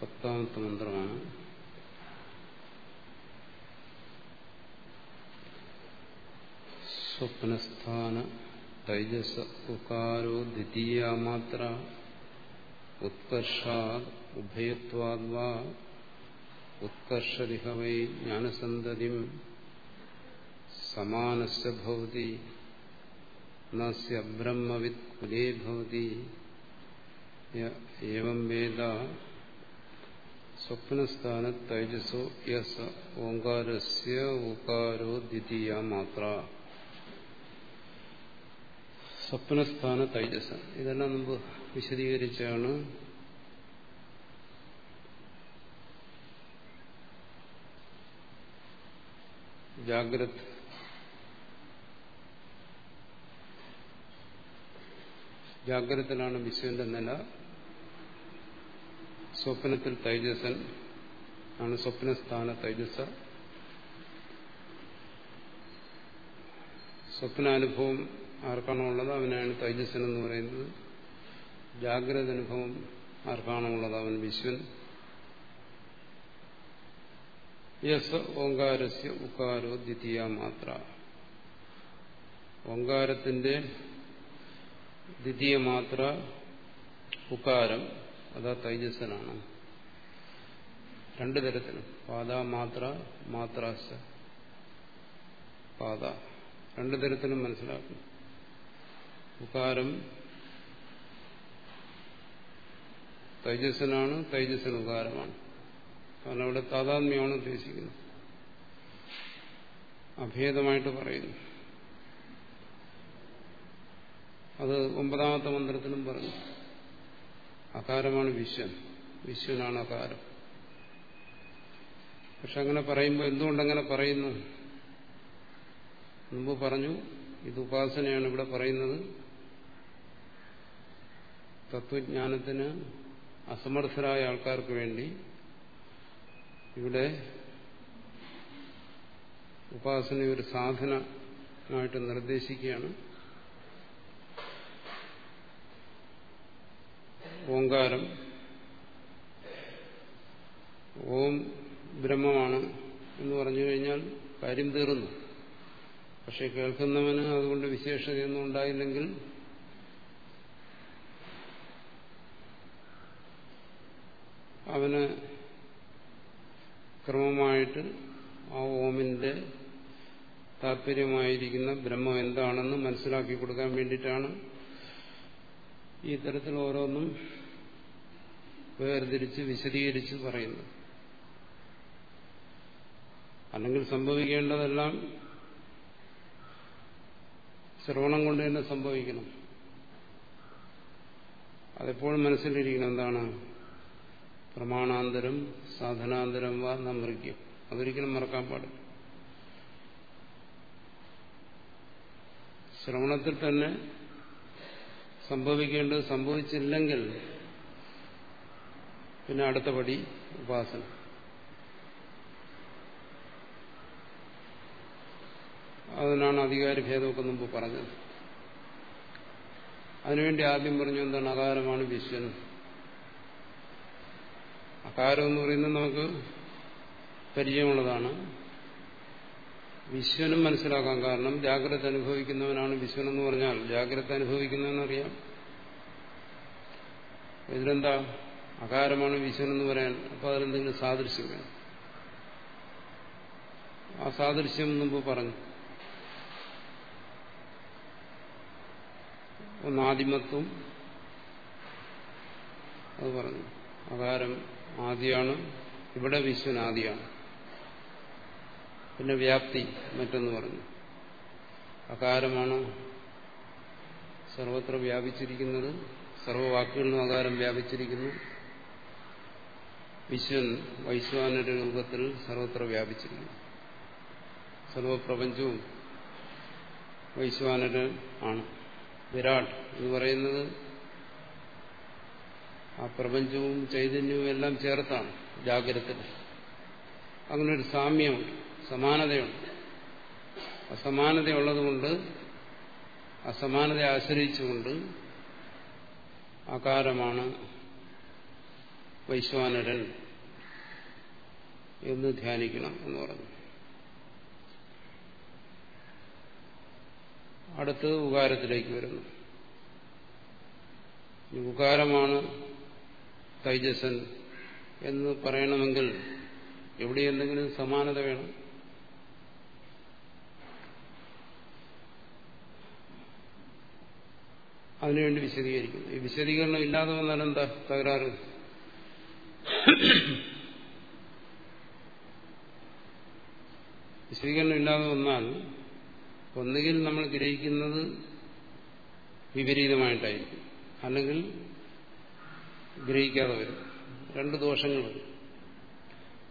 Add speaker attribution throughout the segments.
Speaker 1: പത്താമത്തെ മന്ത്രമാണ്. സ്വപ്നസ്ഥാന തൈജസ ഉകാരോ ദ്വിതീയമാത്ര ഉത്കർഷാ ഉഭയത്വാദ്വാ ഉത്കർഷരിഹ വൈ ജ്ഞാനസന്തതിം സമാനസ്യ ഭവതി നസ്യ ബ്രഹ്മവിത് കുലേ ഭവതി ഏവം വേദ സ്വപ്നസ്ഥാന തൈജസോ യസ് ഓങ്കാരസ്യ ഉകാരോ ദ്വിതീയ മാത്ര. സ്വപ്നസ്ഥാന തൈജസ് ഇതെല്ലാം മുമ്പ് വിശദീകരിച്ചാണ്. ജാഗ്രത്. ജാഗ്രതത്തിലാണ് വിശ്വന്റെ നില. സ്വപ്നത്തിൽ തൈജസൻ ആണ് സ്വപ്നസ്ഥാന തൈജസ സ്വപ്നാനുഭവം ആർക്കാണോ ഉള്ളത് അവനാണ് തൈജസൻ എന്ന് പറയുന്നത്. ജാഗ്രത അനുഭവം ആർക്കാണോ ഉള്ളത് അവൻ വിശ്വൻ. യസ് ഓങ്കാരസ്യ ഉക്കാരോ ദ്വിതീയ മാത്ര. ഓങ്കാരത്തിന്റെ ദ്വിതീയ മാത്ര ഉക്കാരം അതാ തൈജസ്സനാണ്. രണ്ടു തരത്തിലും. പാത മാത്ര മാത്രാശ. പാത രണ്ടു തരത്തിലും മനസ്സിലാക്കും ഉകാരം തൈജസ്സനാണ് തൈജസ്സൻ ഉകാരമാണ്. കാരണം അവിടെ താതാത്മ്യമാണ് ഉദ്ദേശിക്കുന്നത്. അഭേദമായിട്ട് പറയുന്നു. അത് ഒമ്പതാമത്തെ മന്ത്രത്തിലും പറഞ്ഞു അകാരമാണ് വിശ്വൻ. വിശ്വനാണ് അകാരം. പക്ഷെ അങ്ങനെ പറയുമ്പോൾ എന്തുകൊണ്ടങ്ങനെ പറയുന്നു? മുമ്പ് പറഞ്ഞു ഇത് ഉപാസനയാണ് ഇവിടെ പറയുന്നത്. തത്വജ്ഞാനത്തിന് അസമർത്ഥരായ ആൾക്കാർക്ക് വേണ്ടി ഇവിടെ ഉപാസന ഒരു സാധനമായിട്ട് നിർദ്ദേശിക്കുകയാണ്. ഓങ്കാരം ഓം ബ്രഹ്മമാണ് എന്ന് പറഞ്ഞു കഴിഞ്ഞാൽ കാര്യം തീർന്നു. പക്ഷെ കേൾക്കുന്നവന് അതുകൊണ്ട് വിശേഷതയൊന്നും ഉണ്ടായില്ലെങ്കിൽ അവന് ക്രമമായിട്ട് ആ ഓമിന്റെ താല്പര്യമായിരിക്കുന്ന ബ്രഹ്മം എന്താണെന്ന് മനസ്സിലാക്കി കൊടുക്കാൻ വേണ്ടിയിട്ടാണ് ഈ തരത്തിൽ ഓരോന്നും വേർതിരിച്ച് വിശദീകരിച്ച് പറയുന്നു. അല്ലെങ്കിൽ സംഭവിക്കേണ്ടതെല്ലാം ശ്രവണം കൊണ്ട് തന്നെ സംഭവിക്കണം. അതെപ്പോഴും മനസ്സിലിരിക്കണം. എന്താണ്? പ്രമാണാന്തരം സാധനാന്തരം വാ നമൃക്യം അതൊരിക്കലും മറക്കാൻ പാടില്ല. ശ്രവണത്തിൽ തന്നെ സംഭവിക്കേണ്ടത് സംഭവിച്ചില്ലെങ്കിൽ പിന്നെ അടുത്ത പടി ഉപാസന. അതിനാണ് അധികാരി ഭേദമൊക്കെ മുമ്പ് പറഞ്ഞത്. അതിനുവേണ്ടി ആദ്യം പറഞ്ഞു എന്താണ് അകാരമാണ് വിശ്വൻ. അകാരം എന്ന് പറയുന്നത് നമുക്ക് പരിചയമുള്ളതാണ്. വിശ്വനും മനസ്സിലാക്കാൻ കാരണം ജാഗ്രത അനുഭവിക്കുന്നവനാണ് വിശ്വൻ എന്ന് പറഞ്ഞാൽ ജാഗ്രത അനുഭവിക്കുന്നവനറിയാം ഇതിലെന്താ? അകാരമാണ് വിശ്വൻ എന്ന് പറയാൻ. അപ്പൊ അതിലെന്തെങ്കിലും സാദൃശ്യം വേണം. ആ സാദൃശ്യം മുമ്പ് പറഞ്ഞു. ഒന്ന് ആദിമത്വം അത് പറഞ്ഞു. അകാരം ആദിയാണ്. ഇവിടെ വിശ്വൻ ആദിയാണ്. പിന്നെ വ്യാപ്തി മറ്റൊന്ന് പറഞ്ഞു. അകാരമാണ് സർവത്ര വ്യാപിച്ചിരിക്കുന്നത്. സർവവാക്കുകളിലും അകാരം വ്യാപിച്ചിരിക്കുന്നു. വിശ്വൻ വൈശ്വാനര രൂപത്തിൽ സർവത്ര വ്യാപിച്ചിരിക്കുന്നു. സർവപ്രപഞ്ചവും വൈശ്വാനര് ആണ്. വിരാട് എന്ന് പറയുന്നത് ആ പ്രപഞ്ചവും ചൈതന്യവും എല്ലാം ചേർത്താണ് ജാഗ്രത അങ്ങനെ ഒരു സാമ്യമുണ്ട് സമാനതയുണ്ട്. അസമാനതയുള്ളതുകൊണ്ട് അസമാനതയെ ആശ്രയിച്ചുകൊണ്ട് അകാരമാണ് വൈശ്വാനരൻ എന്ന് ധ്യാനിക്കണം എന്ന് പറഞ്ഞു. അടുത്ത് ഉകാരത്തിലേക്ക് വരുന്നു. ഉകാരമാണ് തൈജസൻ എന്ന് പറയണമെങ്കിൽ എവിടെ എന്തെങ്കിലും സമാനത വേണം. അതിനുവേണ്ടി വിശദീകരിക്കുന്നു. ഈ വിശദീകരണം ഇല്ലാതെ വന്നാൽ എന്താ തകരാറ്? വിശദീകരണം ഇല്ലാതെ വന്നാൽ ഒന്നുകിൽ നമ്മൾ ഗ്രഹിക്കുന്നത് വിപരീതമായിട്ടായിരിക്കും. അല്ലെങ്കിൽ ഗ്രഹിക്കാതെ വരും. രണ്ട് ദോഷങ്ങൾ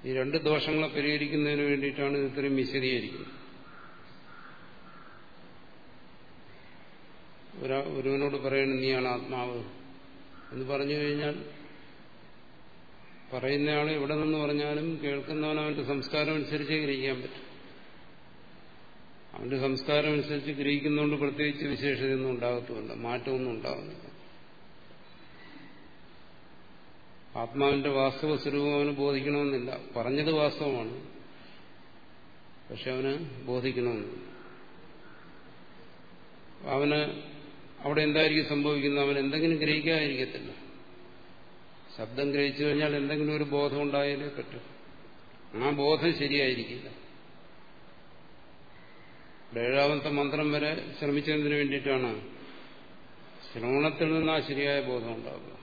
Speaker 1: ഈ രണ്ട് ദോഷങ്ങളെ പരിഹരിക്കുന്നതിന് വേണ്ടിയിട്ടാണ് ഇത് ഇത്രയും വിശദീകരിക്കുന്നത്. ഒരാ ഒരുവനോട് പറയണം നീയാണ് ആത്മാവ്. എന്ന് പറഞ്ഞു കഴിഞ്ഞാൽ പറയുന്നയാൾ എവിടെ നിന്ന് പറഞ്ഞാലും കേൾക്കുന്നവൻ അവന്റെ സംസ്കാരം അനുസരിച്ച് ഗ്രഹിക്കാൻ പറ്റും. അവന്റെ സംസ്കാരം അനുസരിച്ച് ഗ്രഹിക്കുന്നതുകൊണ്ട് പ്രത്യേകിച്ച് വിശേഷതയൊന്നും ഉണ്ടാകത്തുമില്ല. മാറ്റമൊന്നും ഉണ്ടാകുന്നില്ല ആത്മാവിന്റെ വാസ്തവ സ്വരൂപം അവന് ബോധിക്കണമെന്നില്ല. പറഞ്ഞത് വാസ്തവമാണ്. പക്ഷെ അവന് ബോധിക്കണമെന്നില്ല. അവന് അവിടെ എന്തായിരിക്കും സംഭവിക്കുന്നത്? അവൻ എന്തെങ്കിലും ഗ്രഹിക്കാതിരിക്കത്തില്ല. ശബ്ദം ഗ്രഹിച്ചു കഴിഞ്ഞാൽ എന്തെങ്കിലും ഒരു ബോധം ഉണ്ടായാലേ പറ്റും. ആ ബോധം ശരിയായിരിക്കില്ല. ഏഴാമത്തെ മന്ത്രം വരെ ശ്രമിച്ചതിന് വേണ്ടിയിട്ടാണ് ശ്രവണത്തിൽ നിന്ന് ആ ശരിയായ ബോധം ഉണ്ടാകുക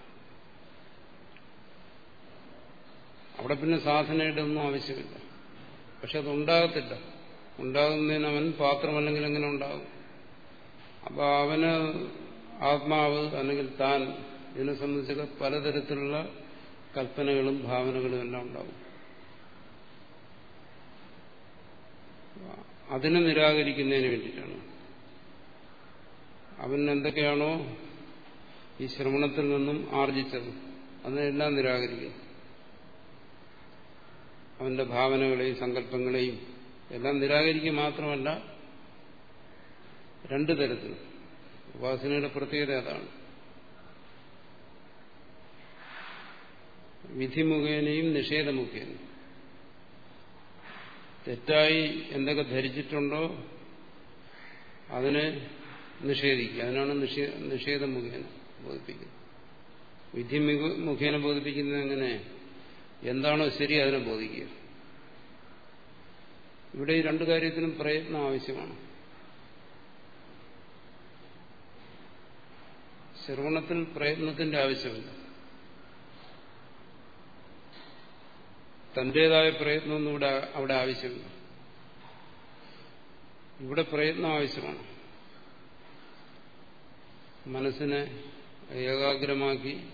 Speaker 1: അവിടെ പിന്നെ സാധനയുടെ ഒന്നും ആവശ്യമില്ല. പക്ഷെ അത് ഉണ്ടാകത്തില്ല ഉണ്ടാകുന്നതിന് അവൻ പാത്രമല്ലെങ്കിൽ എങ്ങനെ ഉണ്ടാകും അപ്പോൾ അവന് ആത്മാവ് അല്ലെങ്കിൽ താൻ ഇതിനെ സംബന്ധിച്ചൊക്കെ പലതരത്തിലുള്ള കൽപ്പനകളും ഭാവനകളും എല്ലാം ഉണ്ടാവും. അതിനെ നിരാകരിക്കുന്നതിന് വേണ്ടിയിട്ടാണ്. അവൻ എന്തൊക്കെയാണോ ഈ ശ്രവണത്തിൽ നിന്നും ആർജിച്ചത് അതിനെല്ലാം നിരാകരിക്കുന്നു. അവന്റെ ഭാവനകളെയും സങ്കല്പങ്ങളെയും എല്ലാം നിരാകരിക്കുക മാത്രമല്ല രണ്ടു തരത്തിൽ ഉപാസനയുടെ പ്രത്യേകത അതാണ്. വിധി നിഷേധമുഖേനയും. തെറ്റായി എന്തൊക്കെ ധരിച്ചിട്ടുണ്ടോ അതിനെ നിഷേധിക്കുക. അതിനാണ് നിഷേധം മുഖേന ബോധിപ്പിക്കുന്നത്. വിധി മുഖേന ബോധിപ്പിക്കുന്നത് എങ്ങനെ? എന്താണോ ശരി അതിനെ ബോധിക്കുക. ഇവിടെ ഈ രണ്ടു കാര്യത്തിനും പ്രയത്നം ആവശ്യമാണ്. ശ്രവണത്തിൽ പ്രയത്നത്തിന്റെ ആവശ്യമില്ല. തന്റേതായ പ്രയത്നമൊന്നും ഇവിടെ അവിടെ ആവശ്യമില്ല. ഇവിടെ പ്രയത്നം ആവശ്യമാണ്. മനസ്സിനെ ഏകാഗ്രമാക്കി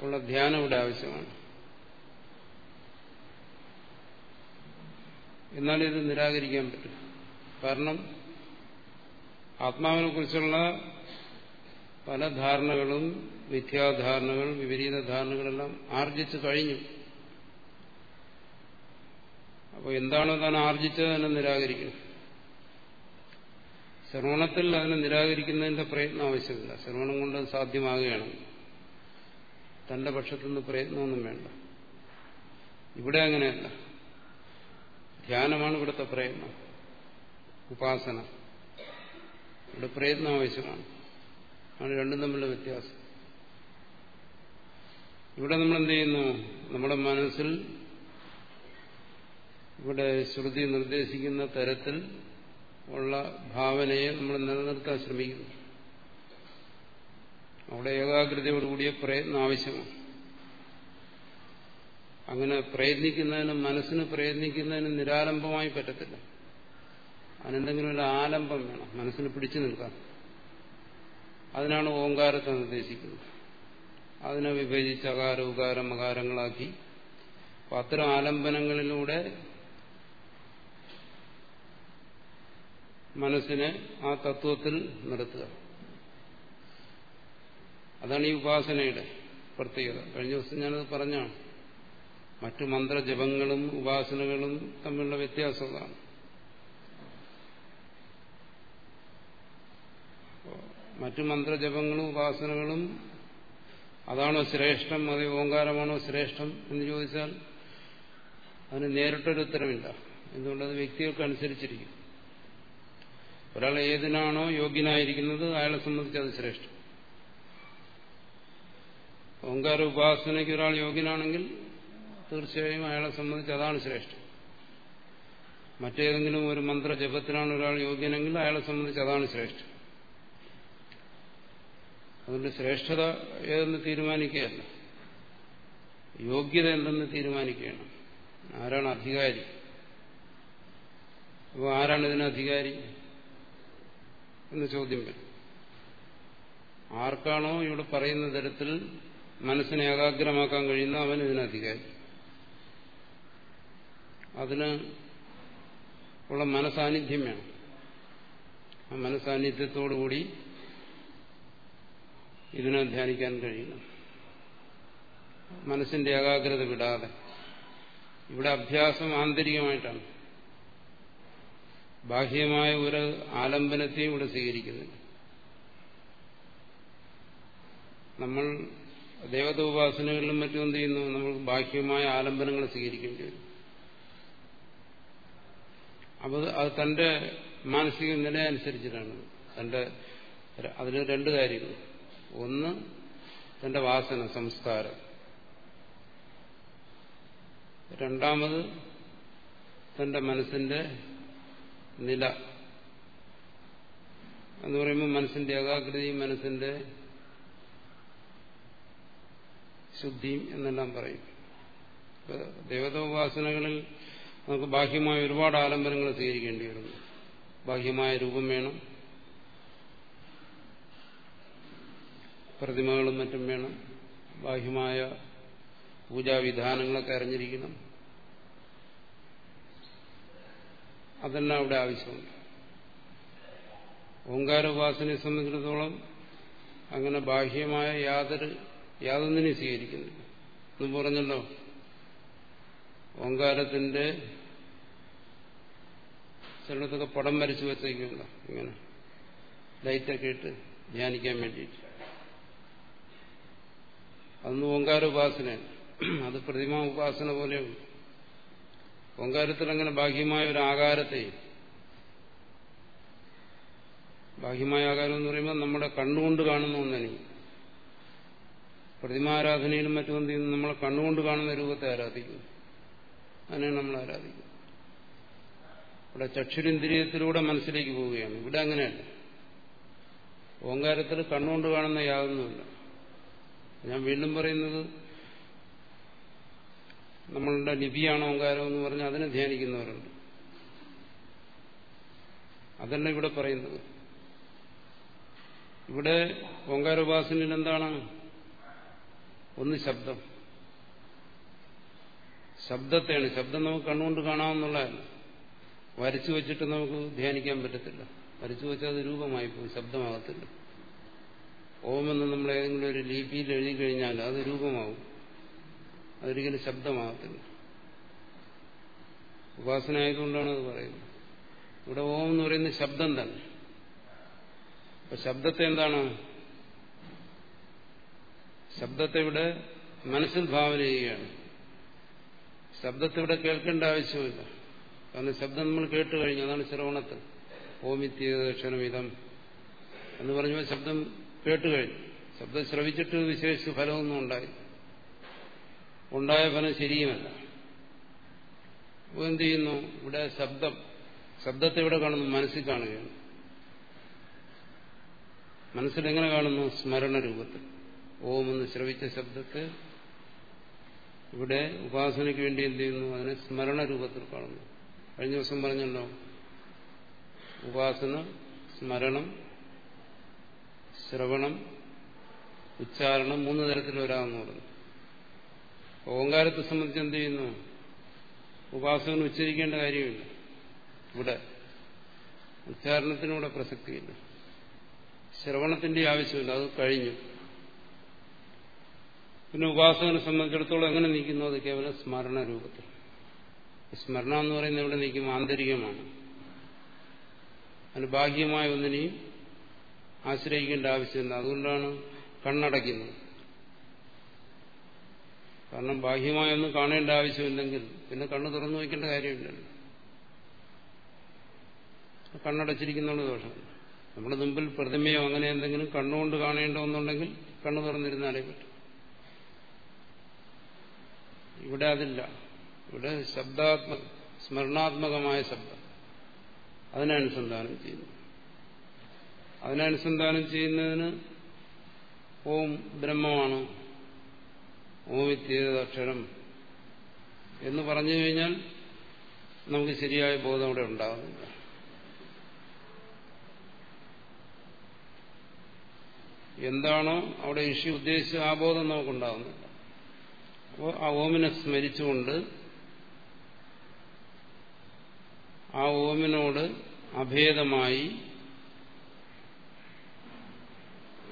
Speaker 1: ഉള്ള ധ്യാനം ഇവിടെ ആവശ്യമാണ്. എന്നാൽ ഇത് നിരാകരിക്കാൻ പറ്റും. കാരണം ആത്മാവിനെ കുറിച്ചുള്ള പല ധാരണകളും മിഥ്യാധാരണകൾ വിപരീത ധാരണകളെല്ലാം ആർജിച്ചു കഴിഞ്ഞു. അപ്പോൾ എന്താണോ താൻ ആർജിച്ചത് അതിനെ നിരാകരിക്കണം ശ്രവണത്തിൽ അതിനെ നിരാകരിക്കുന്നതിന്റെ പ്രയത്നം ആവശ്യമില്ല. ശ്രവണം കൊണ്ട് സാധ്യമാകുകയാണ്. തന്റെ പക്ഷത്തുനിന്ന് പ്രയത്നമൊന്നും വേണ്ട. ഇവിടെ അങ്ങനെയല്ല. ധ്യാനമാണ് ഇവിടുത്തെ പ്രയത്നം. ഉപാസന. ഇവിടെ പ്രയത്നം ആവശ്യമാണ്. ആണ് രണ്ടും തമ്മിലുള്ള വ്യത്യാസം. ഇവിടെ നമ്മൾ എന്ത് ചെയ്യുന്നു? നമ്മുടെ മനസ്സിൽ ഇവിടെ ശ്രുതി നിർദ്ദേശിക്കുന്ന തരത്തിൽ ഉള്ള ഭാവനയെ നമ്മൾ നിലനിർത്താൻ ശ്രമിക്കുന്നു. അവിടെ ഏകാഗ്രതയോടുകൂടിയ പ്രയത്നം ആവശ്യമാണ്. അങ്ങനെ പ്രയത്നിക്കുന്നതിനും മനസ്സിന് പ്രയത്നിക്കുന്നതിനും നിരാലംബമായി പറ്റത്തില്ല. അതിനെന്തെങ്കിലും ഒരു ആലംബം വേണം മനസ്സിന് പിടിച്ചു നിൽക്കാൻ. അതിനാണ് ഓങ്കാരത്തെ നിർദ്ദേശിക്കുന്നത്. അതിനെ വിഭജിച്ച് അകാര ഉകാരം അകാരങ്ങളാക്കി അത്തരം ആലംബനങ്ങളിലൂടെ മനസ്സിനെ ആ തത്വത്തിൽ നിർത്തുക. അതാണ് ഈ ഉപാസനയുടെ പ്രത്യേകത. കഴിഞ്ഞ ദിവസം ഞാനത് പറഞ്ഞാണ് മറ്റു മന്ത്രജപങ്ങളും ഉപാസനകളും തമ്മിലുള്ള വ്യത്യാസമാണ് മറ്റു മന്ത്രജപങ്ങളും ഉപാസനകളും അതാണോ ശ്രേഷ്ഠം അത് ഓങ്കാരമാണോ ശ്രേഷ്ഠം എന്ന് ചോദിച്ചാൽ അതിന് നേരിട്ടൊരു ഉത്തരവില്ല എന്തുകൊണ്ടത് വ്യക്തികൾക്ക് അനുസരിച്ചിരിക്കും ഒരാൾ ഏതിനാണോ യോഗ്യനായിരിക്കുന്നത് അയാളെ സംബന്ധിച്ച് അത് ശ്രേഷ്ഠം. ഓങ്കാര ഉപാസനയ്ക്ക് ഒരാൾ യോഗ്യനാണെങ്കിൽ തീർച്ചയായും അയാളെ സംബന്ധിച്ച് അതാണ് ശ്രേഷ്ഠം. മറ്റേതെങ്കിലും ഒരു മന്ത്ര മന്ത്രജപത്തിനാണ് ഒരാൾ യോഗ്യനെങ്കിൽ അയാളെ സംബന്ധിച്ച് അതാണ് ശ്രേഷ്ഠം. അതുകൊണ്ട് ശ്രേഷ്ഠത ഏതെന്ന് തീരുമാനിക്കുകയല്ല. യോഗ്യത എന്തെന്ന് തീരുമാനിക്കുകയാണ്. ആരാണ് അധികാരി? അപ്പോൾ ആരാണ് ഇതിന് അധികാരി? എന്ന് ചോദ്യം വരും. ആർക്കാണോ ഇവിടെ പറയുന്ന തരത്തിൽ മനസ്സിനെ ഏകാഗ്രമാക്കാൻ കഴിയുന്ന അവൻ ഇതിനധികാരി. അതിന് ഉള്ള മനസാന്നിധ്യം വേണം. ആ മനസാന്നിധ്യത്തോടുകൂടി ഇതിനെ ധ്യാനിക്കാൻ കഴിയണം മനസ്സിന്റെ ഏകാഗ്രത വിടാതെ. ഇവിടെ അഭ്യാസം ആന്തരികമായിട്ടാണ്. ബാഹ്യമായ ഒരു ആലംബനത്തെയും ഇവിടെ സ്വീകരിക്കുന്നില്ല നമ്മൾ ദേവത ഉപാസനകളിലും മറ്റും എന്ത് ചെയ്യുന്നു? നമ്മൾ ബാഹ്യമായ ആലംബനങ്ങൾ സ്വീകരിക്കേണ്ടി വരും. അപ്പോൾ അത് തന്റെ മാനസിക നില അനുസരിച്ചിട്ടാണ്. തന്റെ അതിന് രണ്ട് കാര്യങ്ങൾ. ഒന്ന് തന്റെ വാസന സംസ്കാരം. രണ്ടാമത് തന്റെ മനസ്സിന്റെ നില. എന്ന് പറയുമ്പോൾ മനസ്സിന്റെ ഏകാഗ്രതയും മനസ്സിന്റെ ശുദ്ധിയും എന്നെല്ലാം പറയും. ദേവതോപാസനകളിൽ നമുക്ക് ബാഹ്യമായ ഒരുപാട് ആലംബനങ്ങൾ സ്വീകരിക്കേണ്ടി വരുന്നു. ബാഹ്യമായ രൂപം വേണം. പ്രതിമകളും മറ്റും വേണം. ബാഹ്യമായ പൂജാവിധാനങ്ങളൊക്കെ അറിഞ്ഞിരിക്കണം. അതെല്ലാം അവിടെ ആവശ്യമുണ്ട്. ഓങ്കാരോപാസനയെ സംബന്ധിച്ചിടത്തോളം അങ്ങനെ ബാഹ്യമായ യാതൊരു യാതൊന്നിനെ സ്വീകരിക്കുന്നില്ല. എന്ന് പറഞ്ഞല്ലോ. ഓങ്കാരത്തിന്റെ ചിലടത്തൊക്കെ പടം വരച്ചു വെച്ചേക്കുമല്ലോ ഇങ്ങനെ ലൈറ്റൊക്കെ ഇട്ട് ധ്യാനിക്കാൻ വേണ്ടിയിട്ട്. അതൊന്നും ഓങ്കാര ഉപാസനയാണ് അത് പ്രതിമ ഉപാസന പോലെയുണ്ട്. ഓങ്കാരത്തിൽ അങ്ങനെ ബാഹ്യമായ ഒരു ആകാരത്തെ ബാഹ്യമായ ആകാരം എന്ന് പറയുമ്പോൾ നമ്മുടെ കണ്ണുകൊണ്ട് കാണുന്ന ഒന്നിനെ പ്രതിമാരാധനയിലും മറ്റും എന്ത് ചെയ്യുന്നു? നമ്മളെ കണ്ണുകൊണ്ട് കാണുന്ന രൂപത്തെ ആരാധിക്കുന്നു. അതിനെ നമ്മൾ ആരാധിക്കുന്നു. ഇവിടെ ചക്ഷുരിന്ദ്രിയത്തിലൂടെ മനസ്സിലേക്ക് പോവുകയാണ്. ഇവിടെ അങ്ങനെയല്ല. ഓങ്കാരത്തിൽ കണ്ണുകൊണ്ട് കാണുന്ന യാതൊന്നുമില്ല. ഞാൻ വീണ്ടും പറയുന്നത് നമ്മളുടെ ലിപിയാണ് ഓങ്കാരം എന്ന് പറഞ്ഞ് അതിനെ ധ്യാനിക്കുന്നവരുണ്ട്. അതല്ല ഇവിടെ പറയുന്നത്. ഇവിടെ ഓങ്കാരോപാസനയിൽ എന്താണ്? ഒന്ന് ശബ്ദം. ശബ്ദത്തെയാണ്. ശബ്ദം നമുക്ക് കണ്ണുകൊണ്ട് കാണാമെന്നുള്ളതല്ല വരച്ചു വെച്ചിട്ട് നമുക്ക് ധ്യാനിക്കാൻ പറ്റത്തില്ല. വരച്ചു വെച്ചാൽ അത് രൂപമായി പോകും. ശബ്ദമാകത്തില്ല. ഓമെന്ന് നമ്മൾ ഏതെങ്കിലും ഒരു ലിപിയിൽ എഴുതി കഴിഞ്ഞാൽ അത് രൂപമാവും അതൊരിക്കലും ശബ്ദമാകത്തില്ല. ഉപാസന ആയതുകൊണ്ടാണ് അത് പറയുന്നത്. ഇവിടെ ഓം എന്ന് പറയുന്ന ശബ്ദം തന്നെ. അപ്പൊ ശബ്ദത്തെ എന്താണ്? ശബ്ദത്തെ ഇവിടെ മനസ്സിൽ ഭാവന ചെയ്യുകയാണ്. ശബ്ദത്തെ ഇവിടെ കേൾക്കേണ്ട ആവശ്യമില്ല. കാരണം ശബ്ദം നമ്മൾ കേട്ട് കഴിഞ്ഞു. അതാണ് ശ്രവണത്തിൽ ഓമിത്യക്ഷണമിതം എന്ന് പറഞ്ഞപ്പോൾ ശബ്ദം കേട്ട് കഴിഞ്ഞു. ശബ്ദം ശ്രവിച്ചിട്ട് വിശേഷിച്ച് ഫലമൊന്നും ഉണ്ടായി ഉണ്ടായ ഫലം ശരിയുമല്ല എന്ത് ചെയ്യുന്നു? ഇവിടെ ശബ്ദം ശബ്ദത്തെ ഇവിടെ കാണുന്നു മനസ്സിൽ കാണുകയാണ്. മനസ്സിൽ എങ്ങനെ കാണുന്നു? സ്മരണ രൂപത്തിൽ ഓം എന്ന് ശ്രവിച്ച ശബ്ദത്തെ ഇവിടെ ഉപാസനയ്ക്ക് വേണ്ടി എന്ത് ചെയ്യുന്നു? അതിനെ സ്മരണ രൂപത്തിൽ കാണുന്നു. കഴിഞ്ഞ ദിവസം പറഞ്ഞല്ലോ ഉപാസന സ്മരണം ശ്രവണം ഉച്ചാരണം മൂന്ന് തരത്തിൽ വരാമെന്ന് പറഞ്ഞു. ഓങ്കാരത്തെ സംബന്ധിച്ച് എന്ത് ചെയ്യുന്നു? ഉപാസകൻ ഉച്ചരിക്കേണ്ട കാര്യമില്ല. ഇവിടെ ഉച്ചാരണത്തിനൂടെ പ്രസക്തിയില്ല. ശ്രവണത്തിന്റെ ആവശ്യമില്ല. അത് കഴിഞ്ഞു. പിന്നെ ഉപാസകനെ സംബന്ധിച്ചിടത്തോളം എങ്ങനെ നീക്കുന്നു? അത് കേവലം സ്മരണ രൂപത്തിൽ സ്മരണ എന്ന് പറയുന്നത് ഇവിടെ നീക്കും? ആന്തരികമാണ്. അതിന് ബാഹ്യമായ ഒന്നിനെയും ആശ്രയിക്കേണ്ട ആവശ്യമില്ല. അതുകൊണ്ടാണ് കണ്ണടയ്ക്കുന്നത്. കാരണം ബാഹ്യമായൊന്നും കാണേണ്ട ആവശ്യമില്ലെങ്കിൽ പിന്നെ കണ്ണ് തുറന്നു വയ്ക്കേണ്ട കാര്യമില്ലല്ലോ. കണ്ണടച്ചിരിക്കുന്നുള്ള ദോഷം. നമ്മുടെ മുമ്പിൽ പ്രതിമയോ അങ്ങനെ എന്തെങ്കിലും കണ്ണുകൊണ്ട് കാണേണ്ട ഒന്നുണ്ടെങ്കിൽ കണ്ണു തുറന്നിരുന്നാലേ പറ്റും. ഇവിടെ അതില്ല. ഇവിടെ ശബ്ദാത്മ സ്മരണാത്മകമായ ശബ്ദം. അതിനനുസന്ധാനം ചെയ്യുന്നു. അതിനനുസന്ധാനം ചെയ്യുന്നതിന് ഓം ബ്രഹ്മമാണ് ഓമിത്യേതക്ഷരം എന്ന് പറഞ്ഞു കഴിഞ്ഞാൽ നമുക്ക് ശരിയായ ബോധം അവിടെ ഉണ്ടാകുന്നില്ല എന്താണോ അവിടെ ഇഷ്യൂ ഉദ്ദേശിച്ച ആ ബോധം നമുക്കുണ്ടാകുന്നില്ല അപ്പോൾ ആ ഓമിനെ സ്മരിച്ചുകൊണ്ട് ആ ഓമിനോട് അഭേദമായി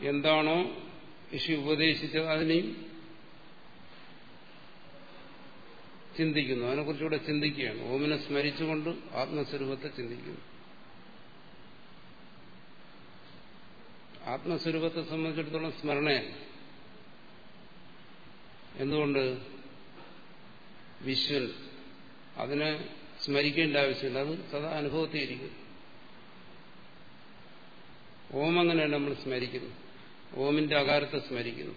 Speaker 1: എന്താണോ ഇഷി ഉപദേശിച്ചത് അതിനെയും ചിന്തിക്കുന്നു. അതിനെക്കുറിച്ചുകൂടെ ചിന്തിക്കുകയാണ്. ഓമിനെ സ്മരിച്ചുകൊണ്ട് ആത്മസ്വരൂപത്തെ ചിന്തിക്കുന്നു. ആത്മസ്വരൂപത്തെ സംബന്ധിച്ചിടത്തോളം സ്മരണയാണ്. എന്തുകൊണ്ട്? വിശ്വൽ അതിനെ സ്മരിക്കേണ്ട ആവശ്യമില്ല. അത് സദാ അനുഭവത്തിയിരിക്കും ഓം അങ്ങനെയാണ് നമ്മൾ സ്മരിക്കുന്നു ഓമിന്റെ അകാരത്തെ സ്മരിക്കുന്നു.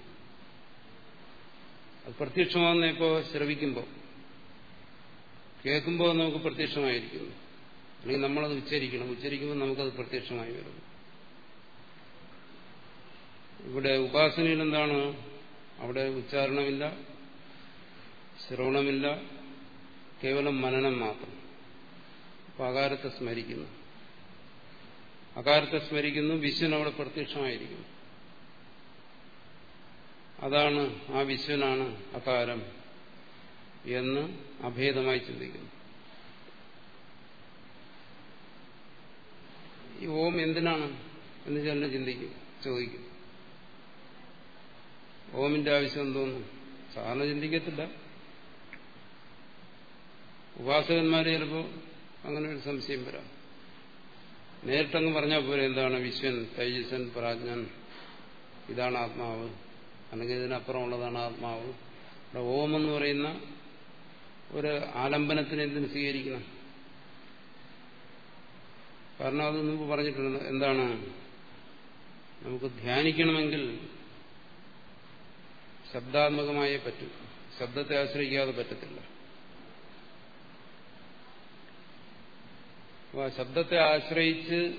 Speaker 1: അത് പ്രത്യക്ഷമാകുന്ന ഇപ്പോൾ ശ്രവിക്കുമ്പോൾ കേൾക്കുമ്പോൾ നമുക്ക് പ്രത്യക്ഷമായിരിക്കുന്നു. അല്ലെങ്കിൽ നമ്മളത് ഉച്ചരിക്കണം. ഉച്ചരിക്കുമ്പോൾ നമുക്കത് പ്രത്യക്ഷമായി വരും. ഇവിടെ ഉപാസനയിൽ എന്താണ്? അവിടെ ഉച്ചാരണമില്ല. ശ്രവണമില്ല. കേവലം മനനം മാത്രം. അപ്പൊ അകാരത്തെ സ്മരിക്കുന്നു. അകാരത്തെ സ്മരിക്കുന്നു. വിശ്വൻ അവിടെ പ്രത്യക്ഷമായിരിക്കുന്നു. അതാണ് ആ വിശ്വനാണ് അകാരം. എന്ന് അഭേദമായി ചിന്തിക്കുന്നു. ഈ ഓം എന്തിനാണ് എന്ന് ചെന്നെ ചിന്തിക്കും ചോദിക്കും. ഓമിന്റെ ആവശ്യം എന്തോന്നു? സാധാരണ ചിന്തിക്കത്തില്ല. ഉപാസകന്മാര് ചിലപ്പോൾ അങ്ങനെ ഒരു സംശയം വരാം. നേരിട്ടങ്ങ് പറഞ്ഞാൽ പോലെ എന്താണ് വിശ്വൻ തൈജസൻ പ്രാജ്ഞൻ ഇതാണ് ആത്മാവ്. അല്ലെങ്കിൽ ഇതിനപ്പുറമുള്ളതാണ് ആത്മാവ്. ഇവിടെ ഓം എന്ന് പറയുന്ന ഒരു ആലംബനത്തിന് എന്തിനു സ്വീകരിക്കണം? കാരണം അത് മുമ്പ് പറഞ്ഞിട്ടുണ്ട്. എന്താണ്? നമുക്ക് ധ്യാനിക്കണമെങ്കിൽ ശബ്ദാത്മകമായേ പറ്റൂ. ശബ്ദത്തെ ആശ്രയിക്കാതെ പറ്റത്തില്ല. ശബ്ദത്തെ ആശ്രയിച്ച്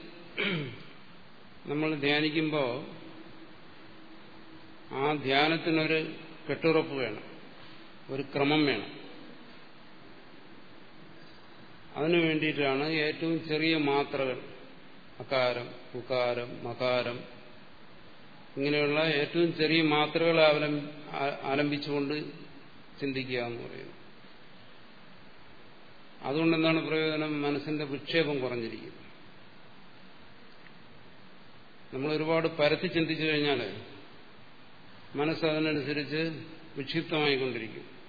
Speaker 1: നമ്മൾ ധ്യാനിക്കുമ്പോൾ ആ ധ്യാനത്തിനൊരു കെട്ടുറപ്പ് വേണം. ഒരു ക്രമം വേണം. അതിനു വേണ്ടിയിട്ടാണ് ഏറ്റവും ചെറിയ മാത്രകൾ. അകാരം ഉകാരം മകാരം. ഇങ്ങനെയുള്ള ഏറ്റവും ചെറിയ മാത്രകളെ ആലംബിച്ചുകൊണ്ട് ചിന്തിക്കുക എന്ന് പറയുന്നു. അതുകൊണ്ട് എന്താണ് പ്രയോജനം? മനസ്സിന്റെ വിക്ഷേപം കുറഞ്ഞിരിക്കും നമ്മൾ ഒരുപാട് പരത്തി ചിന്തിച്ചു കഴിഞ്ഞാൽ മനസ്സതിനനുസരിച്ച് വിക്ഷിപ്തമായിക്കൊണ്ടിരിക്കും.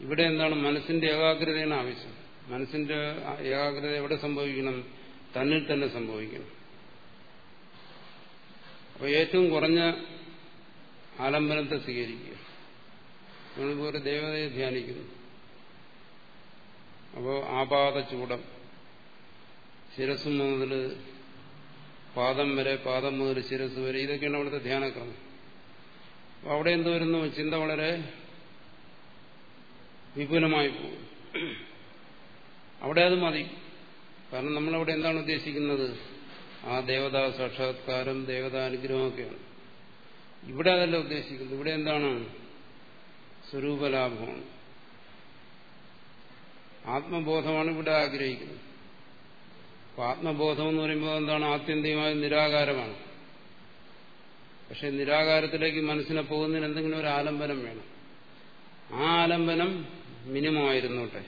Speaker 1: ഇവിടെ എന്താണ് മനസ്സിന്റെ ഏകാഗ്രതയാണ് ആവശ്യം. മനസ്സിന്റെ ഏകാഗ്രത എവിടെ സംഭവിക്കണം? തന്നിൽ തന്നെ സംഭവിക്കണം. അപ്പോൾ ഏറ്റവും കുറഞ്ഞ ആലംബനത്തെ സ്വീകരിക്കുക. നമ്മളിപ്പോൾ ഒരു ദേവതയെ ധ്യാനിക്കുന്നു. അപ്പോൾ ആപാത ചൂടം. ശിരസ് മുതൽ പാദം വരെ പാദം മുതൽ ശിരസ് വരെ ഇതൊക്കെയാണ് അവിടുത്തെ ധ്യാനക്രമം. അപ്പോൾ അവിടെ എന്ത് വരുന്നു? ചിന്ത വളരെ വിപുലമായി പോകും. അവിടെ അത് മതി. കാരണം നമ്മളവിടെ എന്താണ് ഉദ്ദേശിക്കുന്നത്? ആ ദേവതാ സാക്ഷാത്കാരം ദേവതാനുഗ്രഹമൊക്കെയാണ് ഇവിടെ അതല്ല ഉദ്ദേശിക്കുന്നത്. ഇവിടെ എന്താണ്? സ്വരൂപലാഭമാണ്. ആത്മബോധമാണ് ഇവിടെ ആഗ്രഹിക്കുന്നത്. അപ്പൊ ആത്മബോധം എന്ന് പറയുമ്പോൾ എന്താണ്? ആത്യന്തികമായ നിരാകാരമാണ്. പക്ഷെ നിരാകാരത്തിലേക്ക് മനസ്സിനെ പോകുന്നതിന് എന്തെങ്കിലും ഒരു ആലംബനം വേണം. ആ ആലംബനം മിനിമമായിരുന്നോട്ടെ.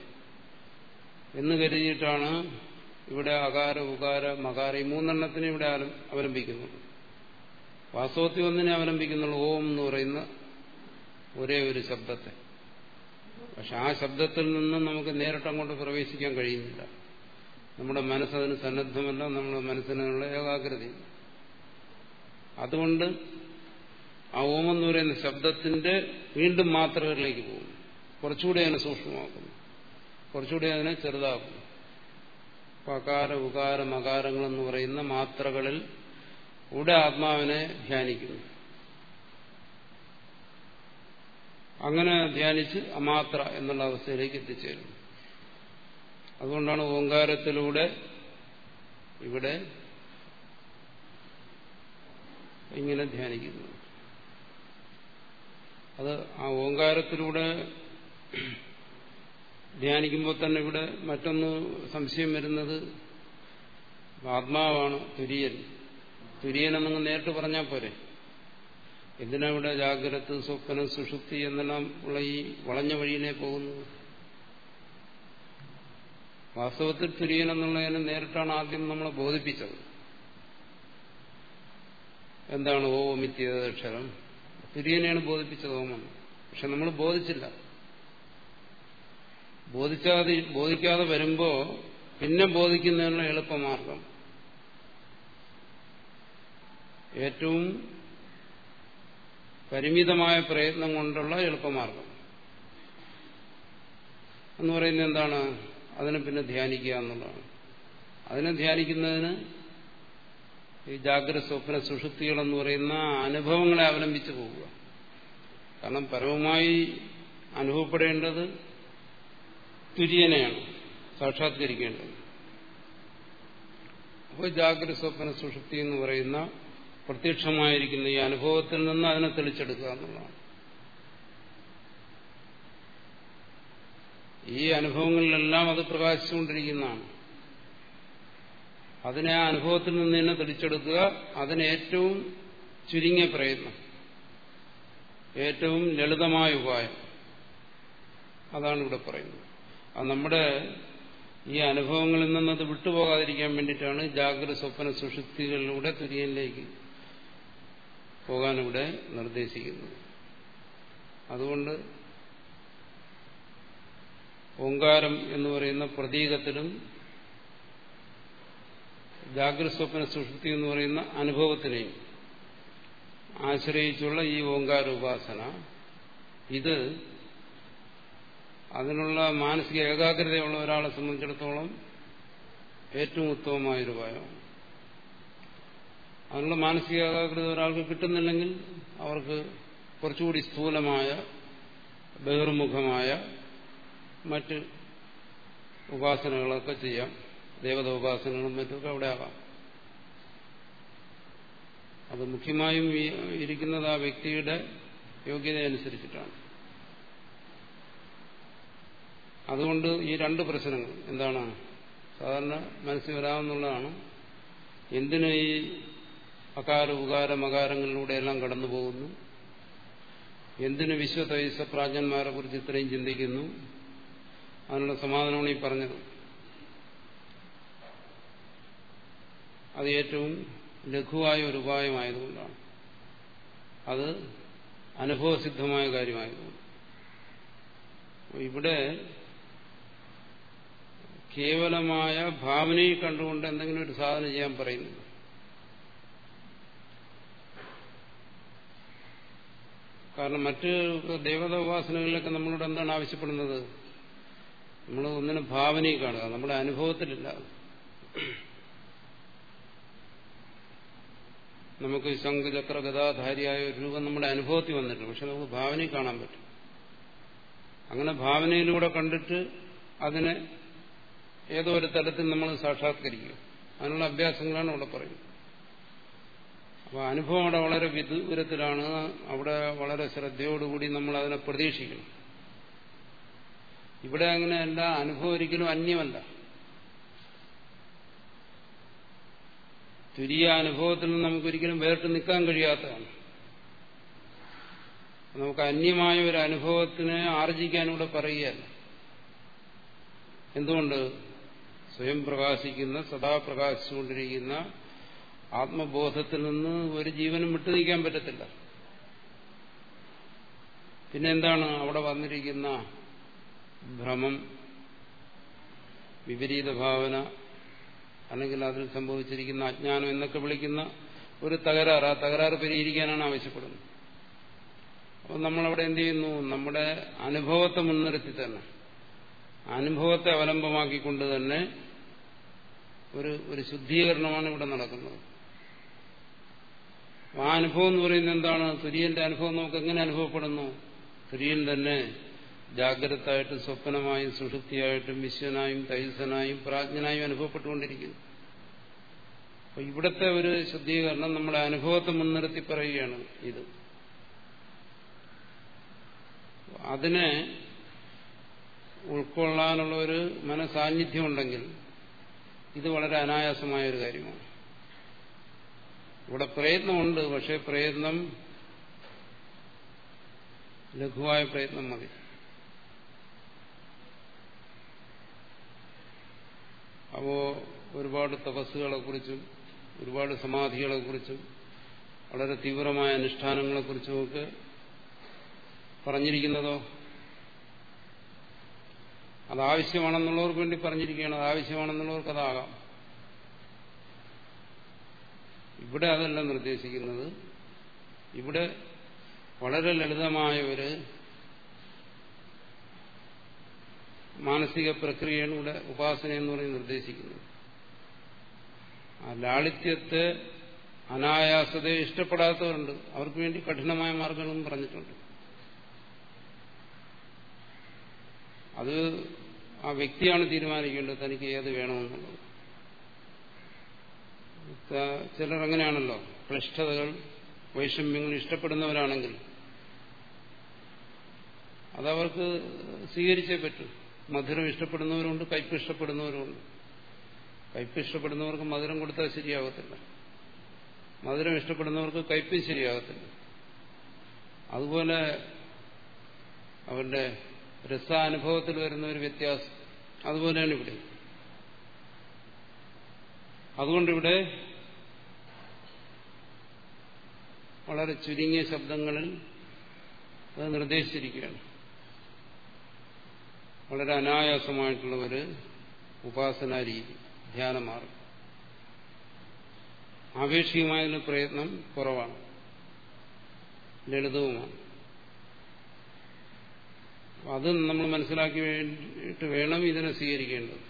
Speaker 1: എന്ന് കരുതിയിട്ടാണ് ഇവിടെ അകാര ഉകാര മകാര ഈ മൂന്നെണ്ണത്തിന് ഇവിടെ അവലംബിക്കുന്നുള്ളൂ വാസ്തവത്തിൽ ഒന്നിനെ അവലംബിക്കുന്നുള്ളൂ. ഓം എന്ന് പറയുന്ന ഒരേ ഒരു ശബ്ദത്തെ. പക്ഷെ ആ ശബ്ദത്തിൽ നിന്നും നമുക്ക് നേരിട്ട് അങ്ങോട്ട് പ്രവേശിക്കാൻ കഴിയുന്നില്ല. നമ്മുടെ മനസ്സതിന് സന്നദ്ധമല്ല നമ്മുടെ മനസ്സിനുള്ള ഏകാഗ്രത അതുകൊണ്ട് ആ ഓമെന്ന് പറയുന്ന ശബ്ദത്തിന്റെ വീണ്ടും മാത്രകളിലേക്ക് പോകുന്നു. കുറച്ചുകൂടി അതിനെ സൂക്ഷ്മമാക്കുന്നു. കുറച്ചുകൂടി അതിനെ ചെറുതാക്കുന്നു. പകാര ഉകാര മകാരങ്ങൾ എന്ന് പറയുന്ന മാത്രകളിൽ കൂടെ ആത്മാവിനെ ധ്യാനിക്കുന്നു. അങ്ങനെ ധ്യാനിച്ച് അമാത്ര എന്നുള്ള അവസ്ഥയിലേക്ക് എത്തിച്ചേരുന്നു. അതുകൊണ്ടാണ് ഓങ്കാരത്തിലൂടെ ഇവിടെ ഇങ്ങനെ ധ്യാനിക്കുന്നത്. അത് ആ ഓങ്കാരത്തിലൂടെ ധ്യാനിക്കുമ്പോൾ തന്നെ ഇവിടെ മറ്റൊന്ന് സംശയം വരുന്നത് ആത്മാവാണ് തുര്യൻ. എന്നങ്ങ് നേരിട്ട് പറഞ്ഞാൽ പോരെ? എന്തിനാ ഇവിടെ ജാഗ്രത സ്വപ്നം സുഷുപ്തി എന്നെല്ലാം ഉള്ള ഈ വളഞ്ഞ വഴിയിലേ പോകുന്നത്? വാസ്തവത്തിൽ തുര്യൻ എന്നുള്ളതിനെ നേരിട്ടാണ് ആദ്യം നമ്മളെ ബോധിപ്പിച്ചത്. എന്താണ് ഓമിത്യക്ഷരം തുര്യനെയാണ് ബോധിപ്പിച്ചത് ഓമം. പക്ഷെ നമ്മൾ ബോധിച്ചില്ല. ബോധിച്ചാതെ ബോധിക്കാതെ വരുമ്പോ പിന്നെ ബോധിക്കുന്നതിനുള്ള എളുപ്പമാർഗം. ഏറ്റവും പരിമിതമായ പ്രയത്നം കൊണ്ടുള്ള എളുപ്പമാർഗം. എന്ന് പറയുന്നത് എന്താണ്? അതിനെ പിന്നെ ധ്യാനിക്കുക എന്നുള്ളതാണ്. അതിനെ ധ്യാനിക്കുന്നതിന് ഈ ജാഗ്രത സ്വപ്ന സുഷുപ്തികളെന്ന് പറയുന്ന അനുഭവങ്ങളെ അവലംബിച്ച് പോവുക. കാരണം പരമമായി അനുഭവപ്പെടേണ്ടത് തുര്യനെയാണ്. സാക്ഷാത്കരിക്കേണ്ടത്. അപ്പോൾ ജാഗ്രത സ്വപ്ന സുഷുപ്തി എന്ന് പറയുന്ന പ്രത്യക്ഷമായിരിക്കുന്ന ഈ അനുഭവത്തിൽ നിന്ന് അതിനെ തെളിച്ചെടുക്കുക എന്നുള്ളതാണ്. ഈ അനുഭവങ്ങളിലെല്ലാം അത് പ്രകാശിച്ചുകൊണ്ടിരിക്കുന്നതാണ്. അതിനെ ആ അനുഭവത്തിൽ നിന്ന് തന്നെ തെളിച്ചെടുക്കുക അതിന് ഏറ്റവും ചുരുങ്ങിയ പ്രയത്നം. ഏറ്റവും ലളിതമായ ഉപായം. അതാണ് ഇവിടെ പറയുന്നത്. അത് നമ്മുടെ ഈ അനുഭവങ്ങളിൽ നിന്നത് വിട്ടുപോകാതിരിക്കാൻ വേണ്ടിയിട്ടാണ് ജാഗ്രത സ്വപ്ന സുഷുപ്തികളിലൂടെ തുര്യനിലേക്ക് പോകാൻ ഇവിടെ നിർദ്ദേശിക്കുന്നത്. അതുകൊണ്ട് ഓങ്കാരം എന്ന് പറയുന്ന പ്രതീകത്തിലും ജാഗ്രത സ്വപ്ന സുഷുപ്തി എന്ന് പറയുന്ന അനുഭവത്തിനെയും ആശ്രയിച്ചുള്ള ഈ ഓങ്കാര ഉപാസന ഇത് അതിനുള്ള മാനസിക ഏകാഗ്രതയുള്ള ഒരാളെ സംബന്ധിച്ചിടത്തോളം ഏറ്റവും ഉത്തമമായൊരു ഉപായമാണ് അതിനുള്ള മാനസിക ഏകാഗ്രത ഒരാൾക്ക് കിട്ടുന്നില്ലെങ്കിൽ അവർക്ക് കുറച്ചുകൂടി സ്ഥൂലമായ ബഹിർമുഖമായ മറ്റ് ഉപാസനകളൊക്കെ ചെയ്യാം. ദേവത ഉപാസനകളും മറ്റുമൊക്കെ അവിടെ ആകാം. അത് മുഖ്യമായും ഇരിക്കുന്നത് ആ വ്യക്തിയുടെ യോഗ്യത അനുസരിച്ചിട്ടാണ് അതുകൊണ്ട് ഈ രണ്ട് പ്രശ്നങ്ങൾ എന്താണ്? സാധാരണ മനസ്സിൽ വരാമെന്നുള്ളതാണ് എന്തിനു ഈ അകാര ഉകാര മകാരങ്ങളിലൂടെ എല്ലാം കടന്നു പോകുന്നു? എന്തിനു വിശ്വതൈസ പ്രാജ്ഞന്മാരെ കുറിച്ച് ഇത്രയും ചിന്തിക്കുന്നു? അതിനുള്ള സമാധാനമാണ് ഈ പറഞ്ഞത്. അത് ഏറ്റവും ലഘുവായ ഒരു ഉപായമായതുകൊണ്ടാണ്. അത് അനുഭവസിദ്ധമായ കാര്യമായതുകൊണ്ട്. ഇവിടെ കേവലമായ ഭാവനയെ കണ്ടുകൊണ്ട് എന്തെങ്കിലും ഒരു സാധന ചെയ്യാൻ പറയുന്നു. കാരണം മറ്റ് ദേവത ഉപാസനകളിലൊക്കെ നമ്മളോട് എന്താണ് ആവശ്യപ്പെടുന്നത്? നമ്മൾ ഒന്നിനും ഭാവനയിൽ കാണുക നമ്മുടെ അനുഭവത്തിലില്ല. നമുക്ക് ശംഖചക്ര ഗതാധാരിയായ ഒരു രൂപം നമ്മുടെ അനുഭവത്തിൽ വന്നിട്ടുണ്ട് പക്ഷെ നമുക്ക് ഭാവനയിൽ കാണാൻ പറ്റും. അങ്ങനെ ഭാവനയിലൂടെ കണ്ടിട്ട് അതിനെ ഏതോ ഒരു തലത്തിൽ നമ്മൾ സാക്ഷാത്കരിക്കുക അതിനുള്ള അഭ്യാസങ്ങളാണ് അവിടെ പറയുന്നത്. അപ്പോൾ അനുഭവം അവിടെ വളരെ വിദൂരത്തിലാണ്. അവിടെ വളരെ ശ്രദ്ധയോടുകൂടി നമ്മൾ അതിനെ പ്രതീക്ഷിക്കണം ഇവിടെ അങ്ങനെയല്ല അനുഭവം ഒരിക്കലും അന്യമല്ല. തുരിയ അനുഭവത്തിൽ നിന്ന് നമുക്കൊരിക്കലും വേറിട്ട് നിൽക്കാൻ കഴിയാത്തതാണ്. നമുക്ക് അന്യമായ ഒരു അനുഭവത്തിനെ ആർജിക്കാനൂടെ പറയുകയല്ല. എന്തുകൊണ്ട്? സ്വയം പ്രകാശിക്കുന്ന സദാ പ്രകാശിച്ചുകൊണ്ടിരിക്കുന്ന ആത്മബോധത്തിൽ നിന്ന് ഒരു ജീവനും വിട്ടു നീക്കാൻ പറ്റത്തില്ല. പിന്നെന്താണ് അവിടെ വന്നിരിക്കുന്ന ഭ്രമം വിപരീത ഭാവന അല്ലെങ്കിൽ അതിൽ സംഭവിച്ചിരിക്കുന്ന അജ്ഞാനം എന്നൊക്കെ വിളിക്കുന്ന ഒരു തകരാറ്. ആ തകരാറ് പരിഹരിക്കാനാണ് ആവശ്യപ്പെടുന്നത്. അപ്പം നമ്മളവിടെ എന്ത് ചെയ്യുന്നു? നമ്മുടെ അനുഭവത്തെ മുൻനിർത്തി തന്നെ. അനുഭവത്തെ അവലംബമാക്കിക്കൊണ്ട് തന്നെ ഒരു ഒരു ശുദ്ധീകരണമാണ് ഇവിടെ നടക്കുന്നത്. ആ അനുഭവം എന്ന് പറയുന്നത് എന്താണ്? തുര്യന്റെ അനുഭവം നമുക്ക് എങ്ങനെ അനുഭവപ്പെടുന്നു? തുര്യൻ തന്നെ ജാഗ്രതായിട്ടും സ്വപ്നമായും സുഷുപ്തിയായിട്ടും വിശ്വനായും തൈസനായും പ്രാജ്ഞനായും അനുഭവപ്പെട്ടുകൊണ്ടിരിക്കുന്നു. അപ്പൊ ഇവിടത്തെ ഒരു ശുദ്ധീകരണം നമ്മുടെ അനുഭവത്തെ മുൻനിർത്തി പറയുകയാണ് ഇത്. അതിനെ ഉൾക്കൊള്ളാനുള്ള ഒരു മനസാന്നിധ്യം ഉണ്ടെങ്കിൽ ഇത് വളരെ അനായാസമായ ഒരു കാര്യമാണ്. ഇവിടെ പ്രയത്നമുണ്ട് പക്ഷേ പ്രയത്നം ലഘുവായ പ്രയത്നം മതി. അപ്പോ ഒരുപാട് തപസ്സുകളെക്കുറിച്ചും ഒരുപാട് സമാധികളെ കുറിച്ചും വളരെ തീവ്രമായ അനുഷ്ഠാനങ്ങളെക്കുറിച്ചുമൊക്കെ പറഞ്ഞിരിക്കുന്നതോ? അത് ആവശ്യമാണെന്നുള്ളവർക്ക് വേണ്ടി പറഞ്ഞിരിക്കുകയാണ്. അത് ആവശ്യമാണെന്നുള്ളവർക്ക് അതാകാം. ഇവിടെ അതല്ല നിർദ്ദേശിക്കുന്നത്. ഇവിടെ വളരെ ലളിതമായ ഒരു മാനസിക പ്രക്രിയയാണ് ഇവിടെ ഉപാസന എന്ന് പറഞ്ഞ് നിർദ്ദേശിക്കുന്നത്. ആ ലാളിത്യത്തെ അനായാസതയെ ഇഷ്ടപ്പെടാത്തവരുണ്ട്. അവർക്ക് വേണ്ടി കഠിനമായ മാർഗങ്ങളും പറഞ്ഞിട്ടുണ്ട്. അത് ആ വ്യക്തിയാണ് തീരുമാനിക്കേണ്ടത് തനിക്ക് ഏത് വേണമെന്നുള്ളത്. ചിലർ അങ്ങനെയാണല്ലോ. ക്ലിഷ്ടതകൾ വൈഷമ്യങ്ങൾ ഇഷ്ടപ്പെടുന്നവരാണെങ്കിൽ അതവർക്ക് സ്വീകരിച്ചേ പറ്റും. മധുരം ഇഷ്ടപ്പെടുന്നവരുണ്ട് കയ്പ് ഇഷ്ടപ്പെടുന്നവരുണ്ട് കയ്പ് ഇഷ്ടപ്പെടുന്നവർക്ക് മധുരം കൊടുത്താൽ ശരിയാകത്തില്ല മധുരം ഇഷ്ടപ്പെടുന്നവർക്ക് കയ്പും ശരിയാകത്തില്ല അതുപോലെ അവരുടെ രസാനുഭവത്തിൽ വരുന്ന ഒരു വ്യത്യാസം. അതുപോലെയാണ് ഇവിടെ. അതുകൊണ്ടിവിടെ വളരെ ചുരുങ്ങിയ ശബ്ദങ്ങളിൽ അത് നിർദ്ദേശിച്ചിരിക്കുകയാണ്. വളരെ അനായാസമായിട്ടുള്ള ഒരു ഉപാസനാ രീതി ധ്യാനമാർഗം. ആപേക്ഷികമായ പ്രയത്നം കുറവാണ്. ലളിതവുമാണ്. അത് നമ്മൾ മനസ്സിലാക്കി വേണ്ടിയിട്ട് വേണം ഇതിനെ സ്വീകരിക്കേണ്ടത്.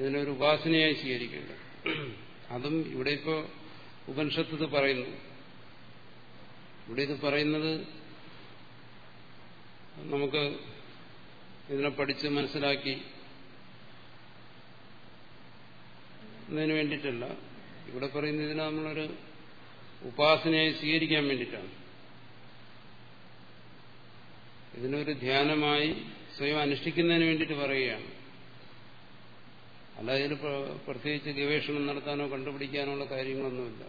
Speaker 1: ഇതിനൊരു ഉപാസനയായി സ്വീകരിക്കേണ്ടത്. അതും ഇവിടെ ഇപ്പോൾ ഉപനിഷത്ത് ഇത് പറയുന്നു. ഇവിടെ ഇത് പറയുന്നത് നമുക്ക് ഇതിനെ പഠിച്ച് മനസ്സിലാക്കി ഇതിനു വേണ്ടിയിട്ടല്ല. ഇവിടെ പറയുന്ന ഇതിനെ നമ്മളൊരു ഉപാസനയായി സ്വീകരിക്കാൻ വേണ്ടിയിട്ടാണ്. ഇതിനൊരു ധ്യാനമായി സ്വയം അനുഷ്ഠിക്കുന്നതിന് വേണ്ടിയിട്ട് പറയുകയാണ്. അല്ല ഇതിന് പ്രത്യേകിച്ച് ഗവേഷണം നടത്താനോ കണ്ടുപിടിക്കാനോ ഉള്ള കാര്യങ്ങളൊന്നുമില്ല.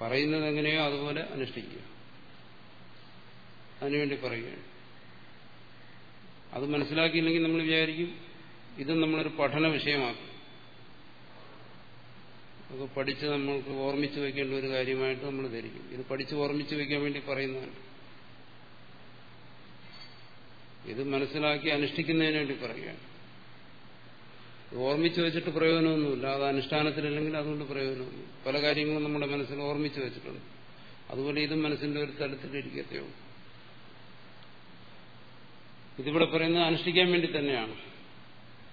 Speaker 1: പറയുന്നത് എങ്ങനെയോ അതുപോലെ അനുഷ്ഠിക്കുക. അതിനുവേണ്ടി പറയുകയാണ്. അത് മനസ്സിലാക്കിയില്ലെങ്കിൽ നമ്മൾ വിചാരിക്കും ഇതും നമ്മളൊരു പഠന വിഷയമാക്കും. അത് പഠിച്ച് നമ്മൾക്ക് ഓർമ്മിച്ചു വയ്ക്കേണ്ട ഒരു കാര്യമായിട്ട് നമ്മൾ ധരിക്കും. ഇത് പഠിച്ച് ഓർമ്മിച്ചു വയ്ക്കാൻ വേണ്ടി പറയുന്നതാണ്. ഇത് മനസ്സിലാക്കി അനുഷ്ഠിക്കുന്നതിന് വേണ്ടി പറയുകയാണ്. ഓർമ്മിച്ച് വെച്ചിട്ട് പ്രയോജനമൊന്നുമില്ല. അത് അനുഷ്ഠാനത്തിലല്ലെങ്കിൽ അതുകൊണ്ട് പ്രയോജനമൊന്നും പല കാര്യങ്ങളും നമ്മുടെ മനസ്സിൽ ഓർമ്മിച്ച് വെച്ചിട്ടുണ്ട്. അതുപോലെ ഇതും മനസ്സിന്റെ ഒരു തലത്തിലിരിക്കത്തേ ഉള്ളൂ. ഇതിവിടെ പറയുന്നത് അനുഷ്ഠിക്കാൻ വേണ്ടി തന്നെയാണ്.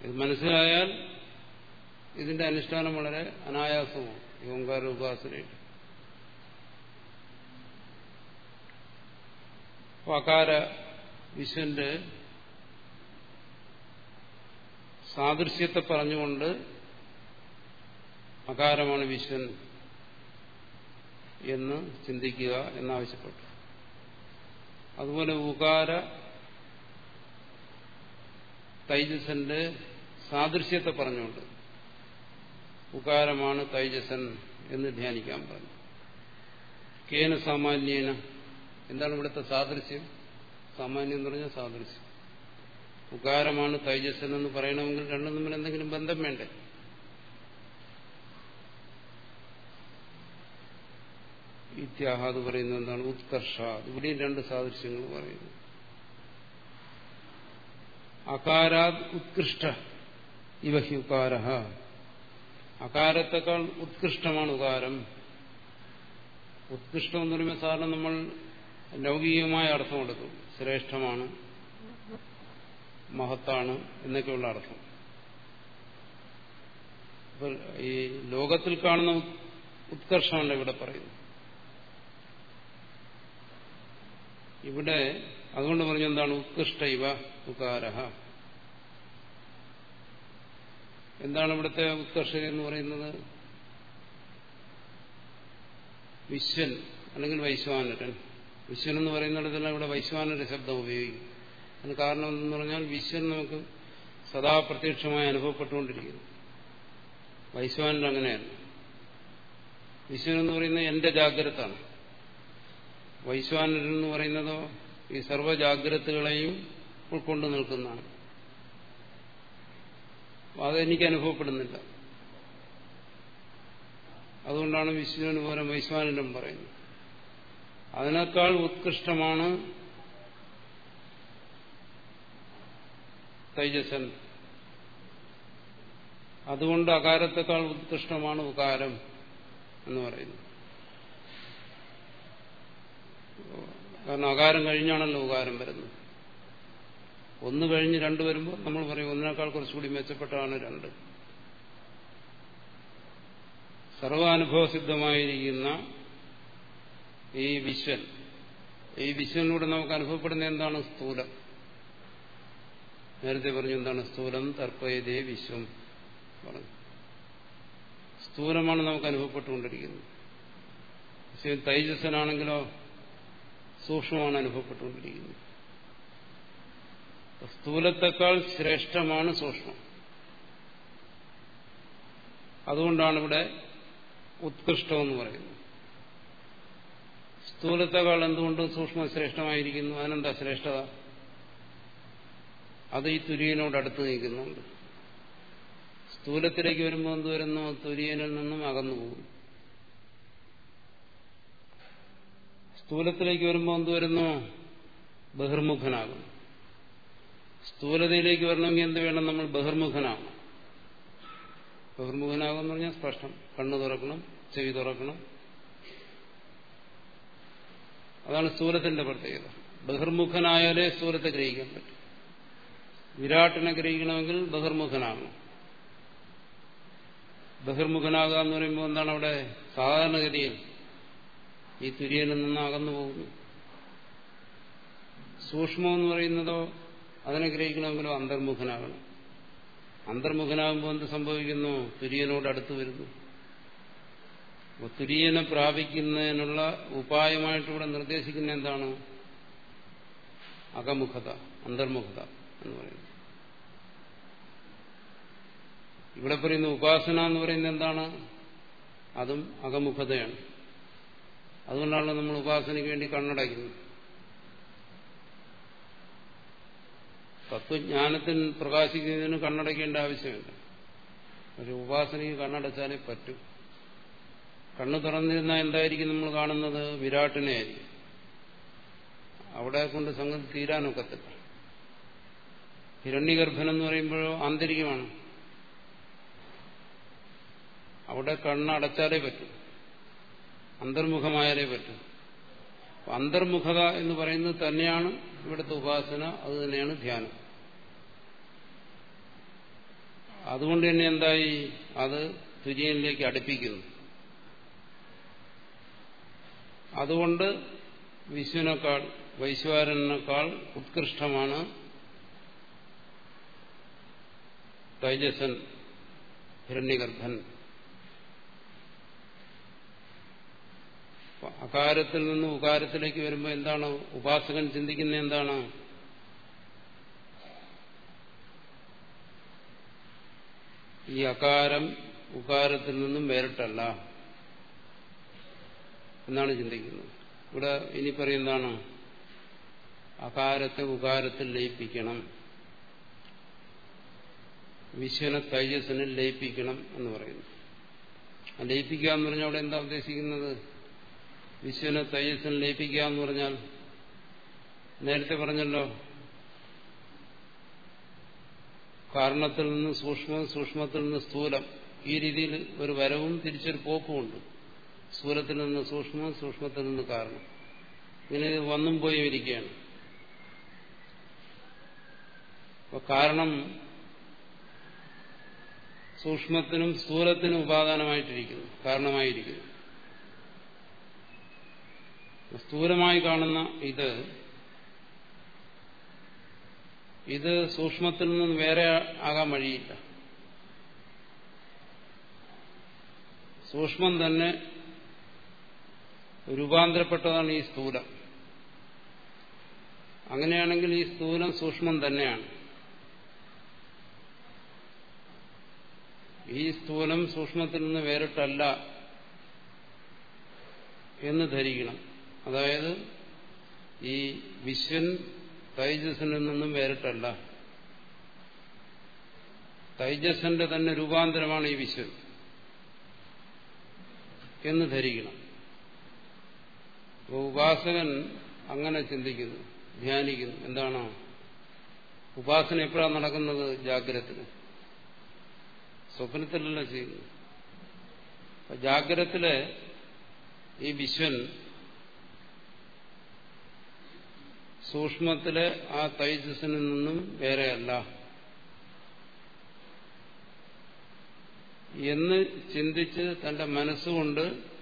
Speaker 1: ഇത് മനസ്സിലായാൽ ഇതിന്റെ അനുഷ്ഠാനം വളരെ അനായാസമാണ്. ഈ ഓങ്കാര ഉപാസനയുടെ. അകാര വിശ്വന്റെ സാദൃശ്യത്തെ പറഞ്ഞുകൊണ്ട് അകാരമാണ് വിശ്വൻ എന്ന് ചിന്തിക്കുക എന്നാവശ്യപ്പെട്ടു. അതുപോലെ ഉകാര തൈജസന്റെ സാദൃശ്യത്തെ പറഞ്ഞുകൊണ്ട് ഉകാരമാണ് തൈജസൻ എന്ന് ധ്യാനിക്കാൻ പറഞ്ഞു. കേന സാമാന്യേന. എന്താണ് ഇവിടുത്തെ സാദൃശ്യം? സാമാന്യം എന്ന് പറഞ്ഞാൽ സാദൃശ്യം. ഉകാരമാണ് തൈജസ് എന്ന് പറയണമെങ്കിൽ രണ്ടും തമ്മിൽ എന്തെങ്കിലും ബന്ധം വേണ്ടേ? ഇത്യാഹാദ് പറയുന്നത് എന്താണ്? ഉത്കർഷ ഇവിടെയും രണ്ട് സാദൃശ്യങ്ങൾ പറയുന്നു. അകാരാത് ഉത്കൃഷ്ട ഇവ ഹി ഉകാര അകാരത്തെക്കാൾ ഉത്കൃഷ്ടമാണ് ഉകാരം. ഉത്കൃഷ്ടം എന്ന് പറയുമ്പോൾ സാറിന് നമ്മൾ ലൗകികമായ അർത്ഥം കൊടുക്കും ശ്രേഷ്ഠമാണ് മഹത്താണ് എന്നൊക്കെയുള്ള അർത്ഥം. ഈ ലോകത്തിൽ കാണുന്ന ഉത്കർഷമല്ല ഇവിടെ പറയുന്നത്. ഇവിടെ അതുകൊണ്ട് പറഞ്ഞ എന്താണ്? ഉത്കൃഷ്ട ഇവ ഉകാരഹ. എന്താണ് ഇവിടുത്തെ ഉത്കർഷ എന്ന് പറയുന്നത്? വിശ്വൻ അല്ലെങ്കിൽ വൈശ്വാനരൻ. വിശ്വൻ എന്ന് പറയുന്നിടത്തെല്ലാം ഇവിടെ വൈശ്വാനന്റെ ശബ്ദം ഉപയോഗിക്കും അതിന് കാരണം എന്ന് പറഞ്ഞാൽ വിശ്വൻ നമുക്ക് സദാ പ്രത്യക്ഷമായി അനുഭവപ്പെട്ടുകൊണ്ടിരിക്കുന്നു. വൈശ്വാനൻ അങ്ങനെയാണ്. വിശ്വൻ എന്ന് പറയുന്നത് എന്റെ ജാഗ്രതാണ് വൈശ്വാനരൻ എന്ന് പറയുന്നതോ ഈ സർവജാഗ്രതകളെയും ഉൾക്കൊണ്ടു നിൽക്കുന്നതാണ്. അതെനിക്ക് അനുഭവപ്പെടുന്നില്ല. അതുകൊണ്ടാണ് വിഷ്ണുവിന് പോലും വൈശ്വാനരം പറയുന്നത്. അതിനേക്കാൾ ഉത്കൃഷ്ടമാണ് തൈജസൻ. അതുകൊണ്ട് അകാരത്തെക്കാൾ ഉത്കൃഷ്ടമാണ് ഉകാരം എന്ന് പറയുന്നു. കാരണം അകാരം കഴിഞ്ഞാണല്ലോ ഉകാരം വരുന്നത്. ഒന്ന് കഴിഞ്ഞ് രണ്ട് വരുമ്പോൾ നമ്മൾ പറയും ഒന്നിനേക്കാൾ കുറച്ചുകൂടി മെച്ചപ്പെട്ടാണ് രണ്ട്. സർവാനുഭവസിദ്ധമായിരിക്കുന്ന ഈ വിശ്വൻ. ഈ വിശ്വനിലൂടെ നമുക്ക് അനുഭവപ്പെടുന്ന എന്താണ്? സ്ഥൂലം. നേരത്തെ പറഞ്ഞു എന്താണ്? സ്ഥൂലം തർപ്പയതേ വിശ്വം പറഞ്ഞു. സ്ഥൂലമാണ് നമുക്ക് അനുഭവപ്പെട്ടുകൊണ്ടിരിക്കുന്നത്. പക്ഷേ തൈജസ്സനാണെങ്കിലോ സൂക്ഷ്മമാണ് അനുഭവപ്പെട്ടുകൊണ്ടിരിക്കുന്നത്. സ്ഥൂലത്തെക്കാൾ ശ്രേഷ്ഠമാണ് സൂക്ഷ്മം. അതുകൊണ്ടാണ് ഇവിടെ ഉത്കൃഷ്ടമെന്ന് പറയുന്നത്. സ്ഥൂലത്തെക്കാൾ എന്തുകൊണ്ട് സൂക്ഷ്മ ശ്രേഷ്ഠമായിരിക്കുന്നു അതിനെന്താ ശ്രേഷ്ഠത? അത് ഈ തുര്യനോട് അടുത്ത് നിൽക്കുന്നുണ്ട്. സ്ഥൂലത്തിലേക്ക് വരുമ്പോൾ എന്ത് വരുന്നു? തുര്യനിൽ നിന്നും അകന്നു പോകും. സ്ഥൂലത്തിലേക്ക് വരുമ്പോൾ എന്ത് വരുന്നു? ബഹിർമുഖനാകുന്നു. സ്ഥൂലതയിലേക്ക് വരണമെങ്കിൽ എന്ത് വേണം? നമ്മൾ ബഹിർമുഖനാകണം ബഹിർമുഖനാകുമെന്ന് പറഞ്ഞാൽ സ്പഷ്ടം. കണ്ണു തുറക്കണം ചെവി തുറക്കണം അതാണ് സൂരത്തിന്റെ പ്രത്യേകത. ബഹിർമുഖനായാലേ സൂരത്തെ ഗ്രഹിക്കാൻ പറ്റും. വിരാട്ടിനെ ഗ്രഹിക്കണമെങ്കിൽ ബഹിർമുഖനാകണം ബഹിർമുഖനാകുക എന്ന് പറയുമ്പോൾ എന്താണ് അവിടെ സാധാരണഗതിയിൽ ഈ തുര്യനിൽ നിന്ന് അകന്നു പോകുന്നു. സൂക്ഷ്മം എന്ന് പറയുന്നതോ അതിനെ ഗ്രഹിക്കണമെങ്കിലോ അന്തർമുഖനാകണം. അന്തർമുഖനാകുമ്പോൾ എന്ത് സംഭവിക്കുന്നു? തുര്യനോട് അടുത്ത് വരുന്നു. തുര്യനെ പ്രാപിക്കുന്നതിനുള്ള ഉപായമായിട്ട് ഇവിടെ നിർദ്ദേശിക്കുന്ന എന്താണ്? അകമുഖത അന്തർമുഖത എന്ന് പറയുന്നത്. ഇവിടെ പറയുന്ന ഉപാസന എന്ന് പറയുന്നത് എന്താണ്? അതും അകമുഖതയാണ്. അതുകൊണ്ടാണല്ലോ നമ്മൾ ഉപാസനയ്ക്ക് വേണ്ടി കണ്ണടയ്ക്കുന്നത്. തത്വജ്ഞാനത്തിൽ പ്രകാശിക്കുന്നതിന് കണ്ണടയ്ക്കേണ്ട ആവശ്യമില്ല. പക്ഷെ ഉപാസനയ്ക്ക് കണ്ണടച്ചാലേ പറ്റൂ. കണ്ണു തുറന്നിരുന്നാൽ എന്തായിരിക്കും നമ്മൾ കാണുന്നത്? വിരാട്ടിനെ ആയിരിക്കും. അവിടെ കൊണ്ട് സംഗതി തീരാനൊക്കത്തില്ല ഹിരണ്യഗർഭൻ എന്ന് പറയുമ്പോഴോ ആന്തരികമാണ് അവിടെ കണ്ണടച്ചാലേ പറ്റും. അന്തർമുഖമായാലേ പറ്റും. അന്തർമുഖത എന്ന് പറയുന്നത് തന്നെയാണ് ഇവിടുത്തെ ഉപാസന അത് തന്നെയാണ് ധ്യാനം. അതുകൊണ്ട് തന്നെ എന്തായി? അത് തുര്യനിലേക്ക് അടുപ്പിക്കുന്നു. അതുകൊണ്ട് വിശ്വനേക്കാൾ വൈശ്വാരനേക്കാൾ ഉത്കൃഷ്ടമാണ് തൈജസൻ ഹിരണ്യഗർഭൻ അകാരത്തിൽ നിന്ന് ഉകാരത്തിലേക്ക് വരുമ്പോൾ എന്താണ്? ഉപാസകൻ ചിന്തിക്കുന്നത് എന്താണ്? ഈ അകാരം ഉകാരത്തിൽ നിന്നും വേറിട്ടല്ല. എന്നാണ് ചിന്തിക്കുന്നത്. ഇവിടെ ഇനി പറയുന്നതാണ് അകാരത്തെ ഉകാരത്തിൽ ലയിപ്പിക്കണം വിശ്വനെ തൈജസ്സിനെ ലയിപ്പിക്കണം എന്ന് പറയുന്നു. ലയിപ്പിക്കുക എന്ന് പറഞ്ഞാൽ അവിടെ എന്താ ഉദ്ദേശിക്കുന്നത്? വിശ്വനെ തൈജസ്സിനെ ലയിപ്പിക്കുക എന്ന് പറഞ്ഞാൽ നേരത്തെ പറഞ്ഞല്ലോ കാരണത്തിൽ നിന്ന് സൂക്ഷ്മം സൂക്ഷ്മത്തിൽ നിന്ന് സ്ഥൂലം. ഈ രീതിയിൽ ഒരു വരവും തിരിച്ചൊരു പോക്കുമുണ്ട്. സ്ഥൂലത്തിൽ നിന്ന് സൂക്ഷ്മം സൂക്ഷ്മത്തിൽ നിന്ന് കാരണം. ഇങ്ങനെ വന്നും പോയി ഇരിക്കുകയാണ്. അപ്പൊ കാരണം സൂക്ഷ്മത്തിനും സ്ഥൂലത്തിനും ഉപാദാനമായിട്ടിരിക്കുന്നു കാരണമായിരിക്കുന്നു. സ്ഥൂലമായി കാണുന്ന ഇത് ഇത് സൂക്ഷ്മത്തിൽ നിന്നും വേറെ ആകാൻ വഴിയില്ല. സൂക്ഷ്മം തന്നെ രൂപാന്തരപ്പെട്ടതാണ് ഈ സ്ഥൂലം. അങ്ങനെയാണെങ്കിൽ ഈ സ്ഥൂലം സൂക്ഷ്മം തന്നെയാണ്. ഈ സ്ഥൂലം സൂക്ഷ്മത്തിൽ നിന്ന് വേറിട്ടല്ല എന്ന് ധരിക്കണം. അതായത് ഈ വിശ്വൻ തൈജസ്സിനിൽ നിന്നും വേറിട്ടല്ല. തൈജസ്സിന്റെ തന്നെ രൂപാന്തരമാണ് ഈ വിശ്വൻ എന്ന് ധരിക്കണം. ഉപാസകൻ അങ്ങനെ ചിന്തിക്കുന്നു ധ്യാനിക്കുന്നു. എന്താണ്? ഉപാസന എപ്പോഴാണ് നടക്കുന്നത്? ജാഗ്രതത്തിന് സ്വപ്നത്തിലല്ല ചെയ്യുന്നു ജാഗ്രത്തിൽ ഈ വിശ്വൻ സൂക്ഷ്മത്തിലെ ആ തൈജസ്സിൽ നിന്നും വേറെയല്ല. എന്ന് ചിന്തിച്ച് തന്റെ മനസ്സുകൊണ്ട്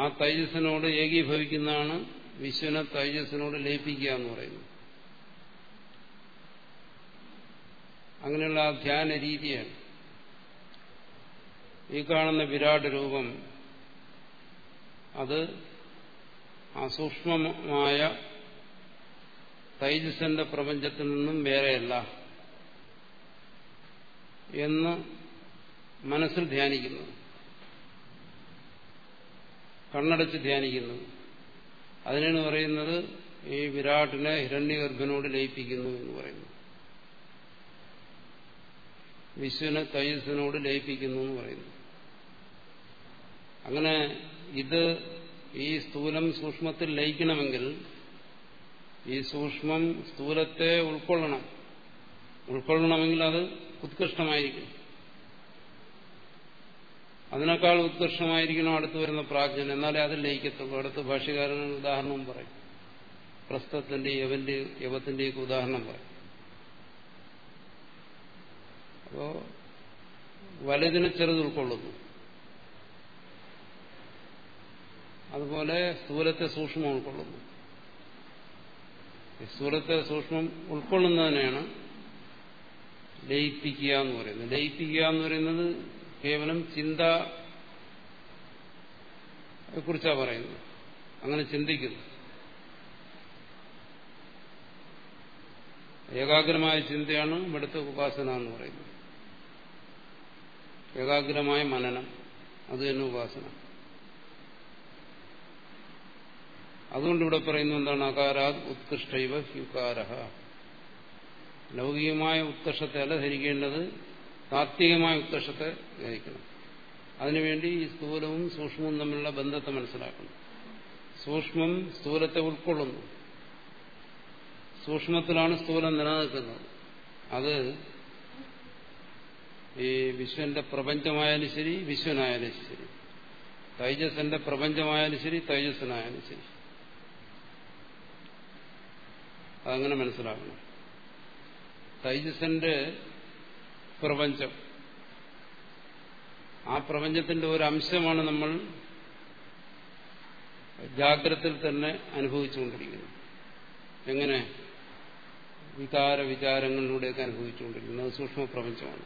Speaker 1: ആ തൈജസ്സിനോട് ഏകീഭവിക്കുന്നതാണ് വിശ്വനെ തൈജസ്സിനോട് ലയിപ്പിക്കുക എന്ന് പറയുന്നത്. അങ്ങനെയുള്ള ആ ധ്യാന രീതിയാണ്. ഈ കാണുന്ന വിരാട് രൂപം അത് ആ സൂക്ഷ്മമായ തൈജസന്റെ പ്രപഞ്ചത്തിൽ നിന്നും വേറെയല്ല എന്ന് മനസ്സിൽ ധ്യാനിക്കുന്നത് കണ്ണടച്ച് ധ്യാനിക്കുന്നത് അതിനാണ് പറയുന്നത് ഈ വിരാട്ടിനെ ഹിരണ്യഗർഭനോട് ലയിപ്പിക്കുന്നു എന്ന് പറയുന്നു. വിശ്വനെ തൈസിനോട് ലയിപ്പിക്കുന്നു എന്ന് പറയുന്നു. അങ്ങനെ ഇത് ഈ സ്ഥൂലം സൂക്ഷ്മത്തിൽ ലയിക്കണമെങ്കിൽ ഈ സൂക്ഷ്മം സ്ഥൂലത്തെ ഉൾക്കൊള്ളണം. ഉൾക്കൊള്ളണമെങ്കിൽ അത് ഉത്കൃഷ്ടമായിരിക്കും അതിനേക്കാൾ ഉത്കൃഷ്ടമായിരിക്കണം അടുത്ത് വരുന്ന പ്രാജ്ഞൻ എന്നാലേ അതിൽ ലയിക്കത്തുള്ളൂ. അടുത്ത ഭാഷകാരൻ ഉദാഹരണവും പറയും. പ്രസ്തത്തിന്റെ യവന്റെ യവത്തിന്റെയൊക്കെ ഉദാഹരണം പറയും. അപ്പോ വലുതിനെ ചെറുത് ഉൾക്കൊള്ളുന്നു. അതുപോലെ സ്ഥൂലത്തെ സൂക്ഷ്മം ഉൾക്കൊള്ളുന്നു. സ്ഥൂലത്തെ സൂക്ഷ്മം ഉൾക്കൊള്ളുന്നതിനെയാണ് ലയിപ്പിക്കുക എന്ന് പറയുന്നത്. ലയിപ്പിക്കുക എന്ന് പറയുന്നത് കേവലം ചിന്ത കുറിച്ചാ പറയുന്നത്. അങ്ങനെ ചിന്തിക്കുന്നു. ഏകാഗ്രമായ ചിന്തയാണ് ഇവിടുത്തെ ഉപാസന എന്ന് പറയുന്നത്. ഏകാഗ്രമായ മനനം അത് തന്നെ ഉപാസന. അതുകൊണ്ട് ഇവിടെ പറയുന്നത് എന്താണ്? അകാരാത് ഉത്കൃഷ്ടൈവ ഹ്യുകാര ലൗകികമായ ഉത്കർഷത്തെ അല്ല ധരിക്കേണ്ടത്. താത്വികമായ ഉത്കർഷത്തെ ഗ്രഹിക്കണം. അതിനുവേണ്ടി ഈ സ്ഥൂലവും സൂക്ഷ്മവും തമ്മിലുള്ള ബന്ധത്തെ മനസ്സിലാക്കണം. സൂക്ഷ്മം സ്ഥൂലത്തെ ഉൾക്കൊള്ളുന്നു. സൂക്ഷ്മത്തിലാണ് സ്ഥൂലം നിലനിൽക്കുന്നത്. അത് ഈ വിശ്വന്റെ പ്രപഞ്ചമായാലും ശരി വിശ്വനായാലും ശരി. തൈജസന്റെ പ്രപഞ്ചമായാലും ശരി തൈജസ്സനായാലും ശരി. അതങ്ങനെ മനസ്സിലാക്കണം. തൈജസന്റെ പ്രപഞ്ചം. ആ പ്രപഞ്ചത്തിന്റെ ഒരു അംശമാണ് നമ്മൾ ജാഗ്രത്തിൽ തന്നെ അനുഭവിച്ചുകൊണ്ടിരിക്കുന്നത്. എങ്ങനെ? വികാര വിചാരങ്ങളിലൂടെയൊക്കെ അനുഭവിച്ചുകൊണ്ടിരിക്കുന്നത്. അത് സൂക്ഷ്മ പ്രപഞ്ചമാണ്.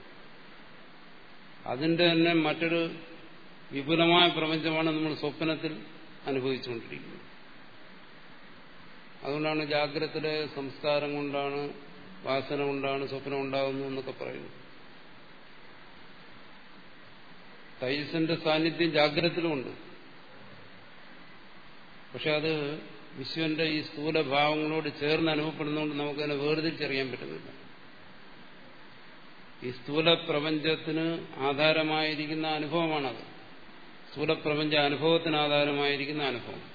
Speaker 1: അതിന്റെ തന്നെ മറ്റൊരു വിപുലമായ പ്രപഞ്ചമാണ് നമ്മൾ സ്വപ്നത്തിൽ അനുഭവിച്ചുകൊണ്ടിരിക്കുന്നത്. അതുകൊണ്ടാണ് ജാഗ്രതത്തിലെ സംസ്കാരം കൊണ്ടാണ് വാസന കൊണ്ടാണ് സ്വപ്നം ഉണ്ടാകുന്നു എന്നൊക്കെ പറയുന്നു തൈജസിന്റെ സാന്നിധ്യം ജാഗ്രതത്തിലുമുണ്ട്. പക്ഷെ അത് വിശ്വന്റെ ഈ സ്ഥൂലഭാവങ്ങളോട് ചേർന്ന് അനുഭവപ്പെടുന്നതുകൊണ്ട് നമുക്കതിനെ വേർതിരിച്ചറിയാൻ പറ്റുന്നില്ല. ഈ സ്ഥൂല പ്രപഞ്ചത്തിന് ആധാരമായിരിക്കുന്ന അനുഭവമാണത്. സ്ഥൂലപ്രപഞ്ച അനുഭവത്തിന് ആധാരമായിരിക്കുന്ന അനുഭവം.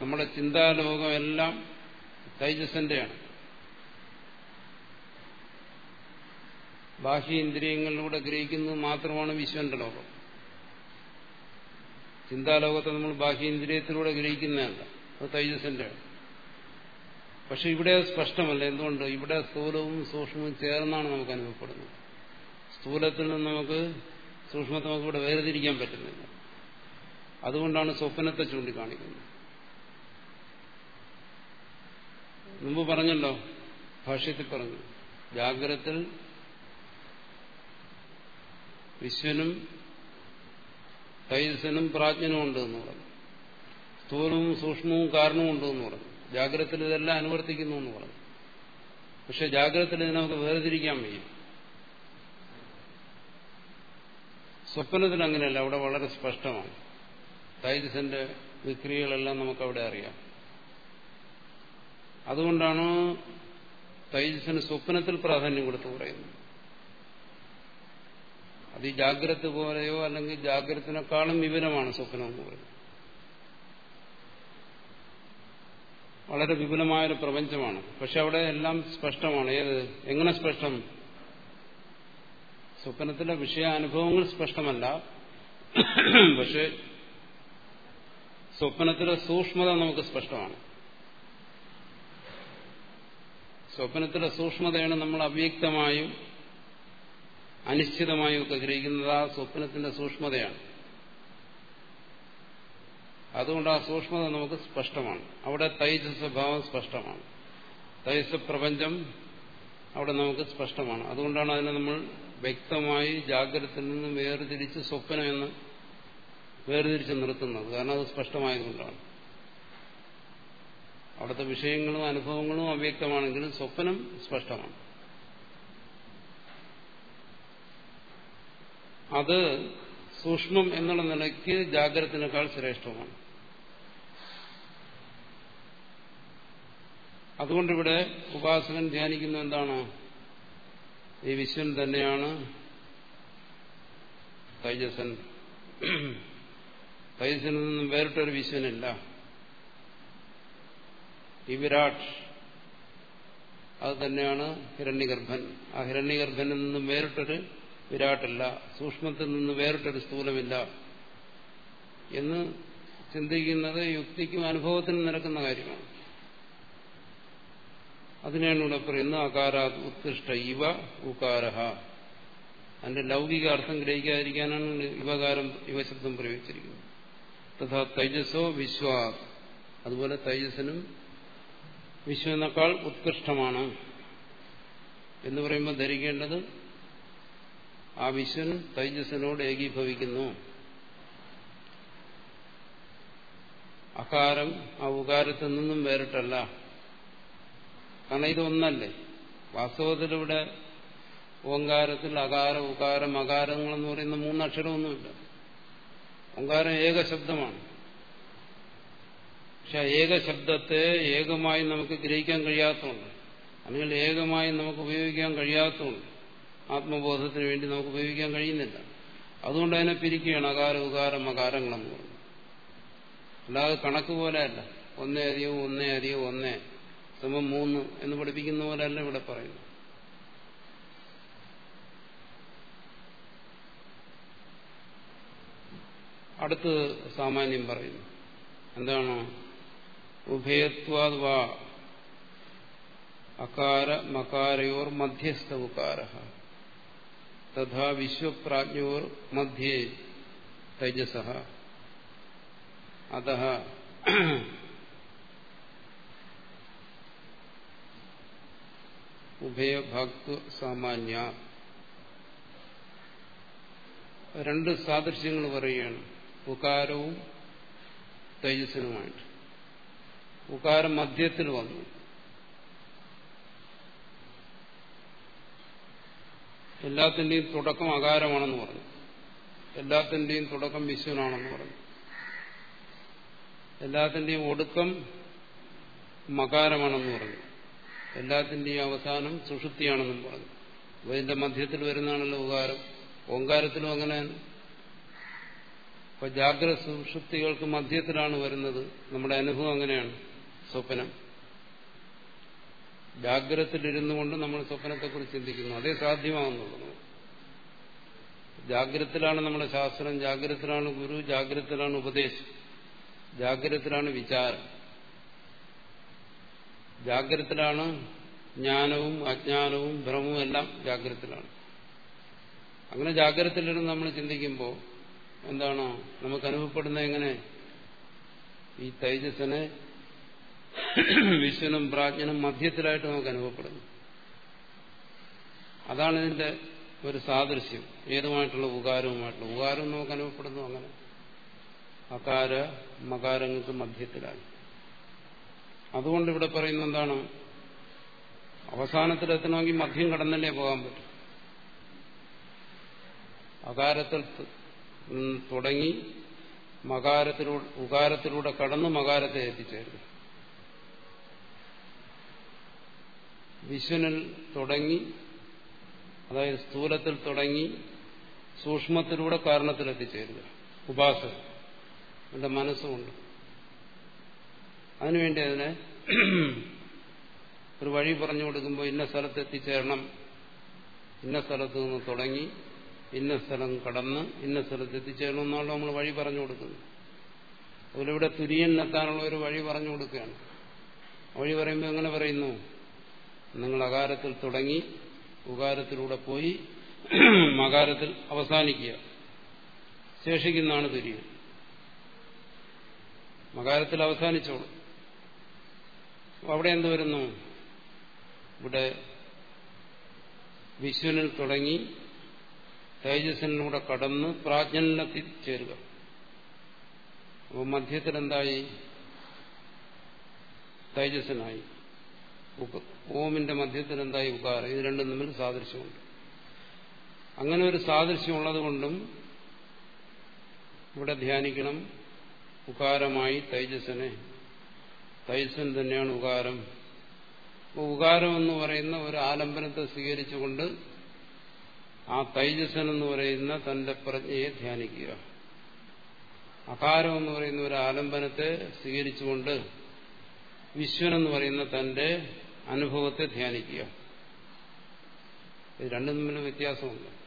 Speaker 1: നമ്മുടെ ചിന്താലോകമെല്ലാം തൈജസന്റെയാണ്. ബാഹ്യ ഇന്ദ്രിയങ്ങളിലൂടെ ഗ്രഹിക്കുന്നത് മാത്രമാണ് വിശ്വന്റെ ലോകം ചിന്താലോകത്തെ നമ്മൾ ബാഹ്യേന്ദ്രിയത്തിലൂടെ ഗ്രഹിക്കുന്നതല്ല. അത് തൈജസിന്റെ പക്ഷെ ഇവിടെ സ്പഷ്ടമല്ല. എന്തുകൊണ്ട്? ഇവിടെ സ്ഥൂലവും സൂക്ഷ്മവും ചേർന്നാണ് നമുക്ക് അനുഭവപ്പെടുന്നത്. സ്ഥൂലത്തിൽ നിന്ന് നമുക്ക് സൂക്ഷ്മത്തെ നമുക്ക് ഇവിടെ വേർതിരിക്കാൻ പറ്റുന്നില്ല. അതുകൊണ്ടാണ് സ്വപ്നത്തെ ചൂണ്ടിക്കാണിക്കുന്നത്. മുമ്പ് പറഞ്ഞല്ലോ ഭാഷ്യത്തിൽ പറഞ്ഞു ജാഗ്രത്തിൽ വിശ്വനും തൈജസനും പ്രാജ്ഞനും ഉണ്ട് എന്ന് പറഞ്ഞു. സ്ഥൂലവും സൂക്ഷ്മവും കാരണവും ഉണ്ട് എന്ന് പറഞ്ഞു. ജാഗ്രതത്തിൽ ഇതെല്ലാം അനുവർത്തിക്കുന്നു എന്ന് പറഞ്ഞു. പക്ഷെ ജാഗ്രതത്തിൽ നമുക്ക് വേർതിരിക്കാൻ വയ്യ. സ്വപ്നത്തിൽ അങ്ങനെയല്ല അവിടെ വളരെ സ്പഷ്ടമാണ്. തൈജസന്റെ വിക്രിയകളെല്ലാം നമുക്കവിടെ അറിയാം. അതുകൊണ്ടാണ് തൈജസിന് സ്വപ്നത്തിൽ പ്രാധാന്യം കൊടുത്ത് പറയുന്നത്. അത് ജാഗ്രത പോലെയോ അല്ലെങ്കിൽ ജാഗ്രതത്തിനേക്കാളും വിപുലമാണ് സ്വപ്നം എന്ന് പറയുന്നത്. വളരെ വിപുലമായൊരു പ്രപഞ്ചമാണ്. പക്ഷെ അവിടെ എല്ലാം സ്പഷ്ടമാണ്. ഏത്? എങ്ങനെ സ്പഷ്ടം? സ്വപ്നത്തിലെ വിഷയാനുഭവങ്ങൾ സ്പഷ്ടമല്ല. പക്ഷെ സ്വപ്നത്തിലെ സൂക്ഷ്മത നമുക്ക് സ്പഷ്ടമാണ്. സ്വപ്നത്തിലെ സൂക്ഷ്മതയാണ് നമ്മൾ അവ്യക്തമായും അനിശ്ചിതമായും ഒക്കെ ഗ്രഹിക്കുന്നത് ആ സ്വപ്നത്തിന്റെ സൂക്ഷ്മതയാണ്. അതുകൊണ്ട് ആ സൂക്ഷ്മത നമുക്ക് സ്പഷ്ടമാണ്. അവിടെ തൈജ സ്വഭാവം സ്പഷ്ടമാണ്. തൈജ പ്രപഞ്ചം അവിടെ നമുക്ക് സ്പഷ്ടമാണ്. അതുകൊണ്ടാണ് അതിനെ നമ്മൾ വ്യക്തമായി ജാഗ്രതയിൽ നിന്ന് വേർതിരിച്ച് സ്വപ്നം എന്ന് വേർതിരിച്ച് നിർത്തുന്നത്. കാരണം അത് സ്പഷ്ടമായതുകൊണ്ടാണ്. അവിടുത്തെ വിഷയങ്ങളും അനുഭവങ്ങളും അവ്യക്തമാണെങ്കിലും സ്വപ്നം സ്പഷ്ടമാണ്. അത് സൂക്ഷ്മം എന്നുള്ള നിലയ്ക്ക് ജാഗ്രതത്തിനേക്കാൾ ശ്രേഷ്ഠമാണ്. അതുകൊണ്ടിവിടെ ഉപാസകൻ ധ്യാനിക്കുന്ന എന്താണ്? ഈ വിശ്വൻ തന്നെയാണ് തൈജസൻ. തൈജസനിൽ നിന്നും വേറിട്ടൊരു വിശ്വനില്ല. ഈ വിരാട് അത് തന്നെയാണ് ഹിരണ്യഗർഭൻ. ആ ഹിരണ്യഗർഭനിൽ നിന്നും വേറിട്ടൊരു വിരാട്ടല്ല സൂക്ഷ്മത്തിൽ നിന്ന് വേറിട്ടൊരു സ്ഥൂലമില്ല എന്ന് ചിന്തിക്കുന്നത് യുക്തിക്കും അനുഭവത്തിനും നിരക്കുന്ന കാര്യമാണ്. അതിനാണ് ഇവിടെ പറയുന്നത് അകാരാ ഉത്കൃഷ്ട ഇവ ഉകാരഹ. അതിന്റെ ലൗകിക അർത്ഥം ഗ്രഹിക്കാതിരിക്കാനാണ് ഇവകാരം യുവശബ്ദം പ്രയോഗിച്ചിരിക്കുന്നത്. തഥാ തൈജസോ വിശ്വാ അതുപോലെ തൈജസനും വിശ്വനേക്കാൾ ഉത്കൃഷ്ടമാണ് എന്ന് പറയുമ്പോൾ ധരിക്കേണ്ടത് ആ വിശ്വൻ തൈജസ്സിനോട് ഏകീഭവിക്കുന്നു. അകാരം ആ ഉകാരത്തിൽ നിന്നും വേറിട്ടല്ല. കാരണം ഇതൊന്നല്ലേ? വാസ്തവത്തിലൂടെ ഓങ്കാരത്തിൽ അകാരം ഉകാരം അകാരങ്ങളെന്ന് പറയുന്ന മൂന്നക്ഷരമൊന്നുമില്ല. ഓങ്കാരം ഏകശബ്ദമാണ് പക്ഷെ ഏകശബ്ദത്തെ ഏകമായി നമുക്ക് ഗ്രഹിക്കാൻ കഴിയാത്തതുണ്ട്. അല്ലെങ്കിൽ ഏകമായി നമുക്ക് ഉപയോഗിക്കാൻ കഴിയാത്തതുണ്ട്. ആത്മബോധത്തിന് വേണ്ടി നമുക്ക് ഉപയോഗിക്കാൻ കഴിയുന്നില്ല. അതുകൊണ്ട് അതിനെ പിരിക്കുകയാണ് അകാര ഉകാരം അകാരങ്ങളെന്ന് പറഞ്ഞു അല്ലാതെ കണക്ക് പോലെയല്ല ഒന്നേ അധികവും ഒന്നേ അധികവും ഒന്നേ. സമം മൂന്ന് എന്ന് പഠിപ്പിക്കുന്ന പോലെയല്ല ഇവിടെ പറയുന്നു അടുത്ത് സാമാന്യം പറയുന്നു. എന്താണ്? ഉഭയത്വാദ് അകാര മകാരയോർ മധ്യസ്ഥ ഉകാര തഥാ വിശ്വപ്രാജ്ഞോർ മധ്യേ തേജസ അത ഉഭയഭക്ത സാമാന്യ രണ്ട് സാദൃശ്യങ്ങൾ പറയുകയാണ്. ഉകാരവും തേജസ്സിനുമായിട്ട്. ഉകാരം മധ്യത്തിൽ വന്നു. എല്ലാത്തിന്റെയും തുടക്കം അകാരമാണെന്ന് പറഞ്ഞു. എല്ലാത്തിന്റെയും തുടക്കം വിശ്വനാണെന്ന് പറഞ്ഞു. എല്ലാത്തിന്റെയും ഒടുക്കം മകാരമാണെന്ന് പറഞ്ഞു. എല്ലാത്തിന്റെയും അവസാനം സുഷുപ്തിയാണെന്നും പറഞ്ഞു. ഇതിന്റെ മധ്യത്തിൽ വരുന്നതാണല്ലോ ഉകാരം ഓങ്കാരത്തിലും അങ്ങനെയാണ്. ഇപ്പൊ ജാഗ്രത സുഷുപ്തികൾക്ക് മധ്യത്തിലാണ് വരുന്നത്. നമ്മുടെ അനുഭവം അങ്ങനെയാണ്. സ്വപ്നം. ജാഗ്രതത്തിലിരുന്നു കൊണ്ട് നമ്മൾ സ്വപ്നത്തെക്കുറിച്ച് ചിന്തിക്കുന്നു. അതേ സാധ്യമാകുന്നുള്ളൂ. ജാഗ്രതത്തിലാണ് നമ്മുടെ ശാസ്ത്രം ജാഗ്രതത്തിലാണ് ഗുരു ജാഗ്രതത്തിലാണ് ഉപദേശം ജാഗ്രതത്തിലാണ് വിചാരം. ജാഗ്രതത്തിലാണ് ജ്ഞാനവും അജ്ഞാനവും ഭ്രമവും എല്ലാം ജാഗ്രതത്തിലാണ്. അങ്ങനെ ജാഗ്രതത്തിലിരുന്ന് നമ്മൾ ചിന്തിക്കുമ്പോൾ എന്താണോ? നമുക്ക് അനുഭവപ്പെടുന്നത് എങ്ങനെ? ഈ തൈജസ്സിനെ വിശ്വനും പ്രാജ്ഞനും മധ്യത്തിലായിട്ട് നമുക്ക് അനുഭവപ്പെടുന്നു. അതാണ് ഇതിന്റെ ഒരു സാദൃശ്യം. ഏതുമായിട്ടുള്ള ഉകാരവുമായിട്ടുള്ള ഉകാരം നമുക്ക് അനുഭവപ്പെടുന്നു അങ്ങനെ. അകാര മകാരങ്ങൾക്ക് മധ്യത്തിലായി അതുകൊണ്ട് ഇവിടെ പറയുന്ന എന്താണ്? അവസാനത്തിലെത്തണമെങ്കിൽ മധ്യം കടന്നല്ലേ പോകാൻ പറ്റും. അകാരത്തിൽ തുടങ്ങി മകാരത്തിലൂടെ ഉകാരത്തിലൂടെ കടന്ന് മകാരത്തെ എത്തിച്ചേരുന്നു. വിശ്വനിൽ തുടങ്ങി അതായത് സ്ഥൂലത്തിൽ തുടങ്ങി സൂക്ഷ്മത്തിലൂടെ കാരണത്തിലെത്തിച്ചേരുക ഉപാസന. എന്റെ മനസ്സുമുണ്ട് അതിനുവേണ്ടി അതിനെ ഒരു വഴി പറഞ്ഞു കൊടുക്കുമ്പോൾ ഇന്ന സ്ഥലത്ത് എത്തിച്ചേരണം ഇന്ന സ്ഥലത്ത് നിന്ന് തുടങ്ങി ഇന്ന സ്ഥലം കടന്ന് ഇന്ന സ്ഥലത്ത് എത്തിച്ചേരണം എന്നാണ് നമ്മൾ വഴി പറഞ്ഞു കൊടുക്കുന്നത്. അതുപോലെ ഇവിടെ തുര്യനെത്താനുള്ള ഒരു വഴി പറഞ്ഞു കൊടുക്കുകയാണ്. വഴി പറയുമ്പോൾ എങ്ങനെ പറയുന്നു? നിങ്ങൾ അകാരത്തിൽ തുടങ്ങി ഉകാരത്തിലൂടെ പോയി മകാരത്തിൽ അവസാനിക്കുക. ശേഷിക്കുന്നതാണ് തുര്യൻ മകാരത്തിൽ അവസാനിച്ചോളൂ. അവിടെ എന്ത് വരുന്നു? ഇവിടെ വിശ്വനിൽ തുടങ്ങി തേജസ്സിലൂടെ കടന്ന് പ്രാജ്ഞനിലെത്തിച്ചേരുക അപ്പോൾ മധ്യത്തിൽ എന്തായി തേജസ്സിനായി. ഓമിന്റെ മധ്യത്തിൽ എന്തായി ഉകാരം ഇത് രണ്ടും തമ്മിൽ സാദൃശ്യമുണ്ട്. അങ്ങനെ ഒരു സാദൃശ്യമുള്ളത് കൊണ്ടും ഇവിടെ ധ്യാനിക്കണം. ഉകാരമായി തൈജസ്സിനെ തൈജസ്സൻ തന്നെയാണ് ഉകാരം. ഉകാരം എന്ന് പറയുന്ന ഒരു ആലംബനത്തെ സ്വീകരിച്ചുകൊണ്ട് ആ തൈജസ്സൻ എന്ന് പറയുന്ന തന്റെ പ്രജ്ഞയെ ധ്യാനിക്കുക. അകാരം എന്ന് പറയുന്ന ഒരു ആലംബനത്തെ സ്വീകരിച്ചുകൊണ്ട് വിശ്വൻ എന്ന് പറയുന്ന തന്റെ അനുഭവത്തെ ധ്യാനിക്കുക. ഇത് രണ്ടും തമ്മിൽ വ്യത്യാസമുണ്ട്.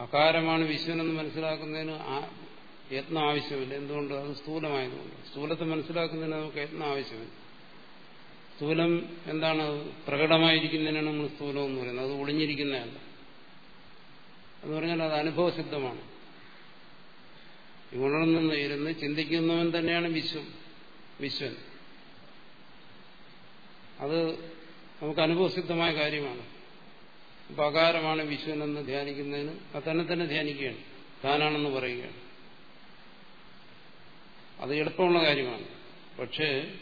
Speaker 1: അകാരമാണ് വിശ്വനെന്ന് മനസ്സിലാക്കുന്നതിന് യത്നം ആവശ്യമില്ല. എന്തുകൊണ്ട്? അത് സ്ഥൂലമായതുകൊണ്ട്. സ്ഥൂലത്തെ മനസ്സിലാക്കുന്നതിന് നമുക്ക് യത്നം ആവശ്യമില്ല. സ്ഥൂലം എന്താണ്? പ്രകടമായിരിക്കുന്നതിനാണ് നമ്മൾ സ്ഥൂലം എന്ന് പറയുന്നത്. അത് ഒളിഞ്ഞിരിക്കുന്നതല്ല. എന്ന് പറഞ്ഞാൽ അത് അനുഭവസിദ്ധമാണ്. ഉണർന്നു ഇരുന്ന് ചിന്തിക്കുന്നവൻ തന്നെയാണ് വിശ്വം. വിശ്വൻ. അത് നമുക്ക് അനുഭവസിദ്ധമായ കാര്യമാണ്. അപ്പൊ അകാരമാണ് വിശ്വനെന്ന് ധ്യാനിക്കുന്നതിന് അത് തന്നെ തന്നെ ധ്യാനിക്കുകയാണ്. താനാണെന്ന് പറയുകയാണ്. അത് എളുപ്പമുള്ള കാര്യമാണ്. പക്ഷേ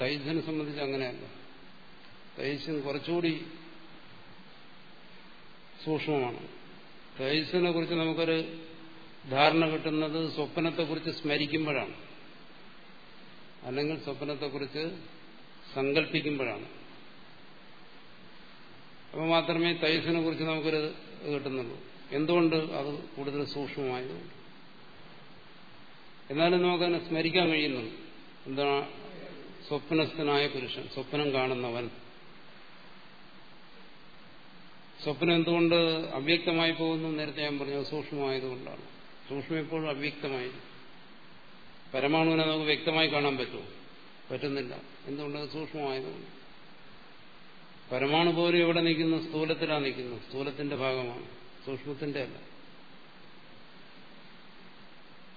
Speaker 1: തൈസിനെ സംബന്ധിച്ച് അങ്ങനെയല്ല. തൈസിന് കുറച്ചുകൂടി സൂക്ഷ്മമാണ്. തൈസിനെ കുറിച്ച് നമുക്കൊരു ധാരണ കിട്ടുന്നത് സ്വപ്നത്തെക്കുറിച്ച് സ്മരിക്കുമ്പോഴാണ്. അല്ലെങ്കിൽ സ്വപ്നത്തെക്കുറിച്ച് സങ്കല്പിക്കുമ്പോഴാണ്. അപ്പോൾ മാത്രമേ തൈസിനെ കുറിച്ച് നമുക്കൊരു കിട്ടുന്നുള്ളൂ. എന്തുകൊണ്ട് അത് കൂടുതൽ സൂക്ഷ്മമായതുകൊണ്ട് എന്നാലും നമുക്കതിനെ സ്മരിക്കാൻ കഴിയുന്നുണ്ട്. എന്താണ്? സ്വപ്നസ്ഥനായ പുരുഷൻ സ്വപ്നം കാണുന്നവൻ. സ്വപ്നം എന്തുകൊണ്ട് അവ്യക്തമായി പോകുന്നു? നേരത്തെ ഞാൻ പറഞ്ഞു സൂക്ഷ്മമായതുകൊണ്ടാണ് സൂക്ഷ്മം എപ്പോഴും അവ്യക്തമായി പരമാണുവിനെ നമുക്ക് വ്യക്തമായി കാണാൻ പറ്റുമോ? പറ്റുന്നില്ല. എന്തുകൊണ്ട്? സൂക്ഷ്മമായതുകൊണ്ട്. പരമാണു പോലും എവിടെ നിൽക്കുന്നു? സ്ഥൂലത്തിലാണ് നിൽക്കുന്നു. സ്ഥൂലത്തിന്റെ ഭാഗമാണ്. സൂക്ഷ്മത്തിന്റെ അല്ല.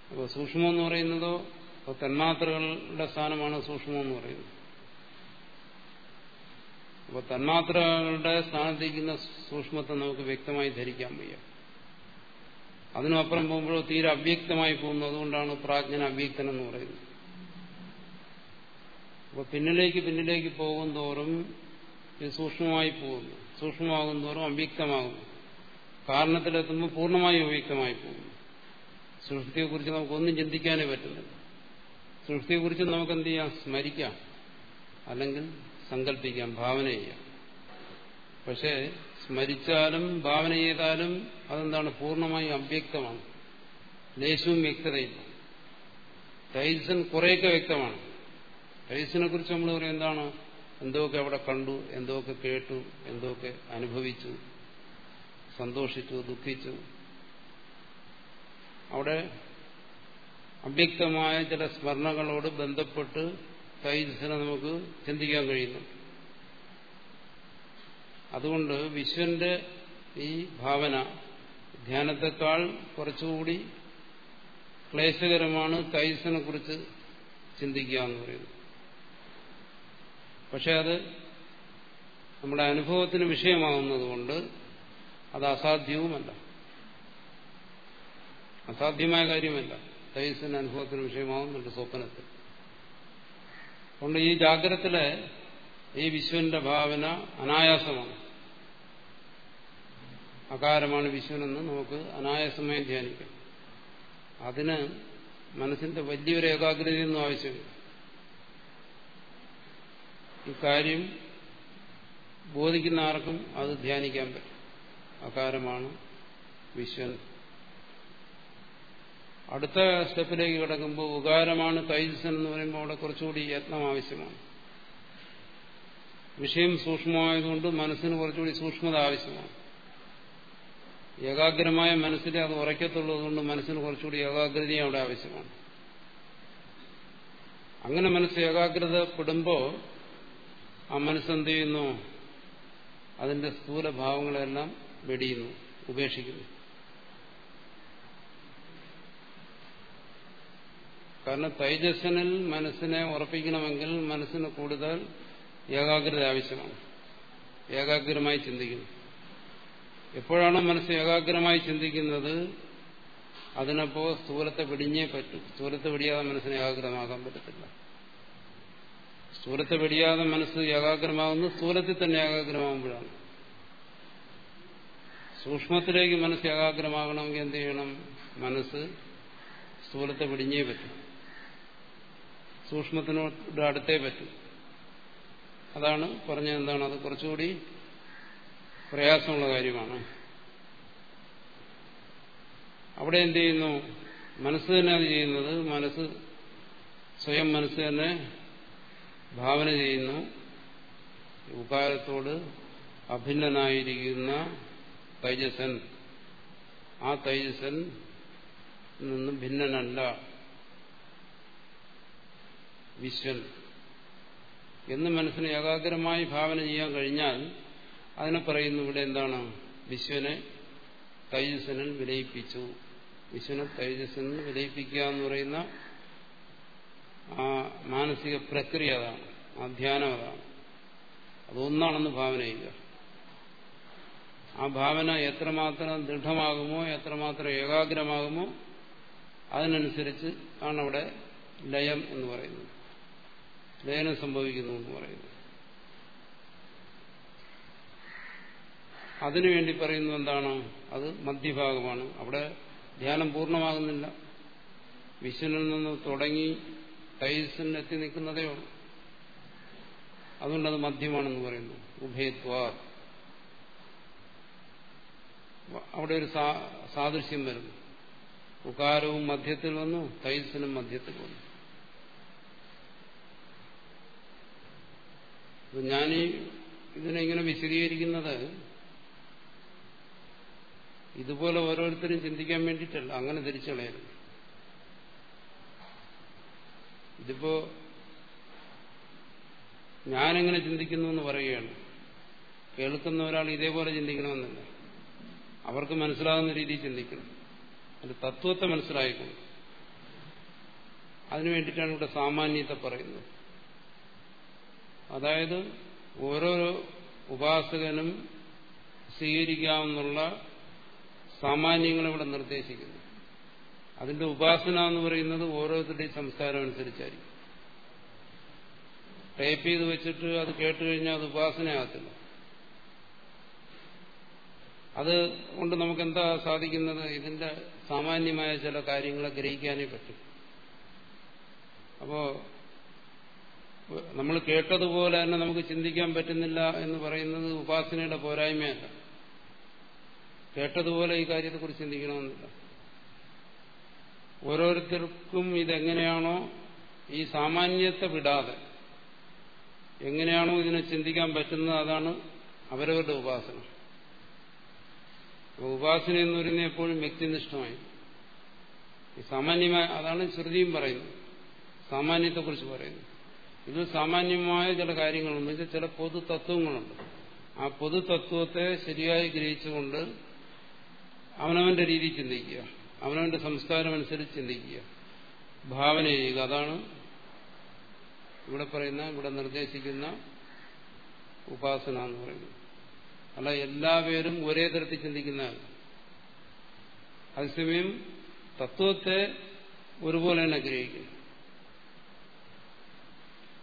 Speaker 1: അപ്പോൾ സൂക്ഷ്മം എന്ന് പറയുന്നതോ അപ്പോൾ തന്മാത്രകളുടെ സ്ഥാനമാണ് സൂക്ഷ്മം എന്ന് പറയുന്നത്. അപ്പോൾ തന്മാത്രകളുടെ സ്ഥാനത്തിരിക്കുന്ന സൂക്ഷ്മത്തെ നമുക്ക് വ്യക്തമായി ധരിക്കാൻ വയ്യ. അതിനപ്പുറം പോകുമ്പോഴോ തീരെ അവ്യക്തമായി പോകുന്നു. അതുകൊണ്ടാണ് പ്രാജ്ഞൻ അവ്യക്തൻ എന്ന് പറയുന്നത്. അപ്പൊ പിന്നിലേക്ക് പിന്നിലേക്ക് പോകും തോറും ഇത് സൂക്ഷ്മമായി പോകുന്നു. സൂക്ഷ്മമാകും തോറും അവ്യക്തമാകുന്നു. കാരണത്തിലെത്തുമ്പോൾ പൂർണമായും അവ്യക്തമായി പോകുന്നു. സൃഷ്ടിയെക്കുറിച്ച് നമുക്കൊന്നും ചിന്തിക്കാനേ പറ്റുന്നില്ല സൃഷ്ടിയെക്കുറിച്ച് നമുക്ക് എന്ത് ചെയ്യാം? സ്മരിക്കാം. അല്ലെങ്കിൽ സങ്കല്പിക്കാം. ഭാവന ചെയ്യാം. പക്ഷേ സ്മരിച്ചാലും ഭാവന ചെയ്താലും അതെന്താണ് പൂർണമായും അവ്യക്തമാണ്. ലേശവും വ്യക്തതയില്ല. ടൈൽസൺ കുറേയൊക്കെ വ്യക്തമാണ്. ടൈൽസിനെ കുറിച്ച് നമ്മൾ പറയും എന്താണ്? എന്തൊക്കെ അവിടെ കണ്ടു? എന്തൊക്കെ കേട്ടു? എന്തൊക്കെ അനുഭവിച്ചു? സന്തോഷിച്ചു? ദുഃഖിച്ചു? അവിടെ അവ്യക്തമായ ചില സ്മരണകളോട് ബന്ധപ്പെട്ട് ടൈൽസിനെ നമുക്ക് ചിന്തിക്കാൻ കഴിയുന്നു അതുകൊണ്ട് വിശ്വന്റെ ഈ ഭാവന ധ്യാനത്തെക്കാൾ കുറച്ചുകൂടി ക്ലേശകരമാണ് തൈസിനെ കുറിച്ച് ചിന്തിക്കുക എന്ന് പറയുന്നത്. പക്ഷെ അത് നമ്മുടെ അനുഭവത്തിന് വിഷയമാകുന്നതുകൊണ്ട് അത് അസാധ്യവുമല്ല. അസാധ്യമായ കാര്യമല്ല. തൈസിന് അനുഭവത്തിന് വിഷയമാകുന്നുണ്ട് സ്വപ്നത്തിൽ. അതുകൊണ്ട് ഈ ജാഗ്രത്തിലെ ഈ വിശ്വന്റെ ഭാവന അനായാസമാണ്. അകാരമാണ് വിശ്വനെന്ന് നമുക്ക് അനായാസമായി ധ്യാനിക്കാം. അതിന് മനസ്സിന്റെ വലിയൊരു ഏകാഗ്രതയൊന്നും ആവശ്യമില്ല. ഇക്കാര്യം കാര്യം ബോധിക്കുന്ന ആർക്കും അത് ധ്യാനിക്കാൻ പറ്റും. അകാരമാണ് വിശ്വൻ അടുത്ത സ്റ്റെപ്പിലേക്ക് കിടക്കുമ്പോൾ ഉകാരമാണ് തൈജസൻ എന്ന് പറയുമ്പോൾ അവിടെ കുറച്ചുകൂടി യത്നം ആവശ്യമാണ്. വിഷയം സൂക്ഷ്മമായതുകൊണ്ട് മനസ്സിന് കുറച്ചുകൂടി സൂക്ഷ്മത ആവശ്യമാണ്. ഏകാഗ്രമായ മനസ്സിനെ അത് ഉറയ്ക്കത്തുള്ളതുകൊണ്ട് മനസ്സിന് കുറച്ചുകൂടി ഏകാഗ്രതയും അവിടെ ആവശ്യമാണ്. അങ്ങനെ മനസ്സ് ഏകാഗ്രതപ്പെടുമ്പോൾ ആ മനസ്സെന്ത് ചെയ്യുന്നു? അതിന്റെ സ്ഥൂലഭാവങ്ങളെല്ലാം വെടിയുന്നു ഉപേക്ഷിക്കുന്നു. കാരണം തൈജസ്സനിൽ മനസ്സിനെ ഉറപ്പിക്കണമെങ്കിൽ മനസ്സിന് കൂടുതൽ ഏകാഗ്രത ആവശ്യമാണ്. ഏകാഗ്രമായി ചിന്തിക്കുന്നു. എപ്പോഴാണോ മനസ്സ് ഏകാഗ്രമായി ചിന്തിക്കുന്നത് അതിനപ്പോ സ്ഥൂലത്തെ വെടിഞ്ഞേ പറ്റും. സ്ഥൂലത്തെ വെടിയാതെ മനസ്സിന് ഏകാഗ്രമാകാൻ പറ്റത്തില്ല. സ്ഥൂലത്തെ വെടിയാതെ മനസ്സ് ഏകാഗ്രമാകുന്നത് സ്ഥൂലത്തിൽ തന്നെ ഏകാഗ്രമാകുമ്പോഴാണ്. സൂക്ഷ്മത്തിലേക്ക് മനസ്സ് ഏകാഗ്രമാകണമെങ്കിൽ എന്ത് ചെയ്യണം? മനസ്സ് സ്ഥൂലത്തെ വെടിഞ്ഞേ പറ്റും. സൂക്ഷ്മത്തിനോട് അടുത്തേ പറ്റും. അതാണ് പറഞ്ഞത് എന്താണ്? അത് കുറച്ചുകൂടി പ്രയാസമുള്ള കാര്യമാണ്. അവിടെ എന്ത് ചെയ്യുന്നു? മനസ്സ് തന്നെ അത് ചെയ്യുന്നത് മനസ്സ് സ്വയം മനസ്സ് തന്നെ ഭാവന ചെയ്യുന്നു. ഉകാരത്തോട് അഭിന്നനായിരിക്കുന്ന തൈജസൻ. ആ തൈജസൻ നിന്ന് ഭിന്നനല്ല. വിശ്വൻ. എന്ന് മനസ്സിന് ഏകാഗ്രമായി ഭാവന ചെയ്യാൻ കഴിഞ്ഞാൽ അതിനെ പറയുന്നു ഇവിടെ എന്താണ്? വിശ്വനെ തൈജസനിൽ വിലയിപ്പിച്ചു. വിശ്വനെ തൈജസനിൽ വിലയിപ്പിക്കുക എന്ന് പറയുന്ന ആ മാനസിക പ്രക്രിയ അതാണ്. ആ ധ്യാനം അതാണ്. അതൊന്നാണെന്ന് ഭാവന ചെയ്യുക. ആ ഭാവന എത്രമാത്രം ദൃഢമാകുമോ എത്രമാത്രം ഏകാഗ്രമാകുമോ അതിനനുസരിച്ച് ആണ് അവിടെ ലയം എന്ന് പറയുന്നത്. ലയനം സംഭവിക്കുന്നു എന്ന് പറയുന്നത്. അതിനുവേണ്ടി പറയുന്നത് എന്താണ്? അത് മധ്യഭാഗമാണ്. അവിടെ ധ്യാനം പൂർണമാകുന്നില്ല. വിശ്വനിൽ നിന്ന് തുടങ്ങി തൈസിന് എത്തി നിൽക്കുന്നതേ അതുകൊണ്ടത് മധ്യമാണെന്ന് പറയുന്നു. ഉഭയത്വ. അവിടെ ഒരു സാദൃശ്യം വരുന്നു. ഉകാരവും മധ്യത്തിൽ വന്നു തൈസിനും മധ്യത്തിൽ വന്നു. ഞാനീ ഇതിനെ ഇങ്ങനെ വിശദീകരിക്കുന്നത് ഇതുപോലെ ഓരോരുത്തരും ചിന്തിക്കാൻ വേണ്ടിയിട്ടല്ല. അങ്ങനെ തിരിച്ചളയരുത് ഇതിപ്പോ ഞാനെങ്ങനെ ചിന്തിക്കുന്നു എന്ന് പറയുകയാണ്. കേൾക്കുന്ന ഒരാൾ ഇതേപോലെ ചിന്തിക്കണമെന്നില്ല. അവർക്ക് മനസ്സിലാകുന്ന രീതിയിൽ ചിന്തിക്കണം. അതിന്റെ തത്വത്തെ മനസ്സിലായിക്കൊണ്ട് അതിനു വേണ്ടിയിട്ടാണ് ഇവിടെ സാമാന്യത്തെ പറയുന്നത്. അതായത് ഓരോ ഉപാസകനും സ്വീകരിക്കാവുന്ന സാമാന്യങ്ങൾ ഇവിടെ നിർദ്ദേശിക്കുന്നു. അതിന്റെ ഉപാസന എന്ന് പറയുന്നത് ഓരോരുത്തരുടെയും സംസ്കാരം അനുസരിച്ചായിരിക്കും. ടൈപ്പ് ചെയ്ത് വെച്ചിട്ട് അത് കേട്ട് കഴിഞ്ഞാൽ അത് ഉപാസനയാകത്തില്ല. അത് കൊണ്ട് നമുക്ക് എന്താ സാധിക്കുന്നത്? ഇതിന്റെ സാമാന്യമായ ചില കാര്യങ്ങളെ ഗ്രഹിക്കാനേ പറ്റും. അപ്പോ നമ്മൾ കേട്ടതുപോലെ തന്നെ നമുക്ക് ചിന്തിക്കാൻ പറ്റുന്നില്ല എന്ന് പറയുന്നത് ഉപാസനയുടെ പോരായ്മയല്ല. കേട്ടതുപോലെ ഈ കാര്യത്തെക്കുറിച്ച് ചിന്തിക്കണമെന്നില്ല. ഓരോരുത്തർക്കും ഇതെങ്ങനെയാണോ ഈ സാമാന്യത്തെ വിടാതെ എങ്ങനെയാണോ ഇതിനെ ചിന്തിക്കാൻ പറ്റുന്നത് അതാണ് അവരവരുടെ ഉപാസന. ഉപാസന എന്ന് പറയുന്നത് എപ്പോഴും വ്യക്തിനിഷ്ഠമായി. സാമാന്യമായ അതാണ് ശ്രുതിയും പറയുന്നത്. സാമാന്യത്തെക്കുറിച്ച് പറയുന്നു ഇത് സാമാന്യമായ ചില കാര്യങ്ങളുണ്ട്. ചില പൊതു തത്വങ്ങളുണ്ട് ആ പൊതു തത്വത്തെ ശരിയായി ഗ്രഹിച്ചുകൊണ്ട് അവനവന്റെ രീതി ചിന്തിക്കുക. അവനവന്റെ സംസ്കാരം അനുസരിച്ച് ചിന്തിക്കുക. ഭാവന ചെയ്യുക. അതാണ് ഇവിടെ പറയുന്ന ഇവിടെ നിർദ്ദേശിക്കുന്ന ഉപാസന എന്ന് പറയുന്നത്. അല്ല എല്ലാവരും ഒരേ തരത്തിൽ ചിന്തിക്കുന്നതാണ്. അതേസമയം തത്വത്തെ ഒരുപോലെ തന്നെ ഗ്രഹിക്കുന്നു.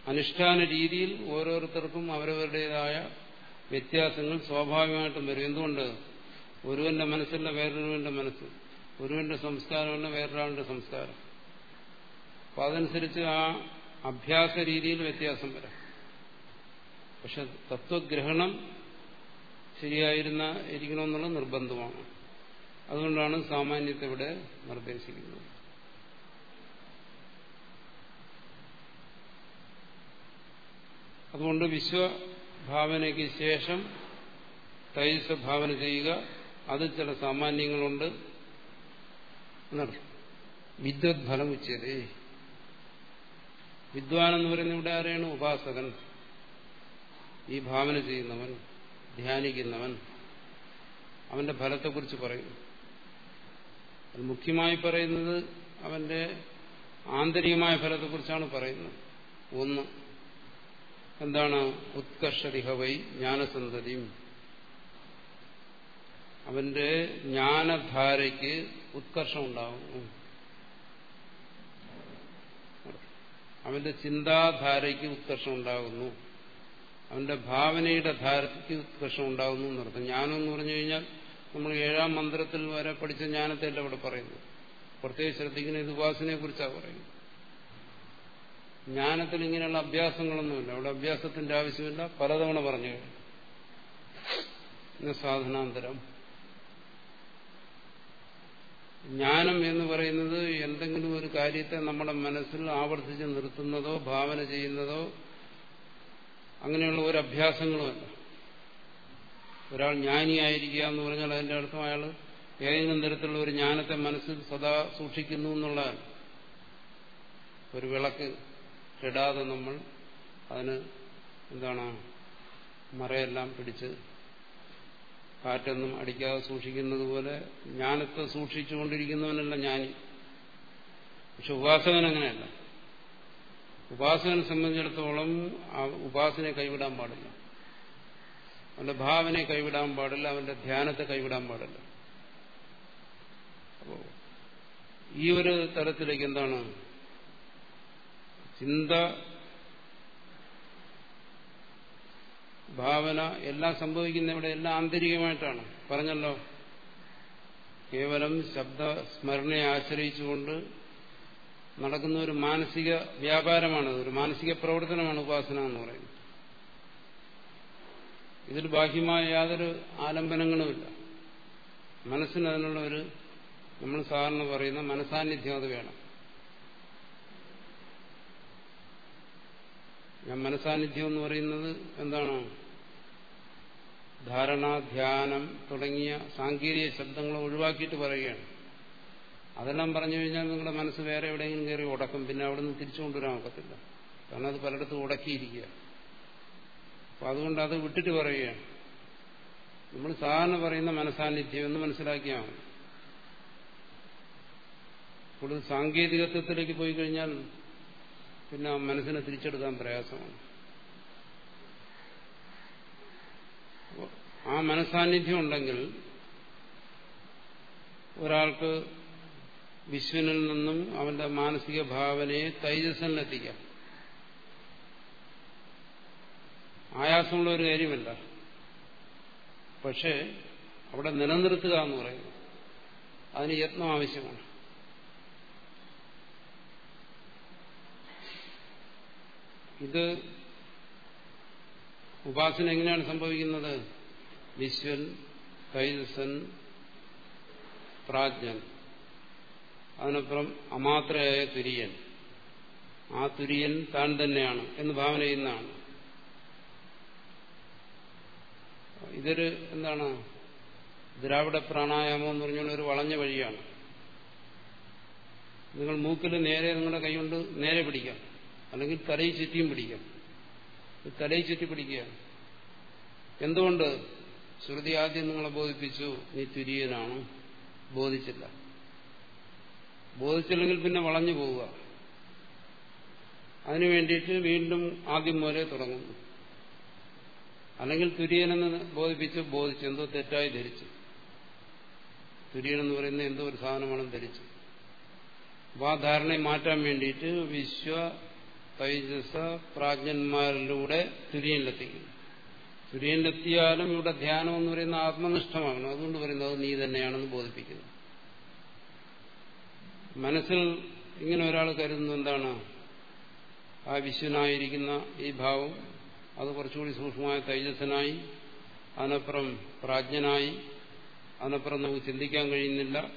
Speaker 1: അനുഷ്ഠാന രീതിയിൽ ഓരോരുത്തർക്കും അവരവരുടേതായ വ്യത്യാസങ്ങൾ സ്വാഭാവികമായിട്ടും വരും. എന്തുകൊണ്ട്? ഒരുവന്റെ മനസ്സല്ല വേറൊരുവന്റെ മനസ്സ്. ഒരുവന്റെ സംസ്കാരമല്ല വേറൊരാളുടെ സംസ്കാരം. അപ്പൊ അതനുസരിച്ച് ആ അഭ്യാസ രീതിയിൽ വ്യത്യാസം വരാം. പക്ഷെ തത്വഗ്രഹണം ശരിയായിരുന്ന ഇരിക്കണമെന്നുള്ള നിർബന്ധമാണ്. അതുകൊണ്ടാണ് സാമാന്യത്തെ ഇവിടെ നിർദ്ദേശിക്കുന്നത്. അതുകൊണ്ട് വിശ്വഭാവനയ്ക്ക് ശേഷം തൈസ ഭാവന ചെയ്യുക. അത് ചില സാമാന്യങ്ങളുണ്ട്. വിദ്വത് ഫലം ഉച്ചതേ വിദ്വാൻ എന്ന് പറയുന്ന ഇവിടെ ആരെയാണ് ഉപാസകൻ. ഈ ഭാവന ചെയ്യുന്നവൻ ധ്യാനിക്കുന്നവൻ. അവന്റെ ഫലത്തെക്കുറിച്ച് പറയും. അത് മുഖ്യമായി പറയുന്നത് അവന്റെ ആന്തരികമായ ഫലത്തെക്കുറിച്ചാണ് പറയുന്നത്. ഒന്ന് എന്താണ്? ഉത്കർഷതിഹവൈ ജ്ഞാനസന്തതിയും അവന്റെ ജ്ഞാനധാരയ്ക്ക് ഉത്കർഷം ഉണ്ടാകുന്നു അവന്റെ ചിന്താധാരയ്ക്ക് ഉത്കർഷം ഉണ്ടാകുന്നു അവന്റെ ഭാവനയുടെ ധാരയ്ക്ക് ഉത്കർഷം ഉണ്ടാകുന്നു എന്നർത്ഥം. ജ്ഞാനം എന്ന് പറഞ്ഞു കഴിഞ്ഞാൽ നമ്മൾ ഏഴാം മന്ത്രത്തിൽ വരെ പഠിച്ച ജ്ഞാനത്തെ അല്ല ഇവിടെ പറയുന്നത്. പ്രത്യേകിച്ച് ശ്രദ്ധിക്കുന്ന ഇത് ഉപാസനയെ കുറിച്ചാണ് പറയുന്നത്. ജ്ഞാനത്തിൽ ഇങ്ങനെയുള്ള അഭ്യാസങ്ങളൊന്നുമില്ല. അവിടെ അഭ്യാസത്തിന്റെ ആവശ്യമില്ല. പലതവണ പറഞ്ഞു കഴിഞ്ഞു. സാധനാന്തരം. ജ്ഞാനം എന്ന് പറയുന്നത് എന്തെങ്കിലും ഒരു കാര്യത്തെ നമ്മുടെ മനസ്സിൽ ആവർത്തിച്ച് നിർത്തുന്നതോ ഭാവന ചെയ്യുന്നതോ അങ്ങനെയുള്ള ഒരു അഭ്യാസങ്ങളുമല്ല ഒരാൾ ജ്ഞാനിയായിരിക്കുക എന്ന് പറഞ്ഞാൽ അതിന്റെ അർത്ഥം അയാൾ ഏതെങ്കിലും തരത്തിലുള്ള ഒരു ജ്ഞാനത്തെ മനസ്സിൽ സദാ സൂക്ഷിക്കുന്നു എന്നുള്ളതാണ്. ഒരു വിളക്ക് കെടാതെ നമ്മൾ അതിന് എന്താണ് മറയെല്ലാം പിടിച്ച് കാറ്റൊന്നും അടിക്കാതെ സൂക്ഷിക്കുന്നത് പോലെ ജ്ഞാനത്തെ സൂക്ഷിച്ചുകൊണ്ടിരിക്കുന്നവനല്ല ജ്ഞാനി പക്ഷെ ഉപാസകൻ അങ്ങനെയല്ല. ഉപാസകനെ സംബന്ധിച്ചിടത്തോളം ആ ഉപാസനയെ കൈവിടാൻ പാടില്ല. അവന്റെ ഭാവനയെ കൈവിടാൻ പാടില്ല അവന്റെ ധ്യാനത്തെ കൈവിടാൻ പാടില്ല. അപ്പോ ഈ ഒരു തരത്തിലേക്ക് എന്താണ്? ചിന്ത ഭാവന എല്ലാം സംഭവിക്കുന്ന ഇവിടെ എല്ലാം ആന്തരികമായിട്ടാണ്. പറഞ്ഞല്ലോ? കേവലം ശബ്ദ സ്മരണയെ ആശ്രയിച്ചുകൊണ്ട് നടക്കുന്ന ഒരു മാനസിക വ്യാപാരമാണ് ഒരു മാനസിക പ്രവർത്തനമാണ് ഉപാസന എന്ന് പറയുന്നത്. ഇതിൽ ബാഹ്യമായ യാതൊരു ആലംബനങ്ങളുമില്ല. മനസ്സിന് അതിനുള്ള ഒരു നമ്മൾ സാധാരണ പറയുന്ന മനസാന്നിധ്യം അത് വേണം ഞാൻ മനസാന്നിധ്യം എന്ന് പറയുന്നത് എന്താണ്? ധാരണ ധ്യാനം തുടങ്ങിയ സാങ്കേതിക ശബ്ദങ്ങൾ ഒഴിവാക്കിയിട്ട് പറയുകയാണ്. അതെല്ലാം പറഞ്ഞു കഴിഞ്ഞാൽ നിങ്ങളുടെ മനസ്സ് വേറെ എവിടെയെങ്കിലും കയറി ഉടക്കും. പിന്നെ അവിടെ നിന്ന് തിരിച്ചു കൊണ്ടുവരാൻ ഒക്കത്തില്ല. കാരണം അത് പലയിടത്തും ഉടക്കിയിരിക്കുക. അപ്പൊ അതുകൊണ്ട് അത് വിട്ടിട്ട് പറയുകയാണ്. നമ്മൾ സാധാരണ പറയുന്ന മനസാന്നിധ്യം എന്ന് മനസ്സിലാക്കിയാൽ മതി. കൂടുതൽ സാങ്കേതികത്വത്തിലേക്ക് പോയി കഴിഞ്ഞാൽ പിന്നെ മനസ്സിനെ തിരിച്ചെടുക്കാൻ പ്രയാസമാണ്. ആ മനസാന്നിധ്യം ഉണ്ടെങ്കിൽ ഒരാൾക്ക് വിശ്വനിൽ നിന്നും അവന്റെ മാനസിക ഭാവനയെ തൈജസ്സിലെത്തിക്കാം. ആയാസമുള്ള ഒരു കാര്യമല്ല. പക്ഷേ അവിടെ നിലനിർത്തുക എന്ന് പറയുന്നു അതിന് യത്നം ആവശ്യമാണ്. ഇത് ഉപാസന എങ്ങനെയാണ് സംഭവിക്കുന്നത്? വിശ്വൻ കൈസൻ പ്രാജ്ഞൻ. അതിനപ്പുറം അമാത്രയായ തുര്യൻ. ആ തുര്യൻ താൻ തന്നെയാണ് എന്ന് ഭാവന ചെയ്യുന്നതാണ്. ഇതൊരു എന്താണ്? ദ്രാവിഡ പ്രാണായാമം എന്ന് പറഞ്ഞാൽ ഒരു വളഞ്ഞ വഴിയാണ്. നിങ്ങൾ മൂക്കിൽ നേരെ നിങ്ങളുടെ കൈകൊണ്ട് നേരെ പിടിക്കാം. അല്ലെങ്കിൽ തലയിൽ ചുറ്റിയും പിടിക്കാം. തലയിൽ ചുറ്റി പിടിക്കുക. എന്തുകൊണ്ട്? ശ്രുതി ആദ്യം നിങ്ങളെ ബോധിപ്പിച്ചു നീ തുര്യനാണ്. ബോധിച്ചില്ല. ബോധിച്ചില്ലെങ്കിൽ പിന്നെ വളഞ്ഞു പോവുക. അതിനു വേണ്ടിയിട്ട് വീണ്ടും ആദ്യം പോലെ തുടങ്ങുന്നു. അല്ലെങ്കിൽ തുര്യനെന്ന് ബോധിപ്പിച്ച് ബോധിച്ചു എന്തോ തെറ്റായി ധരിച്ചു. തുര്യനെന്ന് പറയുന്ന എന്തോ ഒരു സാധനമാണെന്ന് ധരിച്ചു. അപ്പോൾ ആ ധാരണയെ മാറ്റാൻ വേണ്ടിയിട്ട് വിശ്വ തൈജസ പ്രാജ്ഞന്മാരിലൂടെ തുര്യനിലെത്തിക്കുന്നു. തുര്യനിലെത്തിയാലും ഇവിടെ ധ്യാനം എന്ന് പറയുന്ന ആത്മനിഷ്ഠമാകണം അതുകൊണ്ട് പറയുന്നത് നീ തന്നെയാണെന്ന് ബോധിപ്പിക്കുന്നു. മനസ്സിൽ ഇങ്ങനെ ഒരാൾ കരുതുന്നത് എന്താണ്? ആ വിശ്വനായിരിക്കുന്ന ഈ ഭാവം അത് കുറച്ചുകൂടി സൂക്ഷ്മമായ തൈജസ്സനായി അതിനപ്പുറം പ്രാജ്ഞനായി അതിനപ്പുറം നമുക്ക് ചിന്തിക്കാൻ കഴിയുന്നില്ല.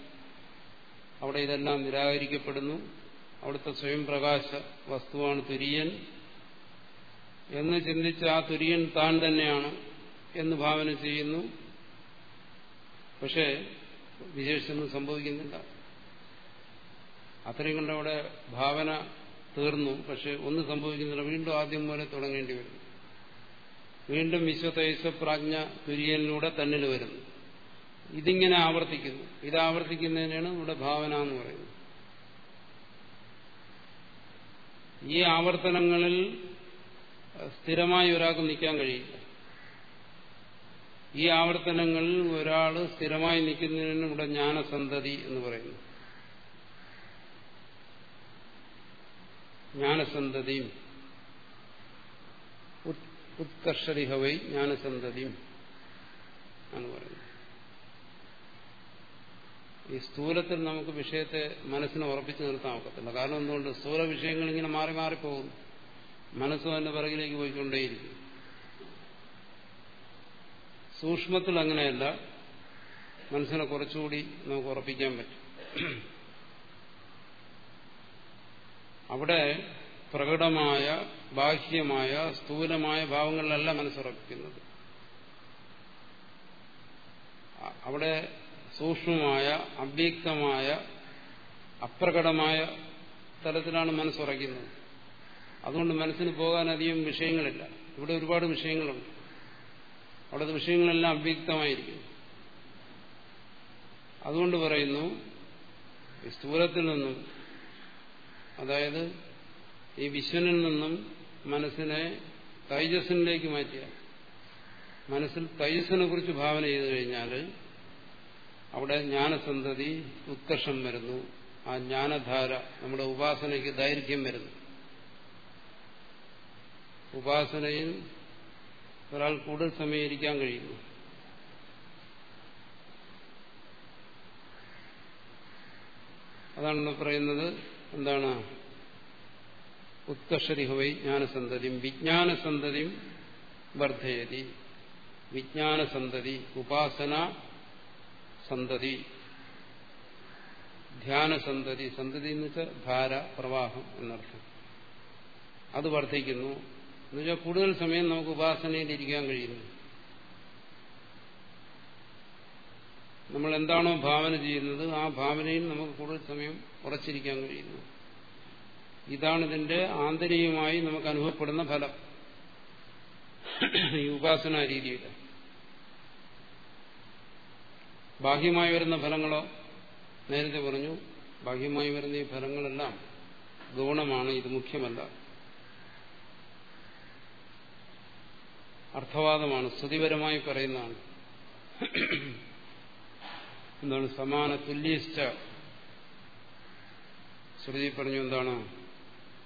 Speaker 1: അവിടെ ഇതെല്ലാം നിരാകരിക്കപ്പെടുന്നു. അവിടുത്തെ സ്വയം പ്രകാശ വസ്തുവാണ് തുര്യൻ. എന്ന് ചിന്തിച്ച് ആ തുര്യൻ താൻ തന്നെയാണ് എന്ന് ഭാവന ചെയ്യുന്നു. പക്ഷേ വിശേഷിച്ചൊന്നും സംഭവിക്കുന്നില്ല. അത്രയും കണ്ട അവിടെ ഭാവന തീർന്നു. പക്ഷെ ഒന്നും സംഭവിക്കുന്നില്ല. വീണ്ടും ആദ്യം പോലെ തുടങ്ങേണ്ടി വരും. വീണ്ടും വിശ്വതൈസപ്രാജ്ഞ തുര്യനിലൂടെ തന്നിൽ വരുന്നു. ഇതിങ്ങനെ ആവർത്തിക്കുന്നു. ഇത് ആവർത്തിക്കുന്നതിനാണ് ഇവിടെ ഭാവന എന്ന് പറയുന്നത്. ഈ ആവർത്തനങ്ങളിൽ സ്ഥിരമായി ഒരാൾക്ക് നിൽക്കാൻ കഴിയില്ല. ഈ ആവർത്തനങ്ങളിൽ ഒരാൾ സ്ഥിരമായി നിൽക്കുന്നതിന് ഇവിടെ ജ്ഞാനസന്തതി എന്ന് പറയുന്നു. ജ്ഞാനസന്തതിയും. ഉത്കർഷരിഹവൈ ജ്ഞാനസന്തതിയും എന്ന് പറയുന്നു ഈ സ്ഥൂലത്തിൽ നമുക്ക് വിഷയത്തെ മനസ്സിന് ഉറപ്പിച്ചു നിർത്താൻ ഒക്കത്തില്ല. കാരണം എന്തുകൊണ്ട്? സ്ഥൂല വിഷയങ്ങൾ ഇങ്ങനെ മാറി മാറി പോകുന്നു. മനസ്സും അതിന്റെ പിറകിലേക്ക് പോയിക്കൊണ്ടേയിരിക്കും. സൂക്ഷ്മത്തിൽ അങ്ങനെയല്ല. മനസ്സിനെ കുറച്ചുകൂടി നമുക്ക് ഉറപ്പിക്കാൻ പറ്റും. അവിടെ പ്രകടമായ ബാഹ്യമായ സ്ഥൂലമായ ഭാവങ്ങളിലല്ല മനസ്സുറപ്പിക്കുന്നത് അവിടെ സൂക്ഷ്മമായ അവ്യക്തമായ അപ്രകടമായ തലത്തിലാണ് മനസ്സുറയ്ക്കുന്നത് അതുകൊണ്ട് മനസ്സിന് പോകാൻ അധികം വിഷയങ്ങളില്ല. ഇവിടെ ഒരുപാട് വിഷയങ്ങളുണ്ട്. അവിടുത്തെ വിഷയങ്ങളെല്ലാം അവ്യക്തമായിരിക്കും. അതുകൊണ്ട് പറയുന്നു സ്ഥൂലത്തിൽ നിന്നും അതായത് ഈ വിശ്വനിൽ നിന്നും മനസ്സിനെ തൈജസ്സിനിലേക്ക് മാറ്റിയ മനസ്സിൽ തൈജസ്സിനെ കുറിച്ച് ഭാവന ചെയ്തു കഴിഞ്ഞാൽ അവിടെ ജ്ഞാനസന്തതി ഉത്കർഷം വരുന്നു. ആ ജ്ഞാനധാര നമ്മുടെ ഉപാസനയ്ക്ക് ദൈർഘ്യം വരുന്നു. ഉപാസനയിൽ ഒരാൾ കൂടുതൽ സമയം ഇരിക്കാൻ കഴിയുന്നു. അതാണെന്ന് പറയുന്നത് എന്താണ്? ഉത്കർഷരിഹവൈ ജ്ഞാനസന്തതിയും വിജ്ഞാനസന്തതിയും വർദ്ധയതി വിജ്ഞാനസന്തതി ഉപാസന സന്തതി. ധ്യാനസന്തതി സന്തതി എന്ന് വെച്ചാൽ ധാര പ്രവാഹം എന്നർത്ഥം. അത് വർദ്ധിക്കുന്നു എന്നുവെച്ചാൽ കൂടുതൽ സമയം നമുക്ക് ഉപാസനയിൽ ഇരിക്കാൻ കഴിയുന്നു നമ്മൾ എന്താണോ ഭാവന ചെയ്യുന്നത് ആ ഭാവനയിൽ നമുക്ക് കൂടുതൽ സമയം ഉറച്ചിരിക്കാൻ കഴിയുന്നു. ഇതാണ് ഇതിന്റെ ആന്തരികമായി നമുക്ക് അനുഭവപ്പെടുന്ന ഫലം. ഈ ഉപാസന രീതിയിൽ ബാഹ്യമായി വരുന്ന ഫലങ്ങളോ നേരത്തെ പറഞ്ഞു ബാഹ്യമായി വരുന്ന ഈ ഫലങ്ങളെല്ലാം ഗൗണമാണ് ഇത് മുഖ്യമല്ല. അർത്ഥവാദമാണ് സ്തുതിപരമായി പറയുന്നതാണ്. എന്താണ്? സമാന തുല്യസ്ഥ. ശ്രുതി പറഞ്ഞു എന്താണ്?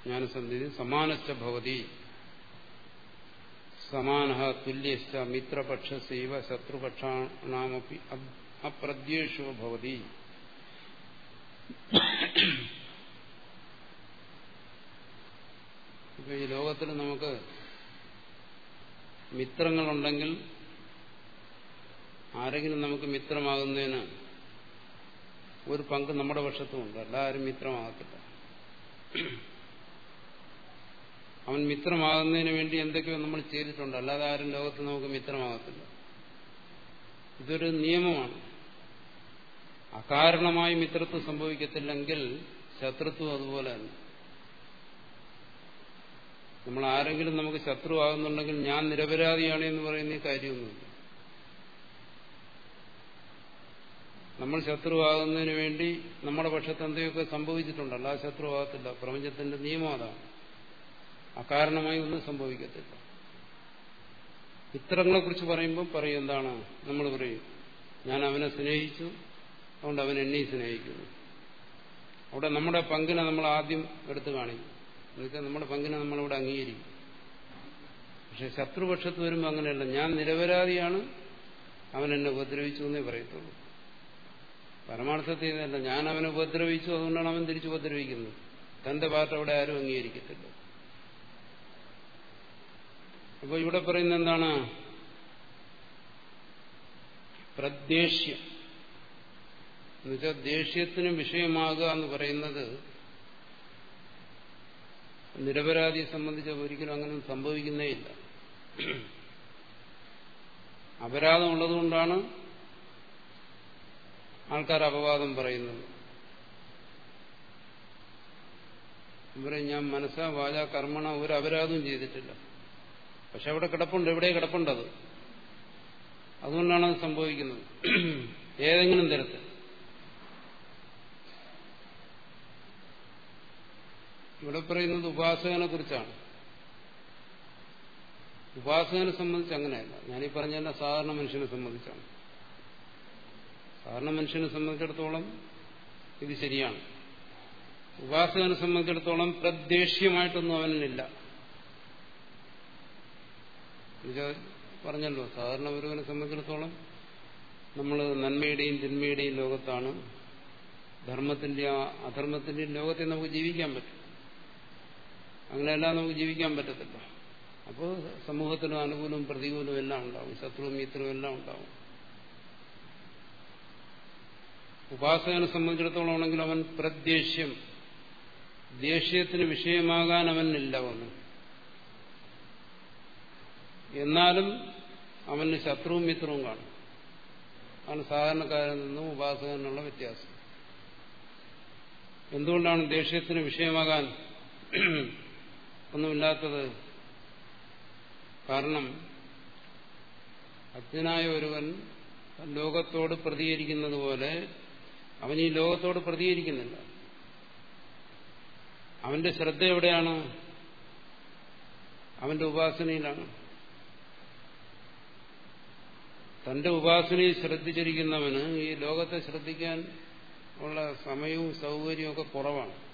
Speaker 1: ജ്ഞാനസന്ധി സമാനശ്ച ഭവതി. സമാന തുല്യശ്ച മിത്രപക്ഷസൈവ ശത്രുപക്ഷാണാമപ്പി അപ്രദ്യേഷോ ഭവതി. ഈ ലോകത്തിൽ നമുക്ക് മിത്രങ്ങളുണ്ടെങ്കിൽ ആരെങ്കിലും നമുക്ക് മിത്രമാകുന്നതിന് ഒരു പങ്ക് നമ്മുടെ പക്ഷത്തുമുണ്ട്. എല്ലാവരും മിത്രമാകത്തില്ല. അവൻ മിത്രമാകുന്നതിന് വേണ്ടി എന്തൊക്കെയോ നമ്മൾ ചെയ്തിട്ടുണ്ട്. അല്ലാതെ ആരും ലോകത്ത് നമുക്ക് മിത്രമാകത്തില്ല. ഇതൊരു നിയമമാണ്. അകാരണമായി മിത്രത്വം സംഭവിക്കത്തില്ലെങ്കിൽ ശത്രുത്വം അതുപോലെ തന്നെ. നമ്മൾ ആരെങ്കിലും നമുക്ക് ശത്രു ആകുന്നുണ്ടെങ്കിൽ ഞാൻ നിരപരാധിയാണ് എന്ന് പറയുന്ന കാര്യമൊന്നുമില്ല. നമ്മൾ ശത്രുവാകുന്നതിന് വേണ്ടി നമ്മുടെ പക്ഷത്ത് എന്തെയൊക്കെ സംഭവിച്ചിട്ടുണ്ടല്ലോ. ആ ശത്രുവാകത്തില്ല. പ്രപഞ്ചത്തിന്റെ നിയമം അതാണ്. അകാരണമായി ഒന്നും സംഭവിക്കത്തില്ല. ഇത്രങ്ങളെ കുറിച്ച് പറയുമ്പോൾ പറയും എന്താണ് നമ്മൾ പറയും? ഞാൻ അവനെ സ്നേഹിച്ചു. അതുകൊണ്ട് അവൻ എന്നെയും സ്നേഹിക്കുന്നു. അവിടെ നമ്മുടെ പങ്കിനെ നമ്മൾ ആദ്യം എടുത്തു കാണിക്കും. എന്നുവെച്ചാൽ നമ്മുടെ പങ്കിനെ നമ്മളിവിടെ അംഗീകരിക്കും. പക്ഷെ ശത്രുപക്ഷത്ത് വരുമ്പോൾ അങ്ങനെയല്ല. ഞാൻ നിരപരാധിയാണ്. അവൻ എന്നെ ഉപദ്രവിച്ചു എന്നേ പറയത്തുള്ളൂ. പരമാർത്ഥത്തിൽ ഇതല്ല ഞാൻ അവനെ ഉപദ്രവിച്ചു അതുകൊണ്ടാണ് അവൻ തിരിച്ചു ഉപദ്രവിക്കുന്നത്. തന്റെ പാർട്ട് അവിടെ ആരും അംഗീകരിക്കത്തില്ല. അപ്പൊ ഇവിടെ പറയുന്ന എന്താണ്? പ്രദ്ദേശ്യം എന്നുവെച്ചാൽ ദേഷ്യത്തിന് വിഷയമാകുക എന്ന് പറയുന്നത് നിരപരാധിയെ സംബന്ധിച്ച് ഒരിക്കലും അങ്ങനെ സംഭവിക്കുന്നേ ഇല്ല. അപരാധം ഉള്ളതുകൊണ്ടാണ് ആൾക്കാർ അപവാദം പറയുന്നത്. ഇവരെ ഞാൻ മനസ്സാ വാച കർമ്മണ ഒരു അപരാധവും ചെയ്തിട്ടില്ല. പക്ഷെ അവിടെ കിടപ്പുണ്ട്. എവിടെ കിടപ്പുണ്ടത് അതുകൊണ്ടാണ് അത് സംഭവിക്കുന്നത്. ഏതെങ്കിലും തരത്തിൽ. ഇവിടെ പറയുന്നത് ഉപാസകനെ കുറിച്ചാണ്. ഉപാസകനെ സംബന്ധിച്ച് അങ്ങനെയല്ല. ഞാനീ പറഞ്ഞ സാധാരണ മനുഷ്യനെ സംബന്ധിച്ചാണ്. സാധാരണ മനുഷ്യനെ സംബന്ധിച്ചിടത്തോളം ഇത് ശരിയാണ്. ഉപാസകനെ സംബന്ധിച്ചിടത്തോളം പ്രദ്ദേശ്യമായിട്ടൊന്നും അവനില്ല പറഞ്ഞല്ലോ സാധാരണ ഒരുവനെ സംബന്ധിച്ചിടത്തോളം നമ്മൾ നന്മയുടെയും തിന്മയുടെയും ലോകത്താണ് ധർമ്മത്തിന്റെയും അധർമ്മത്തിന്റെയും ലോകത്തെ നമുക്ക് ജീവിക്കാൻ പറ്റും. അങ്ങനെയെല്ലാം നമുക്ക് ജീവിക്കാൻ പറ്റത്തില്ല. അപ്പോൾ സമൂഹത്തിനും അനുകൂലവും പ്രതികൂലവും എല്ലാം ഉണ്ടാവും. ശത്രുവും മിത്രവും എല്ലാം ഉണ്ടാവും. ഉപാസകനെ സംബന്ധിച്ചിടത്തോളം ആണെങ്കിൽ അവൻ പ്രദ്ദേശ്യം ദേഷ്യത്തിന് വിഷയമാകാൻ അവനില്ല വന്നു. എന്നാലും അവന് ശത്രുവും മിത്രവും കാണും. ആണ് സാധാരണക്കാരിൽ നിന്നും ഉപാസകനുള്ള വ്യത്യാസം. എന്തുകൊണ്ടാണ് ദേഷ്യത്തിന് വിഷയമാകാൻ ഒന്നുമില്ലാത്തത് കാരണം അജ്ഞനായ ഒരുവൻ ലോകത്തോട് പ്രതികരിക്കുന്നത് പോലെ അവൻ ഈ ലോകത്തോട് പ്രതികരിക്കുന്നില്ല. അവന്റെ ശ്രദ്ധ എവിടെയാണ്? അവന്റെ ഉപാസനയിലാണ്. തന്റെ ഉപാസനയിൽ ശ്രദ്ധിച്ചിരിക്കുന്നവന് ഈ ലോകത്തെ ശ്രദ്ധിക്കാൻ ഉള്ള സമയവും സൗകര്യവും ഒക്കെ കുറവാണ്.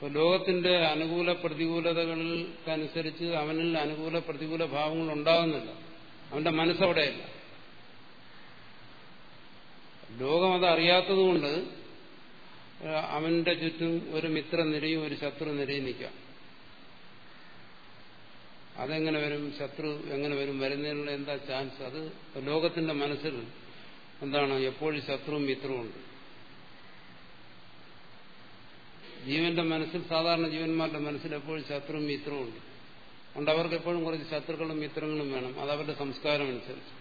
Speaker 1: ഇപ്പൊ ലോകത്തിന്റെ അനുകൂല പ്രതികൂലതകൾക്കനുസരിച്ച് അവനിൽ അനുകൂല പ്രതികൂല ഭാവങ്ങൾ ഉണ്ടാകുന്നില്ല അവന്റെ മനസ്സവിടെയല്ല. ലോകം അത് അറിയാത്തതുകൊണ്ട് അവന്റെ ചുറ്റും ഒരു മിത്രനിരയും ഒരു ശത്രു നിരയും നിൽക്കാം. അതെങ്ങനെ വരും? ശത്രു എങ്ങനെ വരും? വരുന്നതിനുള്ള എന്താ ചാൻസ്? അത് ലോകത്തിന്റെ മനസ്സിൽ എന്താണ്? എപ്പോഴും ശത്രുവും മിത്രവും ഉണ്ട് ജീവന്റെ മനസ്സിൽ സാധാരണ ജീവന്മാരുടെ മനസ്സിൽ എപ്പോഴും ശത്രുവും മിത്രവും ഉണ്ട്. അതുകൊണ്ട് അവർക്ക് എപ്പോഴും കുറച്ച് ശത്രുക്കളും മിത്രങ്ങളും വേണം. അത് അവരുടെ സംസ്കാരം അനുസരിച്ച്.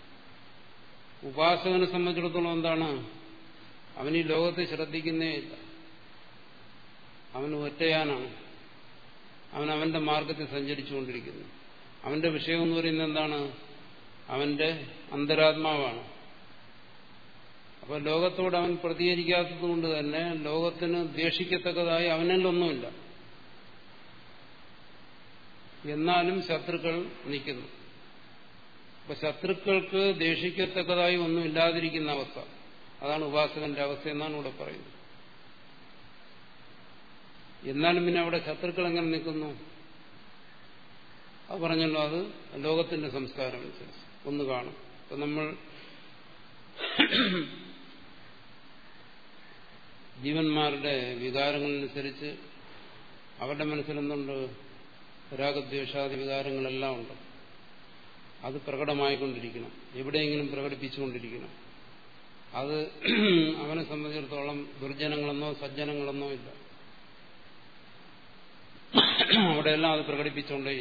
Speaker 1: ഉപാസകനെ സംബന്ധിച്ചിടത്തോളം എന്താണ്? അവൻ ഈ ലോകത്തെ ശ്രദ്ധിക്കുന്നേ ഇല്ല. അവൻ ഒറ്റയാനാണ്. അവൻ അവന്റെ മാർഗത്തിൽ സഞ്ചരിച്ചുകൊണ്ടിരിക്കുന്നു. അവന്റെ വിഷയം എന്ന് പറയുന്നത് എന്താണ്? അവന്റെ അന്തരാത്മാവാണ്. അപ്പൊ ലോകത്തോട് അവൻ പ്രതികരിക്കാത്തത് കൊണ്ട് തന്നെ ലോകത്തിന് ദ്വേഷിക്കത്തക്കതായി അവനിലൊന്നുമില്ല എന്നാലും ശത്രുക്കൾ നിൽക്കുന്നു. അപ്പൊ ശത്രുക്കൾക്ക് ദേഷിക്കത്തക്കതായി ഒന്നും ഇല്ലാതിരിക്കുന്ന അവസ്ഥ. അതാണ് ഉപാസകന്റെ അവസ്ഥ എന്നാണ് ഇവിടെ പറയുന്നത്. എന്നാലും പിന്നെ അവിടെ ശത്രുക്കൾ എങ്ങനെ നിൽക്കുന്നു? അത് പറഞ്ഞല്ലോ അത് ലോകത്തിന്റെ സംസ്കാരം അനുസരിച്ച്. ഒന്ന് കാണും. ഇപ്പൊ നമ്മൾ ജീവന്മാരുടെ വികാരങ്ങളനുസരിച്ച് അവരുടെ മനസ്സിലെന്തുണ്ട്? രാഗദ്വേഷാദി വികാരങ്ങളെല്ലാം ഉണ്ട്. അത് പ്രകടമായിക്കൊണ്ടിരിക്കണം. എവിടെയെങ്കിലും പ്രകടിപ്പിച്ചുകൊണ്ടിരിക്കണം. അത് അവനെ സംബന്ധിച്ചിടത്തോളം ദുർജനങ്ങളെന്നോ സജ്ജനങ്ങളെന്നോ ഇല്ല. അവിടെയെല്ലാം അത് പ്രകടിപ്പിച്ചുകൊണ്ടേ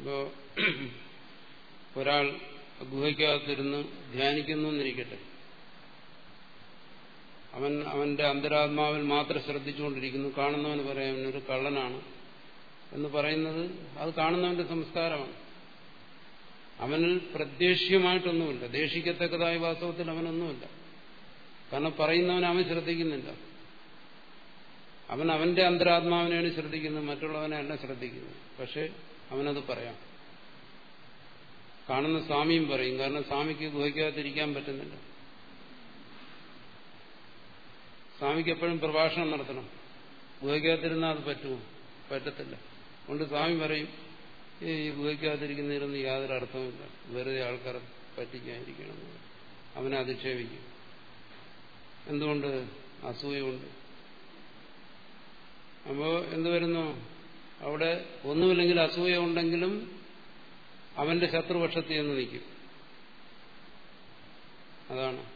Speaker 1: ഇപ്പോ ഒരാൾ ഗുഹയ്ക്കകത്തിരുന്ന് ധ്യാനിക്കുന്നു എന്നിരിക്കട്ടെ അവൻ അവന്റെ അന്തരാത്മാവിൽ മാത്രം ശ്രദ്ധിച്ചുകൊണ്ടിരിക്കുന്നു. കാണുന്നവന് പറയാം അവനൊരു കള്ളനാണ്. എന്ന് പറയുന്നത് അത് കാണുന്നവന്റെ സംസ്കാരമാണ്. അവനിൽ പ്രദ്ദേശ്യമായിട്ടൊന്നുമില്ല ദേഷിക്കത്തക്കതായ വാസ്തവത്തിൽ അവനൊന്നുമില്ല. കാരണം പറയുന്നവൻ അവൻ ശ്രദ്ധിക്കുന്നില്ല. അവൻ അവന്റെ അന്തരാത്മാവിനെയാണ് ശ്രദ്ധിക്കുന്നത് മറ്റുള്ളവനെ അല്ല ശ്രദ്ധിക്കുന്നത്. പക്ഷെ അവനത് പറയാം. കാണുന്ന സ്വാമിയും പറയും കാരണം സ്വാമിക്ക് ഗുഹയ്ക്കകത്തിരിക്കാൻ പറ്റുന്നില്ല. സ്വാമിക്ക് എപ്പോഴും പ്രഭാഷണം നടത്തണം. ഉപയോഗിക്കാതിരുന്നാൽ അത് പറ്റുമോ? പറ്റത്തില്ല. അതുകൊണ്ട് സ്വാമി പറയും ഈ ഉപയോഗിക്കാതിരിക്കുന്നതിനൊന്നും യാതൊരു അർത്ഥവുമില്ല. വെറുതെ ആൾക്കാരെ പറ്റിക്കാതിരിക്കണം. അവനെ അധിക്ഷേപിക്കും. എന്തുകൊണ്ട്? അസൂയുണ്ട് അപ്പോ എന്തു വരുന്നു? അവിടെ ഒന്നുമില്ലെങ്കിൽ അസൂയ ഉണ്ടെങ്കിലും അവന്റെ ശത്രുപക്ഷത്തിൽ എന്ന് നിൽക്കും. അതാണ്.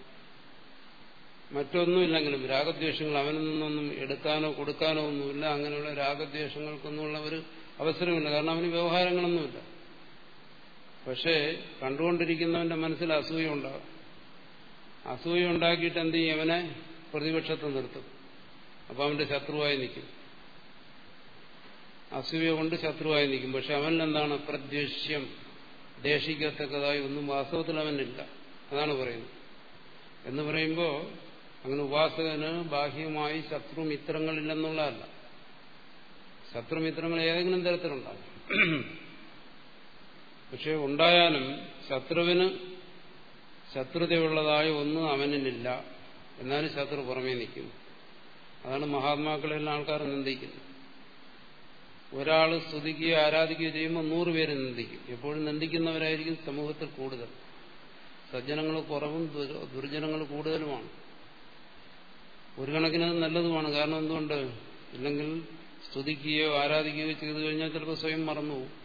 Speaker 1: മറ്റൊന്നുമില്ലെങ്കിലും രാഗദ്വേഷങ്ങൾ അവനിൽ നിന്നൊന്നും എടുക്കാനോ കൊടുക്കാനോ ഒന്നുമില്ല. അങ്ങനെയുള്ള രാഗദ്വേഷങ്ങൾക്കൊന്നുമുള്ള ഒരു അവസരമില്ല. കാരണം അവന് വ്യവഹാരങ്ങളൊന്നുമില്ല. പക്ഷേ കണ്ടുകൊണ്ടിരിക്കുന്നവന്റെ മനസ്സിൽ അസൂയ ഉണ്ടാകും അസൂയ ഉണ്ടാക്കിയിട്ട് എന്ത് ചെയ്യും? അവനെ പ്രതിപക്ഷത്ത് നിർത്തും. അപ്പൊ അവന്റെ ശത്രുവായി നിൽക്കും. അസൂയ കൊണ്ട് ശത്രുവായി നിൽക്കും. പക്ഷെ എന്താണ് പ്രദ്വേഷ്യം ദേഷിക്കത്തക്കതായി ഒന്നും വാസ്തവത്തിൽ അവനില്ല. അതാണ് പറയുന്നത്. എന്ന് പറയുമ്പോൾ അങ്ങനെ ഉപാസകന് ബാഹ്യമായി ശത്രു മിത്രങ്ങളില്ലെന്നുള്ളതല്ല. ശത്രുമിത്രങ്ങൾ ഏതെങ്കിലും തരത്തിലുണ്ടാകും പക്ഷെ ഉണ്ടായാലും ശത്രുവിന് ശത്രുതയുള്ളതായ ഒന്നും അവനിലില്ല. എന്നാലും ശത്രു പുറമേ നിൽക്കും. അതാണ് മഹാത്മാക്കളെല്ലാം ആൾക്കാർ നിന്ദിക്കുന്നത്. ഒരാൾ സ്തുതിക്കുകയോ ആരാധിക്കുകയോ ചെയ്യുമ്പോൾ നൂറുപേര് നിന്ദിക്കും. എപ്പോഴും നിന്ദിക്കുന്നവരായിരിക്കും സമൂഹത്തിൽ കൂടുതൽ. സജ്ജനങ്ങൾ കുറവും ദുർജനങ്ങൾ കൂടുതലുമാണ്. ഒരു കണക്കിന് അത് നല്ലതുമാണ്. കാരണം എന്തുകൊണ്ട്? ഇല്ലെങ്കിൽ സ്തുതിക്കുകയോ ആരാധിക്കുകയോ ചെയ്തു കഴിഞ്ഞാൽ ചിലപ്പോൾ സ്വയം മറന്നുപോകും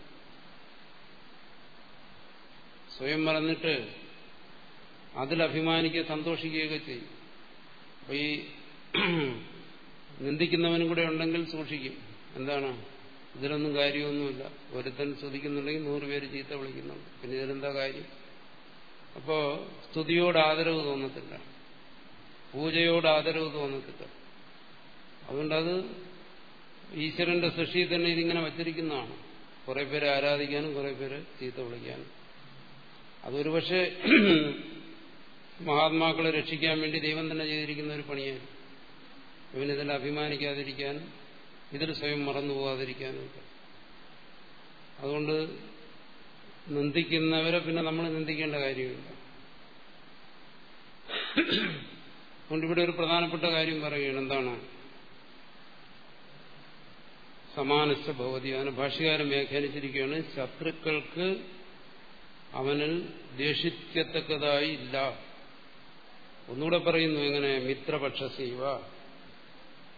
Speaker 1: സ്വയം മറന്നിട്ട് അതിൽ അഭിമാനിക്കുകയോ സന്തോഷിക്കുകയൊക്കെ ചെയ്യും. അപ്പൊ ഈ നിന്ദിക്കുന്നവനും കൂടെ ഉണ്ടെങ്കിൽ സൂക്ഷിക്കും. എന്താണ്? ഇതിലൊന്നും കാര്യമൊന്നുമില്ല. ഒരുത്തൻ സ്തുതിക്കുന്നുണ്ടെങ്കിൽ നൂറുപേര് ചീത്ത വിളിക്കുന്നുണ്ട്. പിന്നെ ഇതിലെന്താ കാര്യം? അപ്പോ സ്തുതിയോട് ആദരവ് തോന്നത്തില്ല. പൂജയോട് ആദരവ് തോന്നത്തില്ല അതുകൊണ്ടത് ഈശ്വരന്റെ സൃഷ്ടിയിൽ തന്നെ ഇതിങ്ങനെ വച്ചിരിക്കുന്നതാണ്. കുറെ പേരെ ആരാധിക്കാനും കുറെ പേര് ചീത്ത വിളിക്കാനും. അതൊരു പക്ഷേ മഹാത്മാക്കളെ രക്ഷിക്കാൻ വേണ്ടി ദൈവം തന്നെ ചെയ്തിരിക്കുന്ന ഒരു പണിയാണ് ഇവനിതിൽ അഭിമാനിക്കാതിരിക്കാനും ഇതിൽ സ്വയം മറന്നു പോകാതിരിക്കാനും അതുകൊണ്ട് നിന്ദിക്കുന്നവരെ പിന്നെ നമ്മൾ നിന്ദിക്കേണ്ട കാര്യമില്ല. അതുകൊണ്ട് ഇവിടെ ഒരു പ്രധാനപ്പെട്ട കാര്യം പറയുകയാണ്. എന്താണ്? സമാനസ്ഥ ഭഗവതി അതിന് ഭാഷകാരം വ്യാഖ്യാനിച്ചിരിക്കുകയാണ് ശത്രുക്കൾക്ക് അവനിൽ ദേഷിക്കത്തക്കതായി ഇല്ല. ഒന്നുകൂടെ പറയുന്നു എങ്ങനെ മിത്രപക്ഷ സേവ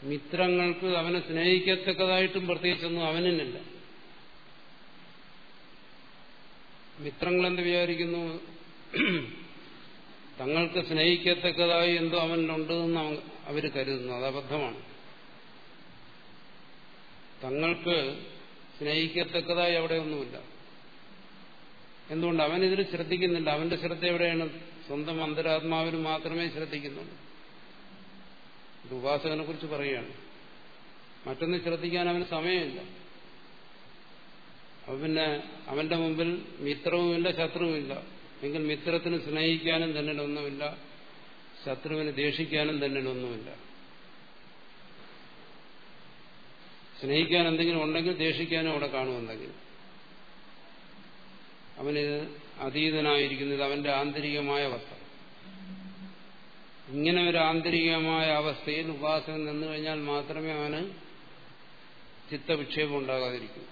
Speaker 1: മിത്രങ്ങൾക്ക് അവനെ സ്നേഹിക്കത്തക്കതായിട്ടും പ്രത്യേകിച്ചൊന്നും അവനില്ല മിത്രങ്ങളെന്ത് വിചാരിക്കുന്നു? തങ്ങൾക്ക് സ്നേഹിക്കത്തക്കതായി എന്തോ അവനുണ്ട് എന്ന് അവർ കരുതുന്നു. അത് അബദ്ധമാണ്. തങ്ങൾക്ക് സ്നേഹിക്കത്തക്കതായി അവിടെ ഒന്നുമില്ല എന്തുകൊണ്ട്? അവൻ ഇതിൽ ശ്രദ്ധിക്കുന്നില്ല. അവന്റെ ശ്രദ്ധ എവിടെയാണ്? സ്വന്തം അന്തരാത്മാവിൽ മാത്രമേ ശ്രദ്ധിക്കുന്നുള്ളൂ. ഇത് ഉപാസകനെ കുറിച്ച് പറയുകയാണ്. മറ്റൊന്ന് ശ്രദ്ധിക്കാൻ അവന് സമയമില്ല. അപ്പൊ പിന്നെ അവന്റെ മുമ്പിൽ മിത്രവുമില്ല ശത്രുവുമില്ല. എങ്കിൽ മിത്രത്തിന് സ്നേഹിക്കാനും തന്നെ ഒന്നുമില്ല ശത്രുവിനെ ദേഷിക്കാനും തന്നെ ഒന്നുമില്ല സ്നേഹിക്കാൻ എന്തെങ്കിലും ഉണ്ടെങ്കിൽ ദേഷിക്കാനും അവിടെ കാണുമെന്നെങ്കിൽ അവനിത് അതീതനായിരിക്കുന്നത് അവന്റെ ആന്തരികമായ അവസ്ഥ. ഇങ്ങനെ ഒരു ആന്തരികമായ അവസ്ഥയിൽ ഉപാസകൻ നിന്നു കഴിഞ്ഞാൽ മാത്രമേ അവന് ചിത്തവിക്ഷേപം ഉണ്ടാകാതിരിക്കൂ.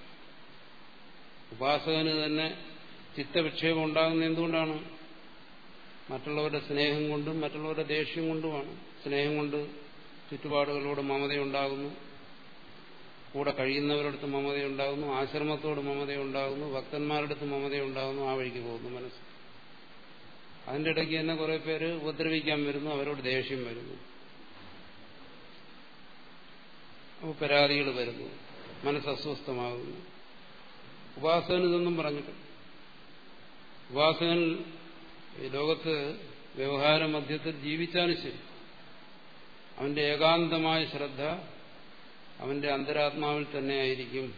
Speaker 1: ഉപാസകന് തന്നെ ചിത്തവിക്ഷേപം ഉണ്ടാകുന്ന എന്തുകൊണ്ടാണ്? മറ്റുള്ളവരുടെ സ്നേഹം കൊണ്ടും മറ്റുള്ളവരുടെ ദേഷ്യം കൊണ്ടുമാണ്. സ്നേഹം കൊണ്ട് ചുറ്റുപാടുകളോട് മമതയുണ്ടാകുന്നു. കൂടെ കഴിയുന്നവരടുത്ത് മമതയുണ്ടാകുന്നു. ആശ്രമത്തോട് മമതയുണ്ടാകുന്നു. ഭക്തന്മാരടുത്ത് മമതയുണ്ടാകുന്നു. ആ വഴിക്ക് പോകുന്നു മനസ്സ്. അതിന്റെ ഇടയ്ക്ക് തന്നെ കുറെ പേര് ഉപദ്രവിക്കാൻ വരുന്നു. അവരോട് ദേഷ്യം വരുന്നു. പരാതികൾ വരുന്നു. മനസ്സ് അസ്വസ്ഥമാകുന്നു. ഉപാസകന് ഇതൊന്നും പറഞ്ഞിട്ട് ഉപാസകൻ ഈ ലോകത്ത് വ്യവഹാര മധ്യത്തിൽ ജീവിച്ചാലും ശരി. അവന്റെ ഏകാന്തമായ ശ്രദ്ധ അവന്റെ അന്തരാത്മാവിൽ തന്നെയായിരിക്കും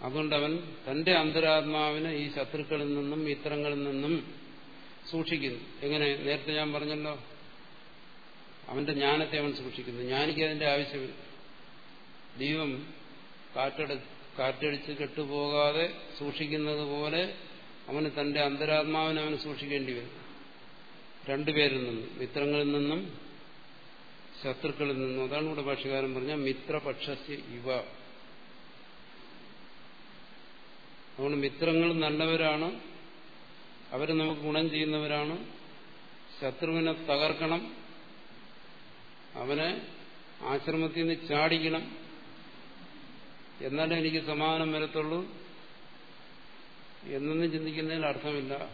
Speaker 1: അതുകൊണ്ട് അവൻ തന്റെ അന്തരാത്മാവിനെ ഈ ശത്രുക്കളിൽ നിന്നും മിത്രങ്ങളിൽ നിന്നും സൂക്ഷിക്കുന്നു. എങ്ങനെ? നേരത്തെ ഞാൻ പറഞ്ഞല്ലോ. അവന്റെ ജ്ഞാനത്തെ അവൻ സൂക്ഷിക്കുന്നു. ജ്ഞാനിക്ക് അതിന്റെ ആവശ്യമില്ല. ദൈവം കാറ്റട കാറ്റടിച്ച് കെട്ടുപോകാതെ സൂക്ഷിക്കുന്നത് പോലെ അവന് തന്റെ അന്തരാത്മാവിനെ അവന് സൂക്ഷിക്കേണ്ടി വരും. രണ്ടുപേരിൽ നിന്നും മിത്രങ്ങളിൽ നിന്നും ശത്രുക്കളിൽ നിന്നും. അതാണ് ഇവിടെ ഭാഷകാരൻ പറഞ്ഞ മിത്രപക്ഷസ് ഇവ. അതുകൊണ്ട് മിത്രങ്ങൾ നല്ലവരാണ് അവർ നമുക്ക് ഗുണം ചെയ്യുന്നവരാണ്. ശത്രുവിനെ തകർക്കണം അവനെ ആശ്രമത്തിൽ നിന്ന് ചാടിക്കണം. എന്നാലേ എനിക്ക് സമാധാനം വരത്തുള്ളൂ. എന്നൊന്നും ചിന്തിക്കുന്നതിൽ അർത്ഥമില്ല.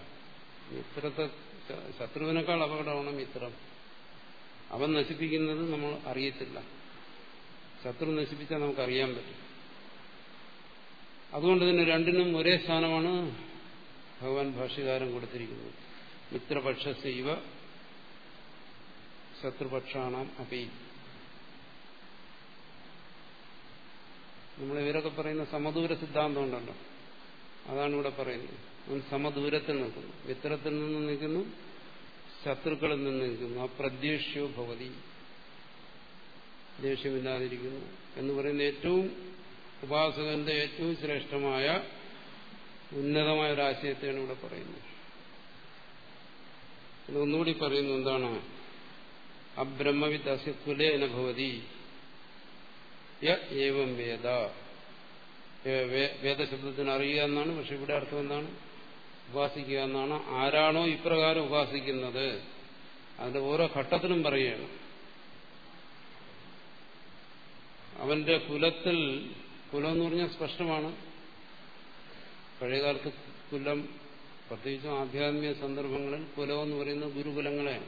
Speaker 1: മിത്രത്തെ ശത്രുവിനേക്കാൾ അപകടമാണ് മിത്രം. അവൻ നശിപ്പിക്കുന്നത് നമ്മൾ അറിയത്തില്ല. ശത്രു നശിപ്പിച്ചാൽ നമുക്കറിയാൻ പറ്റും. അതുകൊണ്ട് തന്നെ രണ്ടിനും ഒരേ സ്ഥാനമാണ് ഭഗവാൻ ഭാഷ്യകാരൻ കൊടുത്തിരിക്കുന്നത്. മിത്രപക്ഷ സൈവ ശത്രുപക്ഷാണാം അപി. നമ്മൾ ഇവരൊക്കെ പറയുന്ന സമദൂര സിദ്ധാന്തം ഉണ്ടല്ലോ. അതാണ് ഇവിടെ പറയുന്നത്. അവൻ സമദൂരത്തിൽ നിൽക്കുന്നു. മിത്രത്തിൽ നിന്ന് നിൽക്കുന്നു ശത്രുക്കളിൽ നിന്ന് നിൽക്കുന്നു. അപ്രദ്യേഷ്യോ ഭവതി. ദേഷ്യമില്ലാതിരിക്കുന്നു എന്ന് പറയുന്ന ഏറ്റവും ഉപാസകന്റെ ഏറ്റവും ശ്രേഷ്ഠമായ ഉന്നതമായ ഒരു ആശയത്തെയാണ് ഇവിടെ പറയുന്നത്. ഒന്നുകൂടി പറയുന്നു എന്താണ്? അബ്രഹ്മവിദ് അസ്യ കുലേന ഭവതി. വേദ. വേദശബ്ദത്തിന് അറിയുക എന്നാണ് പക്ഷെ ഇവിടെ അർത്ഥം എന്താണ്? ഉപാസിക്കുക എന്നാണ്. ആരാണോ ഇപ്രകാരം ഉപാസിക്കുന്നത്? അതിന്റെ ഓരോ ഘട്ടത്തിലും പറയുകയാണ്. അവന്റെ കുലത്തിൽ കുലം എന്ന് പറഞ്ഞാൽ സ്പഷ്ടമാണ്. പഴയകാലത്ത് കുലം പ്രത്യേകിച്ചും ആധ്യാത്മിക സന്ദർഭങ്ങളിൽ കുലം എന്ന് പറയുന്നത് ഗുരുകുലങ്ങളെയാണ്.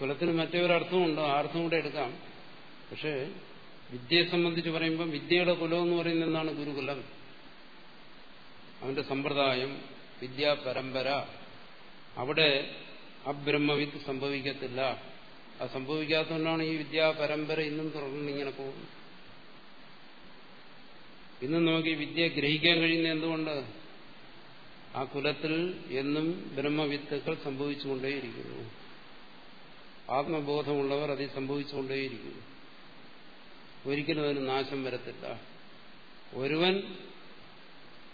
Speaker 1: കുലത്തിന് മറ്റേ ഒരു അർത്ഥമുണ്ട് ആ അർത്ഥം കൂടെ എടുക്കാം. പക്ഷേ വിദ്യയെ സംബന്ധിച്ച് പറയുമ്പോൾ വിദ്യയുടെ കുലം എന്ന് പറയുന്നത് എന്താണ്? ഗുരുകുലം. അവന്റെ സമ്പ്രദായം വിദ്യാപരമ്പര അവിടെ അബ്രഹ്മവിത്ത് സംഭവിക്കത്തില്ല. അത് സംഭവിക്കാത്തതുകൊണ്ടാണ് ഈ വിദ്യാപരമ്പര ഇന്നും തുടർന്ന് ഇങ്ങനെ പോകുന്നത്. ഇന്നും നമുക്ക് വിദ്യ ഗ്രഹിക്കാൻ കഴിയുന്ന എന്തുകൊണ്ട്? ആ കുലത്തിൽ എന്നും ബ്രഹ്മവിത്തുക്കൾ സംഭവിച്ചുകൊണ്ടേയിരിക്കുന്നു. ആത്മബോധമുള്ളവർ അതിൽ സംഭവിച്ചുകൊണ്ടേയിരിക്കുന്നു. ഒരിക്കലും അതിന് നാശം വരത്തില്ല. ഒരുവൻ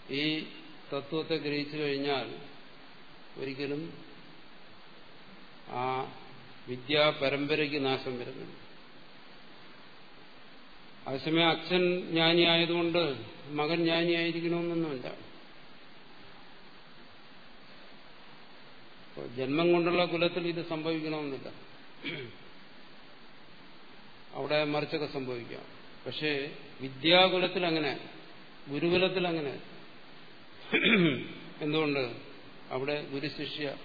Speaker 1: ഈ തത്വത്തെ ഗ്രഹിച്ചു കഴിഞ്ഞാൽ ഒരിക്കലും ആ വിദ്യാപരമ്പരയ്ക്ക് നാശം വരുന്നുണ്ട് അതേസമയം അച്ഛൻ ജ്ഞാനിയായതുകൊണ്ട് മകൻ ജ്ഞാനിയായിരിക്കണമെന്നൊന്നുമില്ല. ജന്മം കൊണ്ടുള്ള കുലത്തിൽ ഇത് സംഭവിക്കണമെന്നില്ല. അവിടെ മറിച്ചൊക്കെ സംഭവിക്കാം. പക്ഷേ വിദ്യാകുലത്തിൽ അങ്ങനെ ഗുരുകുലത്തിൽ അങ്ങനെ എന്തുകൊണ്ട് അവിടെ ഗുരുശിഷ്യ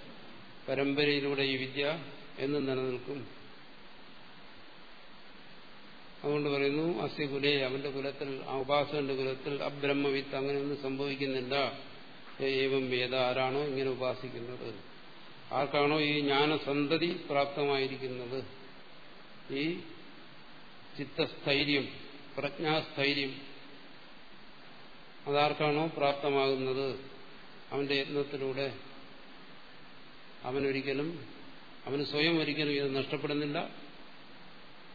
Speaker 1: പരമ്പരയിലൂടെ ഈ വിദ്യ എന്നും നിലനിൽക്കും? അതുകൊണ്ട് പറയുന്നു അസ്യ കുലേ അവന്റെ കുലത്തിൽ ആ ഉപാസകന്റെ കുലത്തിൽ അബ്രഹ്മവിത്ത് അങ്ങനെയൊന്നും സംഭവിക്കുന്നില്ല. ഏവം വേദ ആരാണോ ഇങ്ങനെ ഉപാസിക്കുന്നത്? ആർക്കാണോ ഈ ജ്ഞാനസന്തതി പ്രാപ്തമായിരിക്കുന്നത്? ഈ ചിത്തസ്ഥൈര്യം പ്രജ്ഞാസ്ഥൈര്യം. അതാർക്കാണോ പ്രാപ്തമാകുന്നത്? അവന്റെ യത്നത്തിലൂടെ അവനൊരിക്കലും അവന് സ്വയം ഒരിക്കലും ഇത് നഷ്ടപ്പെടുന്നില്ല.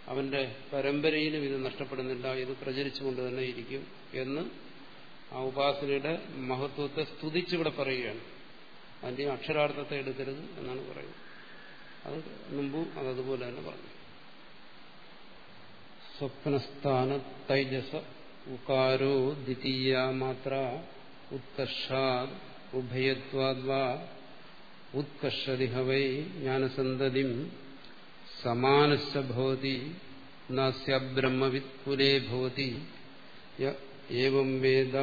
Speaker 1: അവന്റെ പരമ്പരയിലും ഇത് നഷ്ടപ്പെടുന്നില്ല. ഇത് പ്രചരിച്ചുകൊണ്ട് തന്നെ ഇരിക്കും എന്ന് ആ ഉപാസനയുടെ മഹത്വത്തെ സ്തുതിച്ചിവിടെ പറയുകയാണ്. അതിന്റെ അക്ഷരാർത്ഥത്തെ എടുക്കരുത് എന്നാണ് പറയുന്നത്. അത് മുമ്പും അതതുപോലെ തന്നെ പറഞ്ഞു. സ്വപ്നസ്ഥാന തൈജസ ഉകാരോ ദ്വിതീയ മാത്ര ഉത്കർഷാദ് ഉഭയത്വാദ്വാ ഉത്കർഷതിഹ വൈ ജ്ഞാനസന്തതി സമാനശ്ചവതി നസ്യബ്രഹ്മവിത് കുലേ ഭവതി ഏവം വേദ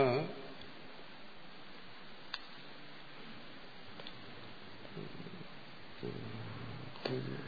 Speaker 1: Thank you.